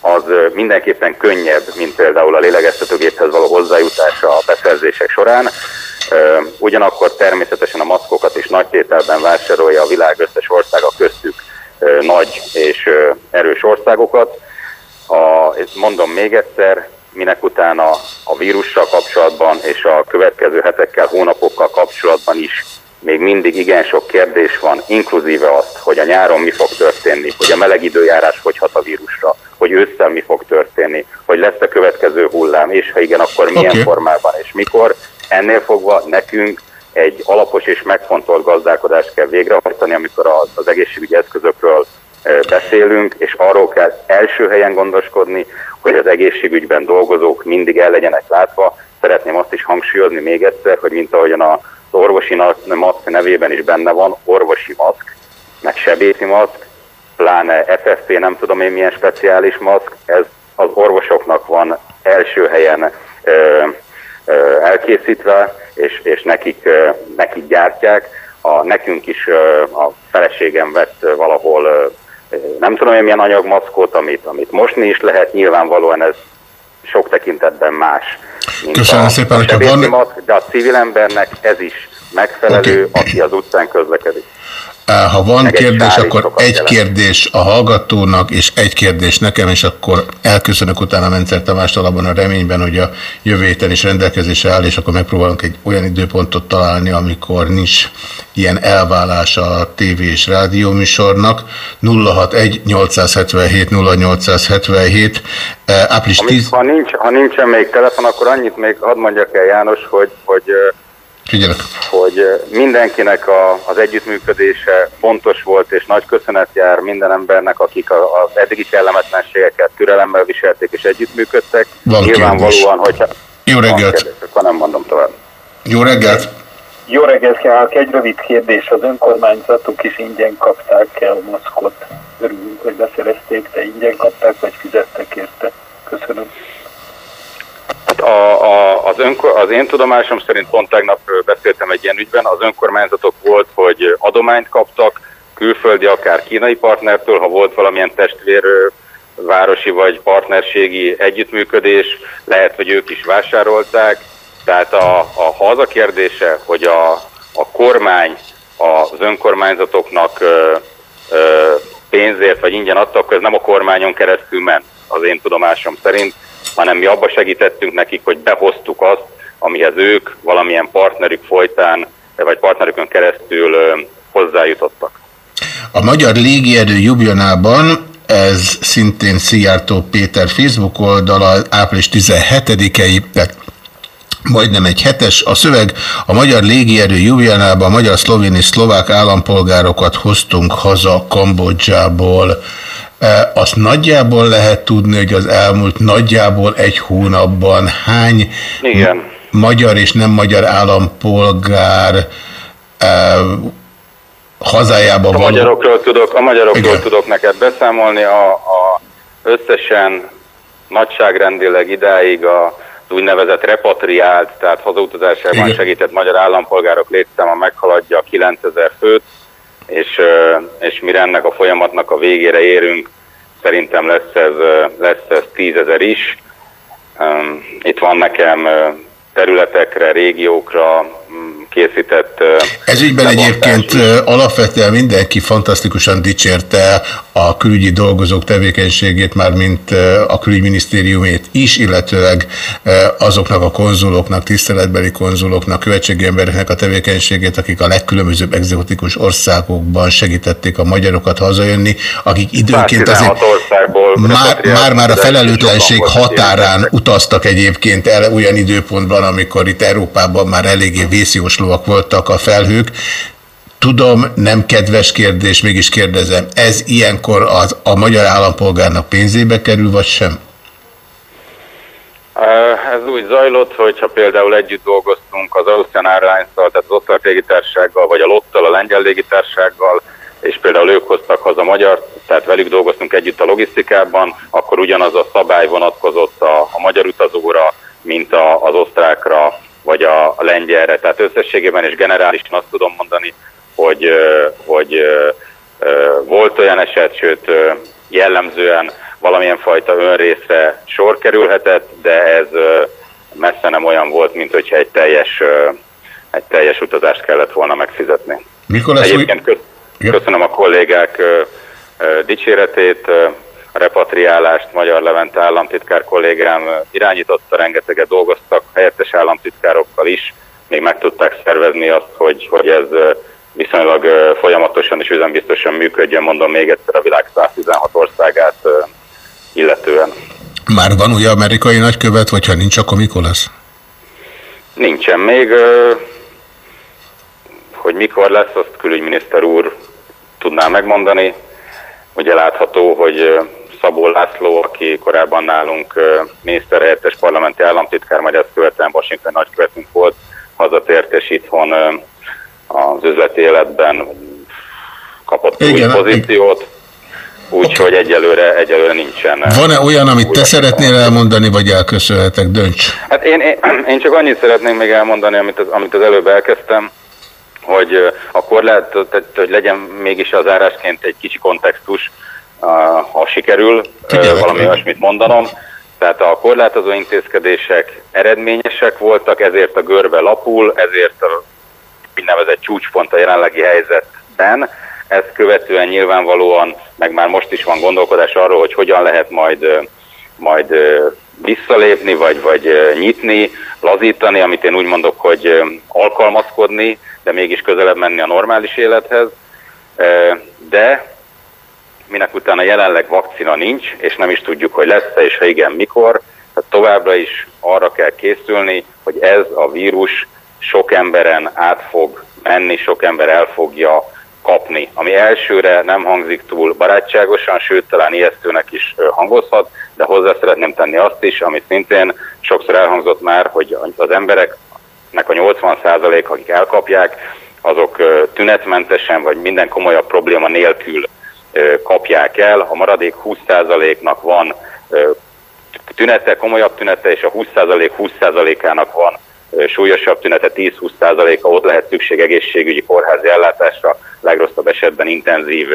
az mindenképpen könnyebb, mint például a lélegeztetőgéphez való hozzájutása a beszerzések során. Ugyanakkor természetesen a maszkokat is nagy tételben vásárolja a világ összes országa köztük ö, nagy és erős országokat. A, mondom még egyszer, minek utána a vírussal kapcsolatban és a következő hetekkel, hónapokkal kapcsolatban is még mindig igen sok kérdés van, inkluzíve azt, hogy a nyáron mi fog történni, hogy a meleg időjárás hogy hat a vírusra, hogy ősszel mi fog történni, hogy lesz a következő hullám, és ha igen, akkor milyen Oké. formában és mikor. Ennél fogva nekünk egy alapos és megfontolt gazdálkodást kell végrehajtani, amikor az, az egészségügyi eszközökről ö, beszélünk, és arról kell első helyen gondoskodni, hogy az egészségügyben dolgozók mindig el legyenek látva. Szeretném azt is hangsúlyozni még egyszer, hogy mint ahogyan az orvosi maszk nevében is benne van, orvosi maszk, meg sebészi maszk, pláne FFP, nem tudom én milyen speciális maszk, ez az orvosoknak van első helyen ö, ö, elkészítve, és, és nekik, nekik gyártják. A, nekünk is a feleségem vett valahol, nem tudom én milyen anyagmaszkot, amit, amit mosni is lehet, nyilvánvalóan ez sok tekintetben más. mint Köszönöm a, szépen, a van- maszk, de a civil embernek ez is megfelelő, aki az utcán közlekedik. Eh, Ha van Meg kérdés, akkor egy kérdés a hallgatónak, és egy kérdés nekem, és akkor elköszönök utána Mencer Tamástól abban a reményben, hogy a jövő héten is rendelkezésre áll, és akkor megpróbálunk egy olyan időpontot találni, amikor nincs ilyen elvállás a tévé és rádió műsornak. 061 877 0877 eh, április Amit, 10... ha, nincs, ha nincsen még telefon, akkor annyit még hadd mondjak el János, hogy, hogy, ö, Figyelek. hogy mindenkinek a, az együttműködése fontos volt, és nagy köszönet jár minden embernek, akik a, az eddigi kellemetlenségeket türelemmel viselték és együttműködtek. Van Nyilvánvalóan, hogyha... Jó reggelt! kérdés, akkor nem mondom tovább. Jó reggelt! Jó reggelt kívánok, egy rövid kérdés. Az önkormányzatok is ingyen kapták el maszkot. Örülünk, hogy beszerezték, de ingyen kapták, vagy fizettek érte. Köszönöm. Hát a, a, az, önkor, az én tudomásom szerint pont tegnap beszéltem egy ilyen ügyben, az önkormányzatok volt, hogy adományt kaptak, külföldi, akár kínai partnertől, ha volt valamilyen testvér városi vagy partnerségi együttműködés, lehet, hogy ők is vásárolták. Tehát a, a, ha az a kérdése, hogy a, a kormány az önkormányzatoknak ö, ö, pénzért vagy ingyen adta, akkor ez nem a kormányon keresztül ment, az én tudomásom szerint, hanem mi abba segítettünk nekik, hogy behoztuk azt, amihez ők valamilyen partnerük folytán, vagy partnerükön keresztül hozzájutottak. A Magyar Légierő Jubjanában, ez szintén Szijjártó Péter Facebook oldala, április 17-i, tehát majdnem egy hetes. A szöveg a Magyar Légierő Jubjanában magyar, szlovén és szlovák állampolgárokat hoztunk haza Kambodzsából. Azt nagyjából lehet tudni, hogy az elmúlt nagyjából egy hónapban hány Igen. magyar és nem magyar állampolgár hazájában A való... magyarokról tudok, a magyarokról Igen. tudok neked beszámolni, a, a összesen nagyságrendileg idáig a, az úgynevezett repatriált, tehát hazautazásában segített magyar állampolgárok létszáma meghaladja a 9000 főt, és, és mire ennek a folyamatnak a végére érünk, szerintem lesz ez, lesz ez 10 ezer is. Itt van nekem területekre, régiókra készített Ez ügyben egyébként alapvetően mindenki fantasztikusan dicsérte a külügyi dolgozók tevékenységét, már mint a külügyminisztériumét is, illetőleg azoknak a konzuloknak, tiszteletbeli konzuloknak, követségi embereknek a tevékenységét, akik a legkülönbözőbb egzotikus országokban segítették a magyarokat hazajönni, akik időnként azért 16 országból már, már, már a felelőtlenség határán utaztak egyébként el olyan időpontban, amikor itt Európában már eléggé vészjóslóak voltak a felhők. Tudom, nem kedves kérdés, mégis kérdezem, ez ilyenkor az, a magyar állampolgárnak pénzébe kerül, vagy sem? Ez úgy zajlott, hogyha például együtt dolgoztunk az Austrian Airlines-szal, tehát az osztrák légitársággal, vagy a Lottal, a lengyel légitársággal, és például ők hoztak haza magyar, tehát velük dolgoztunk együtt a logisztikában, akkor ugyanaz a szabály vonatkozott a, a magyar utazóra, mint a, az osztrákra, vagy a, a lengyelre. Tehát összességében és generálisan azt tudom mondani, hogy, hogy volt olyan eset, sőt jellemzően valamilyen fajta önrészre sor kerülhetett, de ez messze nem olyan volt, mint hogyha egy teljes, egy teljes utazást kellett volna megfizetni. Mikor lesz. Egyébként kö- köszönöm a kollégák dicséretét, repatriálást Magyar Levente államtitkár kollégám irányította, rengeteget dolgoztak helyettes államtitkárokkal is, még meg tudták szervezni azt, hogy, hogy ez viszonylag folyamatosan és üzembiztosan működjön, mondom még egyszer a világ 116 országát illetően. Már van új amerikai nagykövet, vagy ha nincs, akkor mikor lesz? Nincsen még, hogy mikor lesz, azt külügyminiszter úr tudná megmondani. Ugye látható, hogy Szabó László, aki korábban nálunk miniszterhelyettes parlamenti államtitkár, majd ezt követően Washington nagykövetünk volt, hazatért és itthon az üzleti életben kapott új Igen, pozíciót, úgyhogy egyelőre, egyelőre nincsen. Van-e olyan, amit új te szeretnél elmondani, vagy elköszönhetek? Dönts. Hát én, én, én csak annyit szeretném még elmondani, amit az, amit az előbb elkezdtem, hogy akkor lehet, tehát, hogy legyen mégis az árásként egy kicsi kontextus, ha sikerül uh, valami olyasmit mondanom. Tehát a korlátozó intézkedések eredményesek voltak, ezért a görbe lapul, ezért a úgynevezett csúcspont a jelenlegi helyzetben. Ezt követően nyilvánvalóan, meg már most is van gondolkodás arról, hogy hogyan lehet majd, majd visszalépni, vagy, vagy nyitni, lazítani, amit én úgy mondok, hogy alkalmazkodni, de mégis közelebb menni a normális élethez. De minek utána jelenleg vakcina nincs, és nem is tudjuk, hogy lesz-e, és ha igen, mikor, tehát továbbra is arra kell készülni, hogy ez a vírus sok emberen át fog menni, sok ember el fogja kapni, ami elsőre nem hangzik túl barátságosan, sőt talán ijesztőnek is hangozhat, de hozzá szeretném tenni azt is, amit szintén sokszor elhangzott már, hogy az embereknek a 80% akik elkapják, azok tünetmentesen vagy minden komolyabb probléma nélkül kapják el, a maradék 20%-nak van tünete, komolyabb tünete, és a 20% 20%-ának van súlyosabb tünete, 10-20%-a ott lehet szükség egészségügyi kórházi ellátásra, legrosszabb esetben intenzív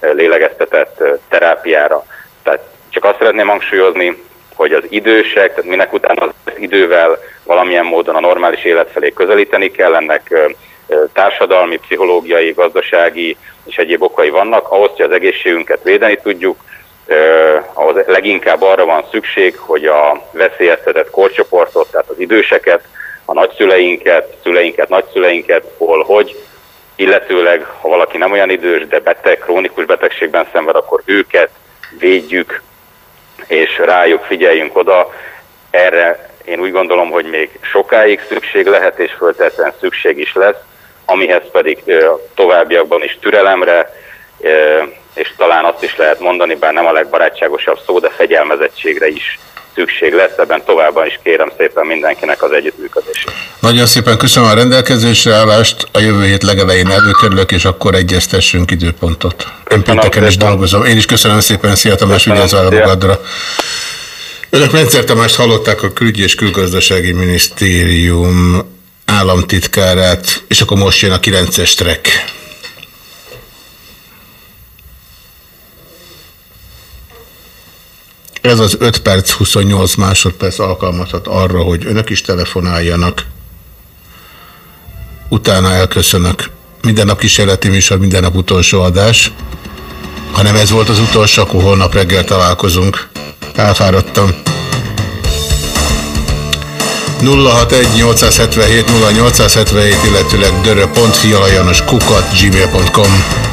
lélegeztetett terápiára. Tehát csak azt szeretném hangsúlyozni, hogy az idősek, tehát minek utána az idővel valamilyen módon a normális élet felé közelíteni kell, ennek társadalmi, pszichológiai, gazdasági és egyéb okai vannak, ahhoz, hogy az egészségünket védeni tudjuk, ahhoz leginkább arra van szükség, hogy a veszélyeztetett korcsoportot, tehát az időseket, a nagyszüleinket, szüleinket, nagyszüleinket, hol, hogy, illetőleg, ha valaki nem olyan idős, de beteg, krónikus betegségben szenved, akkor őket védjük, és rájuk figyeljünk oda. Erre én úgy gondolom, hogy még sokáig szükség lehet, és föltetlen szükség is lesz, amihez pedig továbbiakban is türelemre, és talán azt is lehet mondani, bár nem a legbarátságosabb szó, de fegyelmezettségre is szükség lesz. Ebben továbbá is kérem szépen mindenkinek az együttműködését. Nagyon szépen köszönöm a rendelkezésre állást, a jövő hét legelején előkerülök, és akkor egyeztessünk időpontot. Én pénteken is dolgozom. Én is köszönöm szépen, szia Tamás, vigyázz a magadra. Önök Mencer Tamást hallották a Külügyi és Külgazdasági Minisztérium államtitkárát, és akkor most jön a 9-es trek. Ez az 5 perc 28 másodperc alkalmazhat arra, hogy önök is telefonáljanak. utána elköszönök. Minden nap kísérleti műsor, minden nap utolsó adás. Ha nem ez volt az utolsó, akkor holnap reggel találkozunk. Elfáradtam. 061-877-0877, illetőleg dörö.fialajanos kukat gmail.com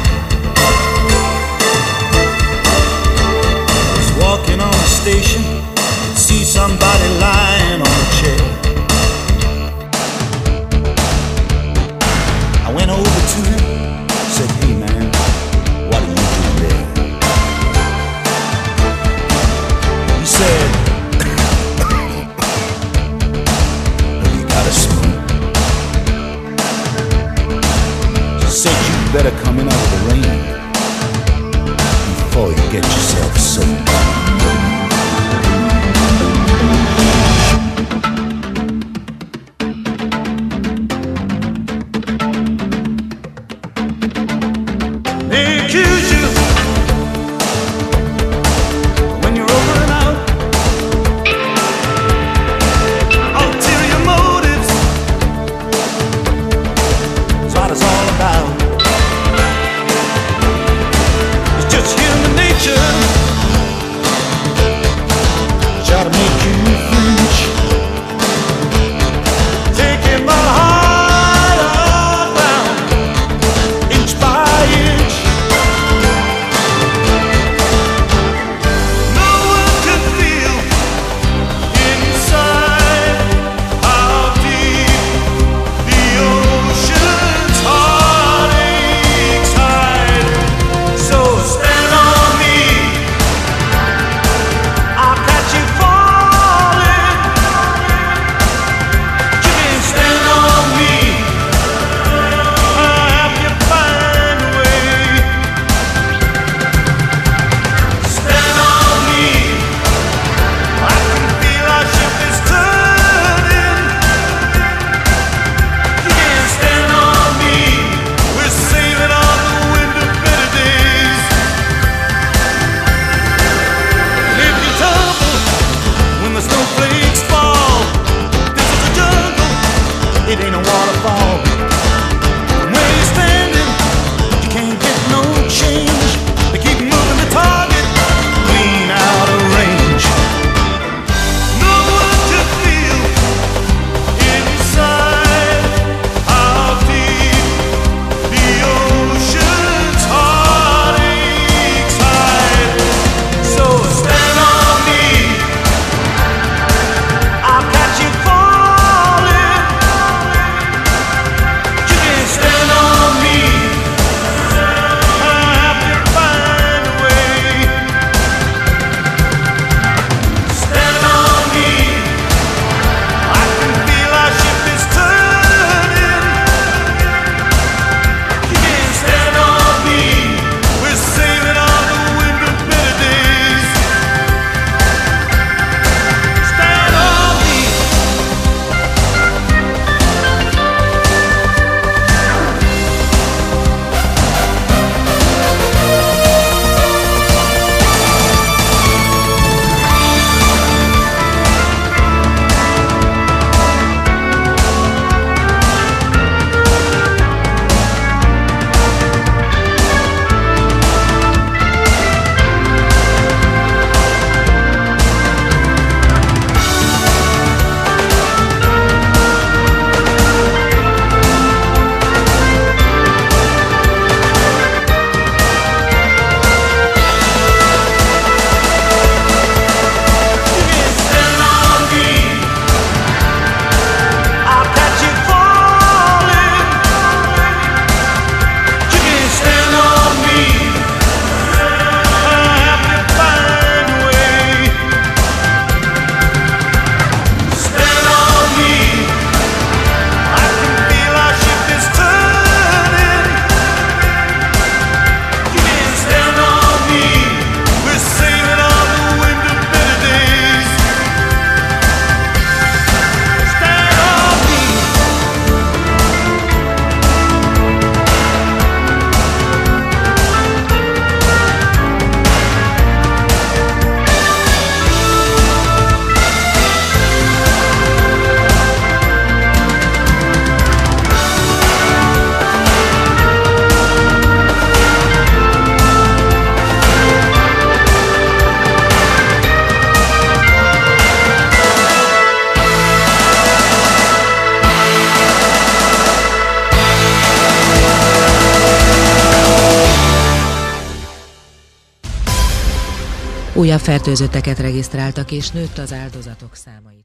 Újabb fertőzötteket regisztráltak és nőtt az áldozatok száma.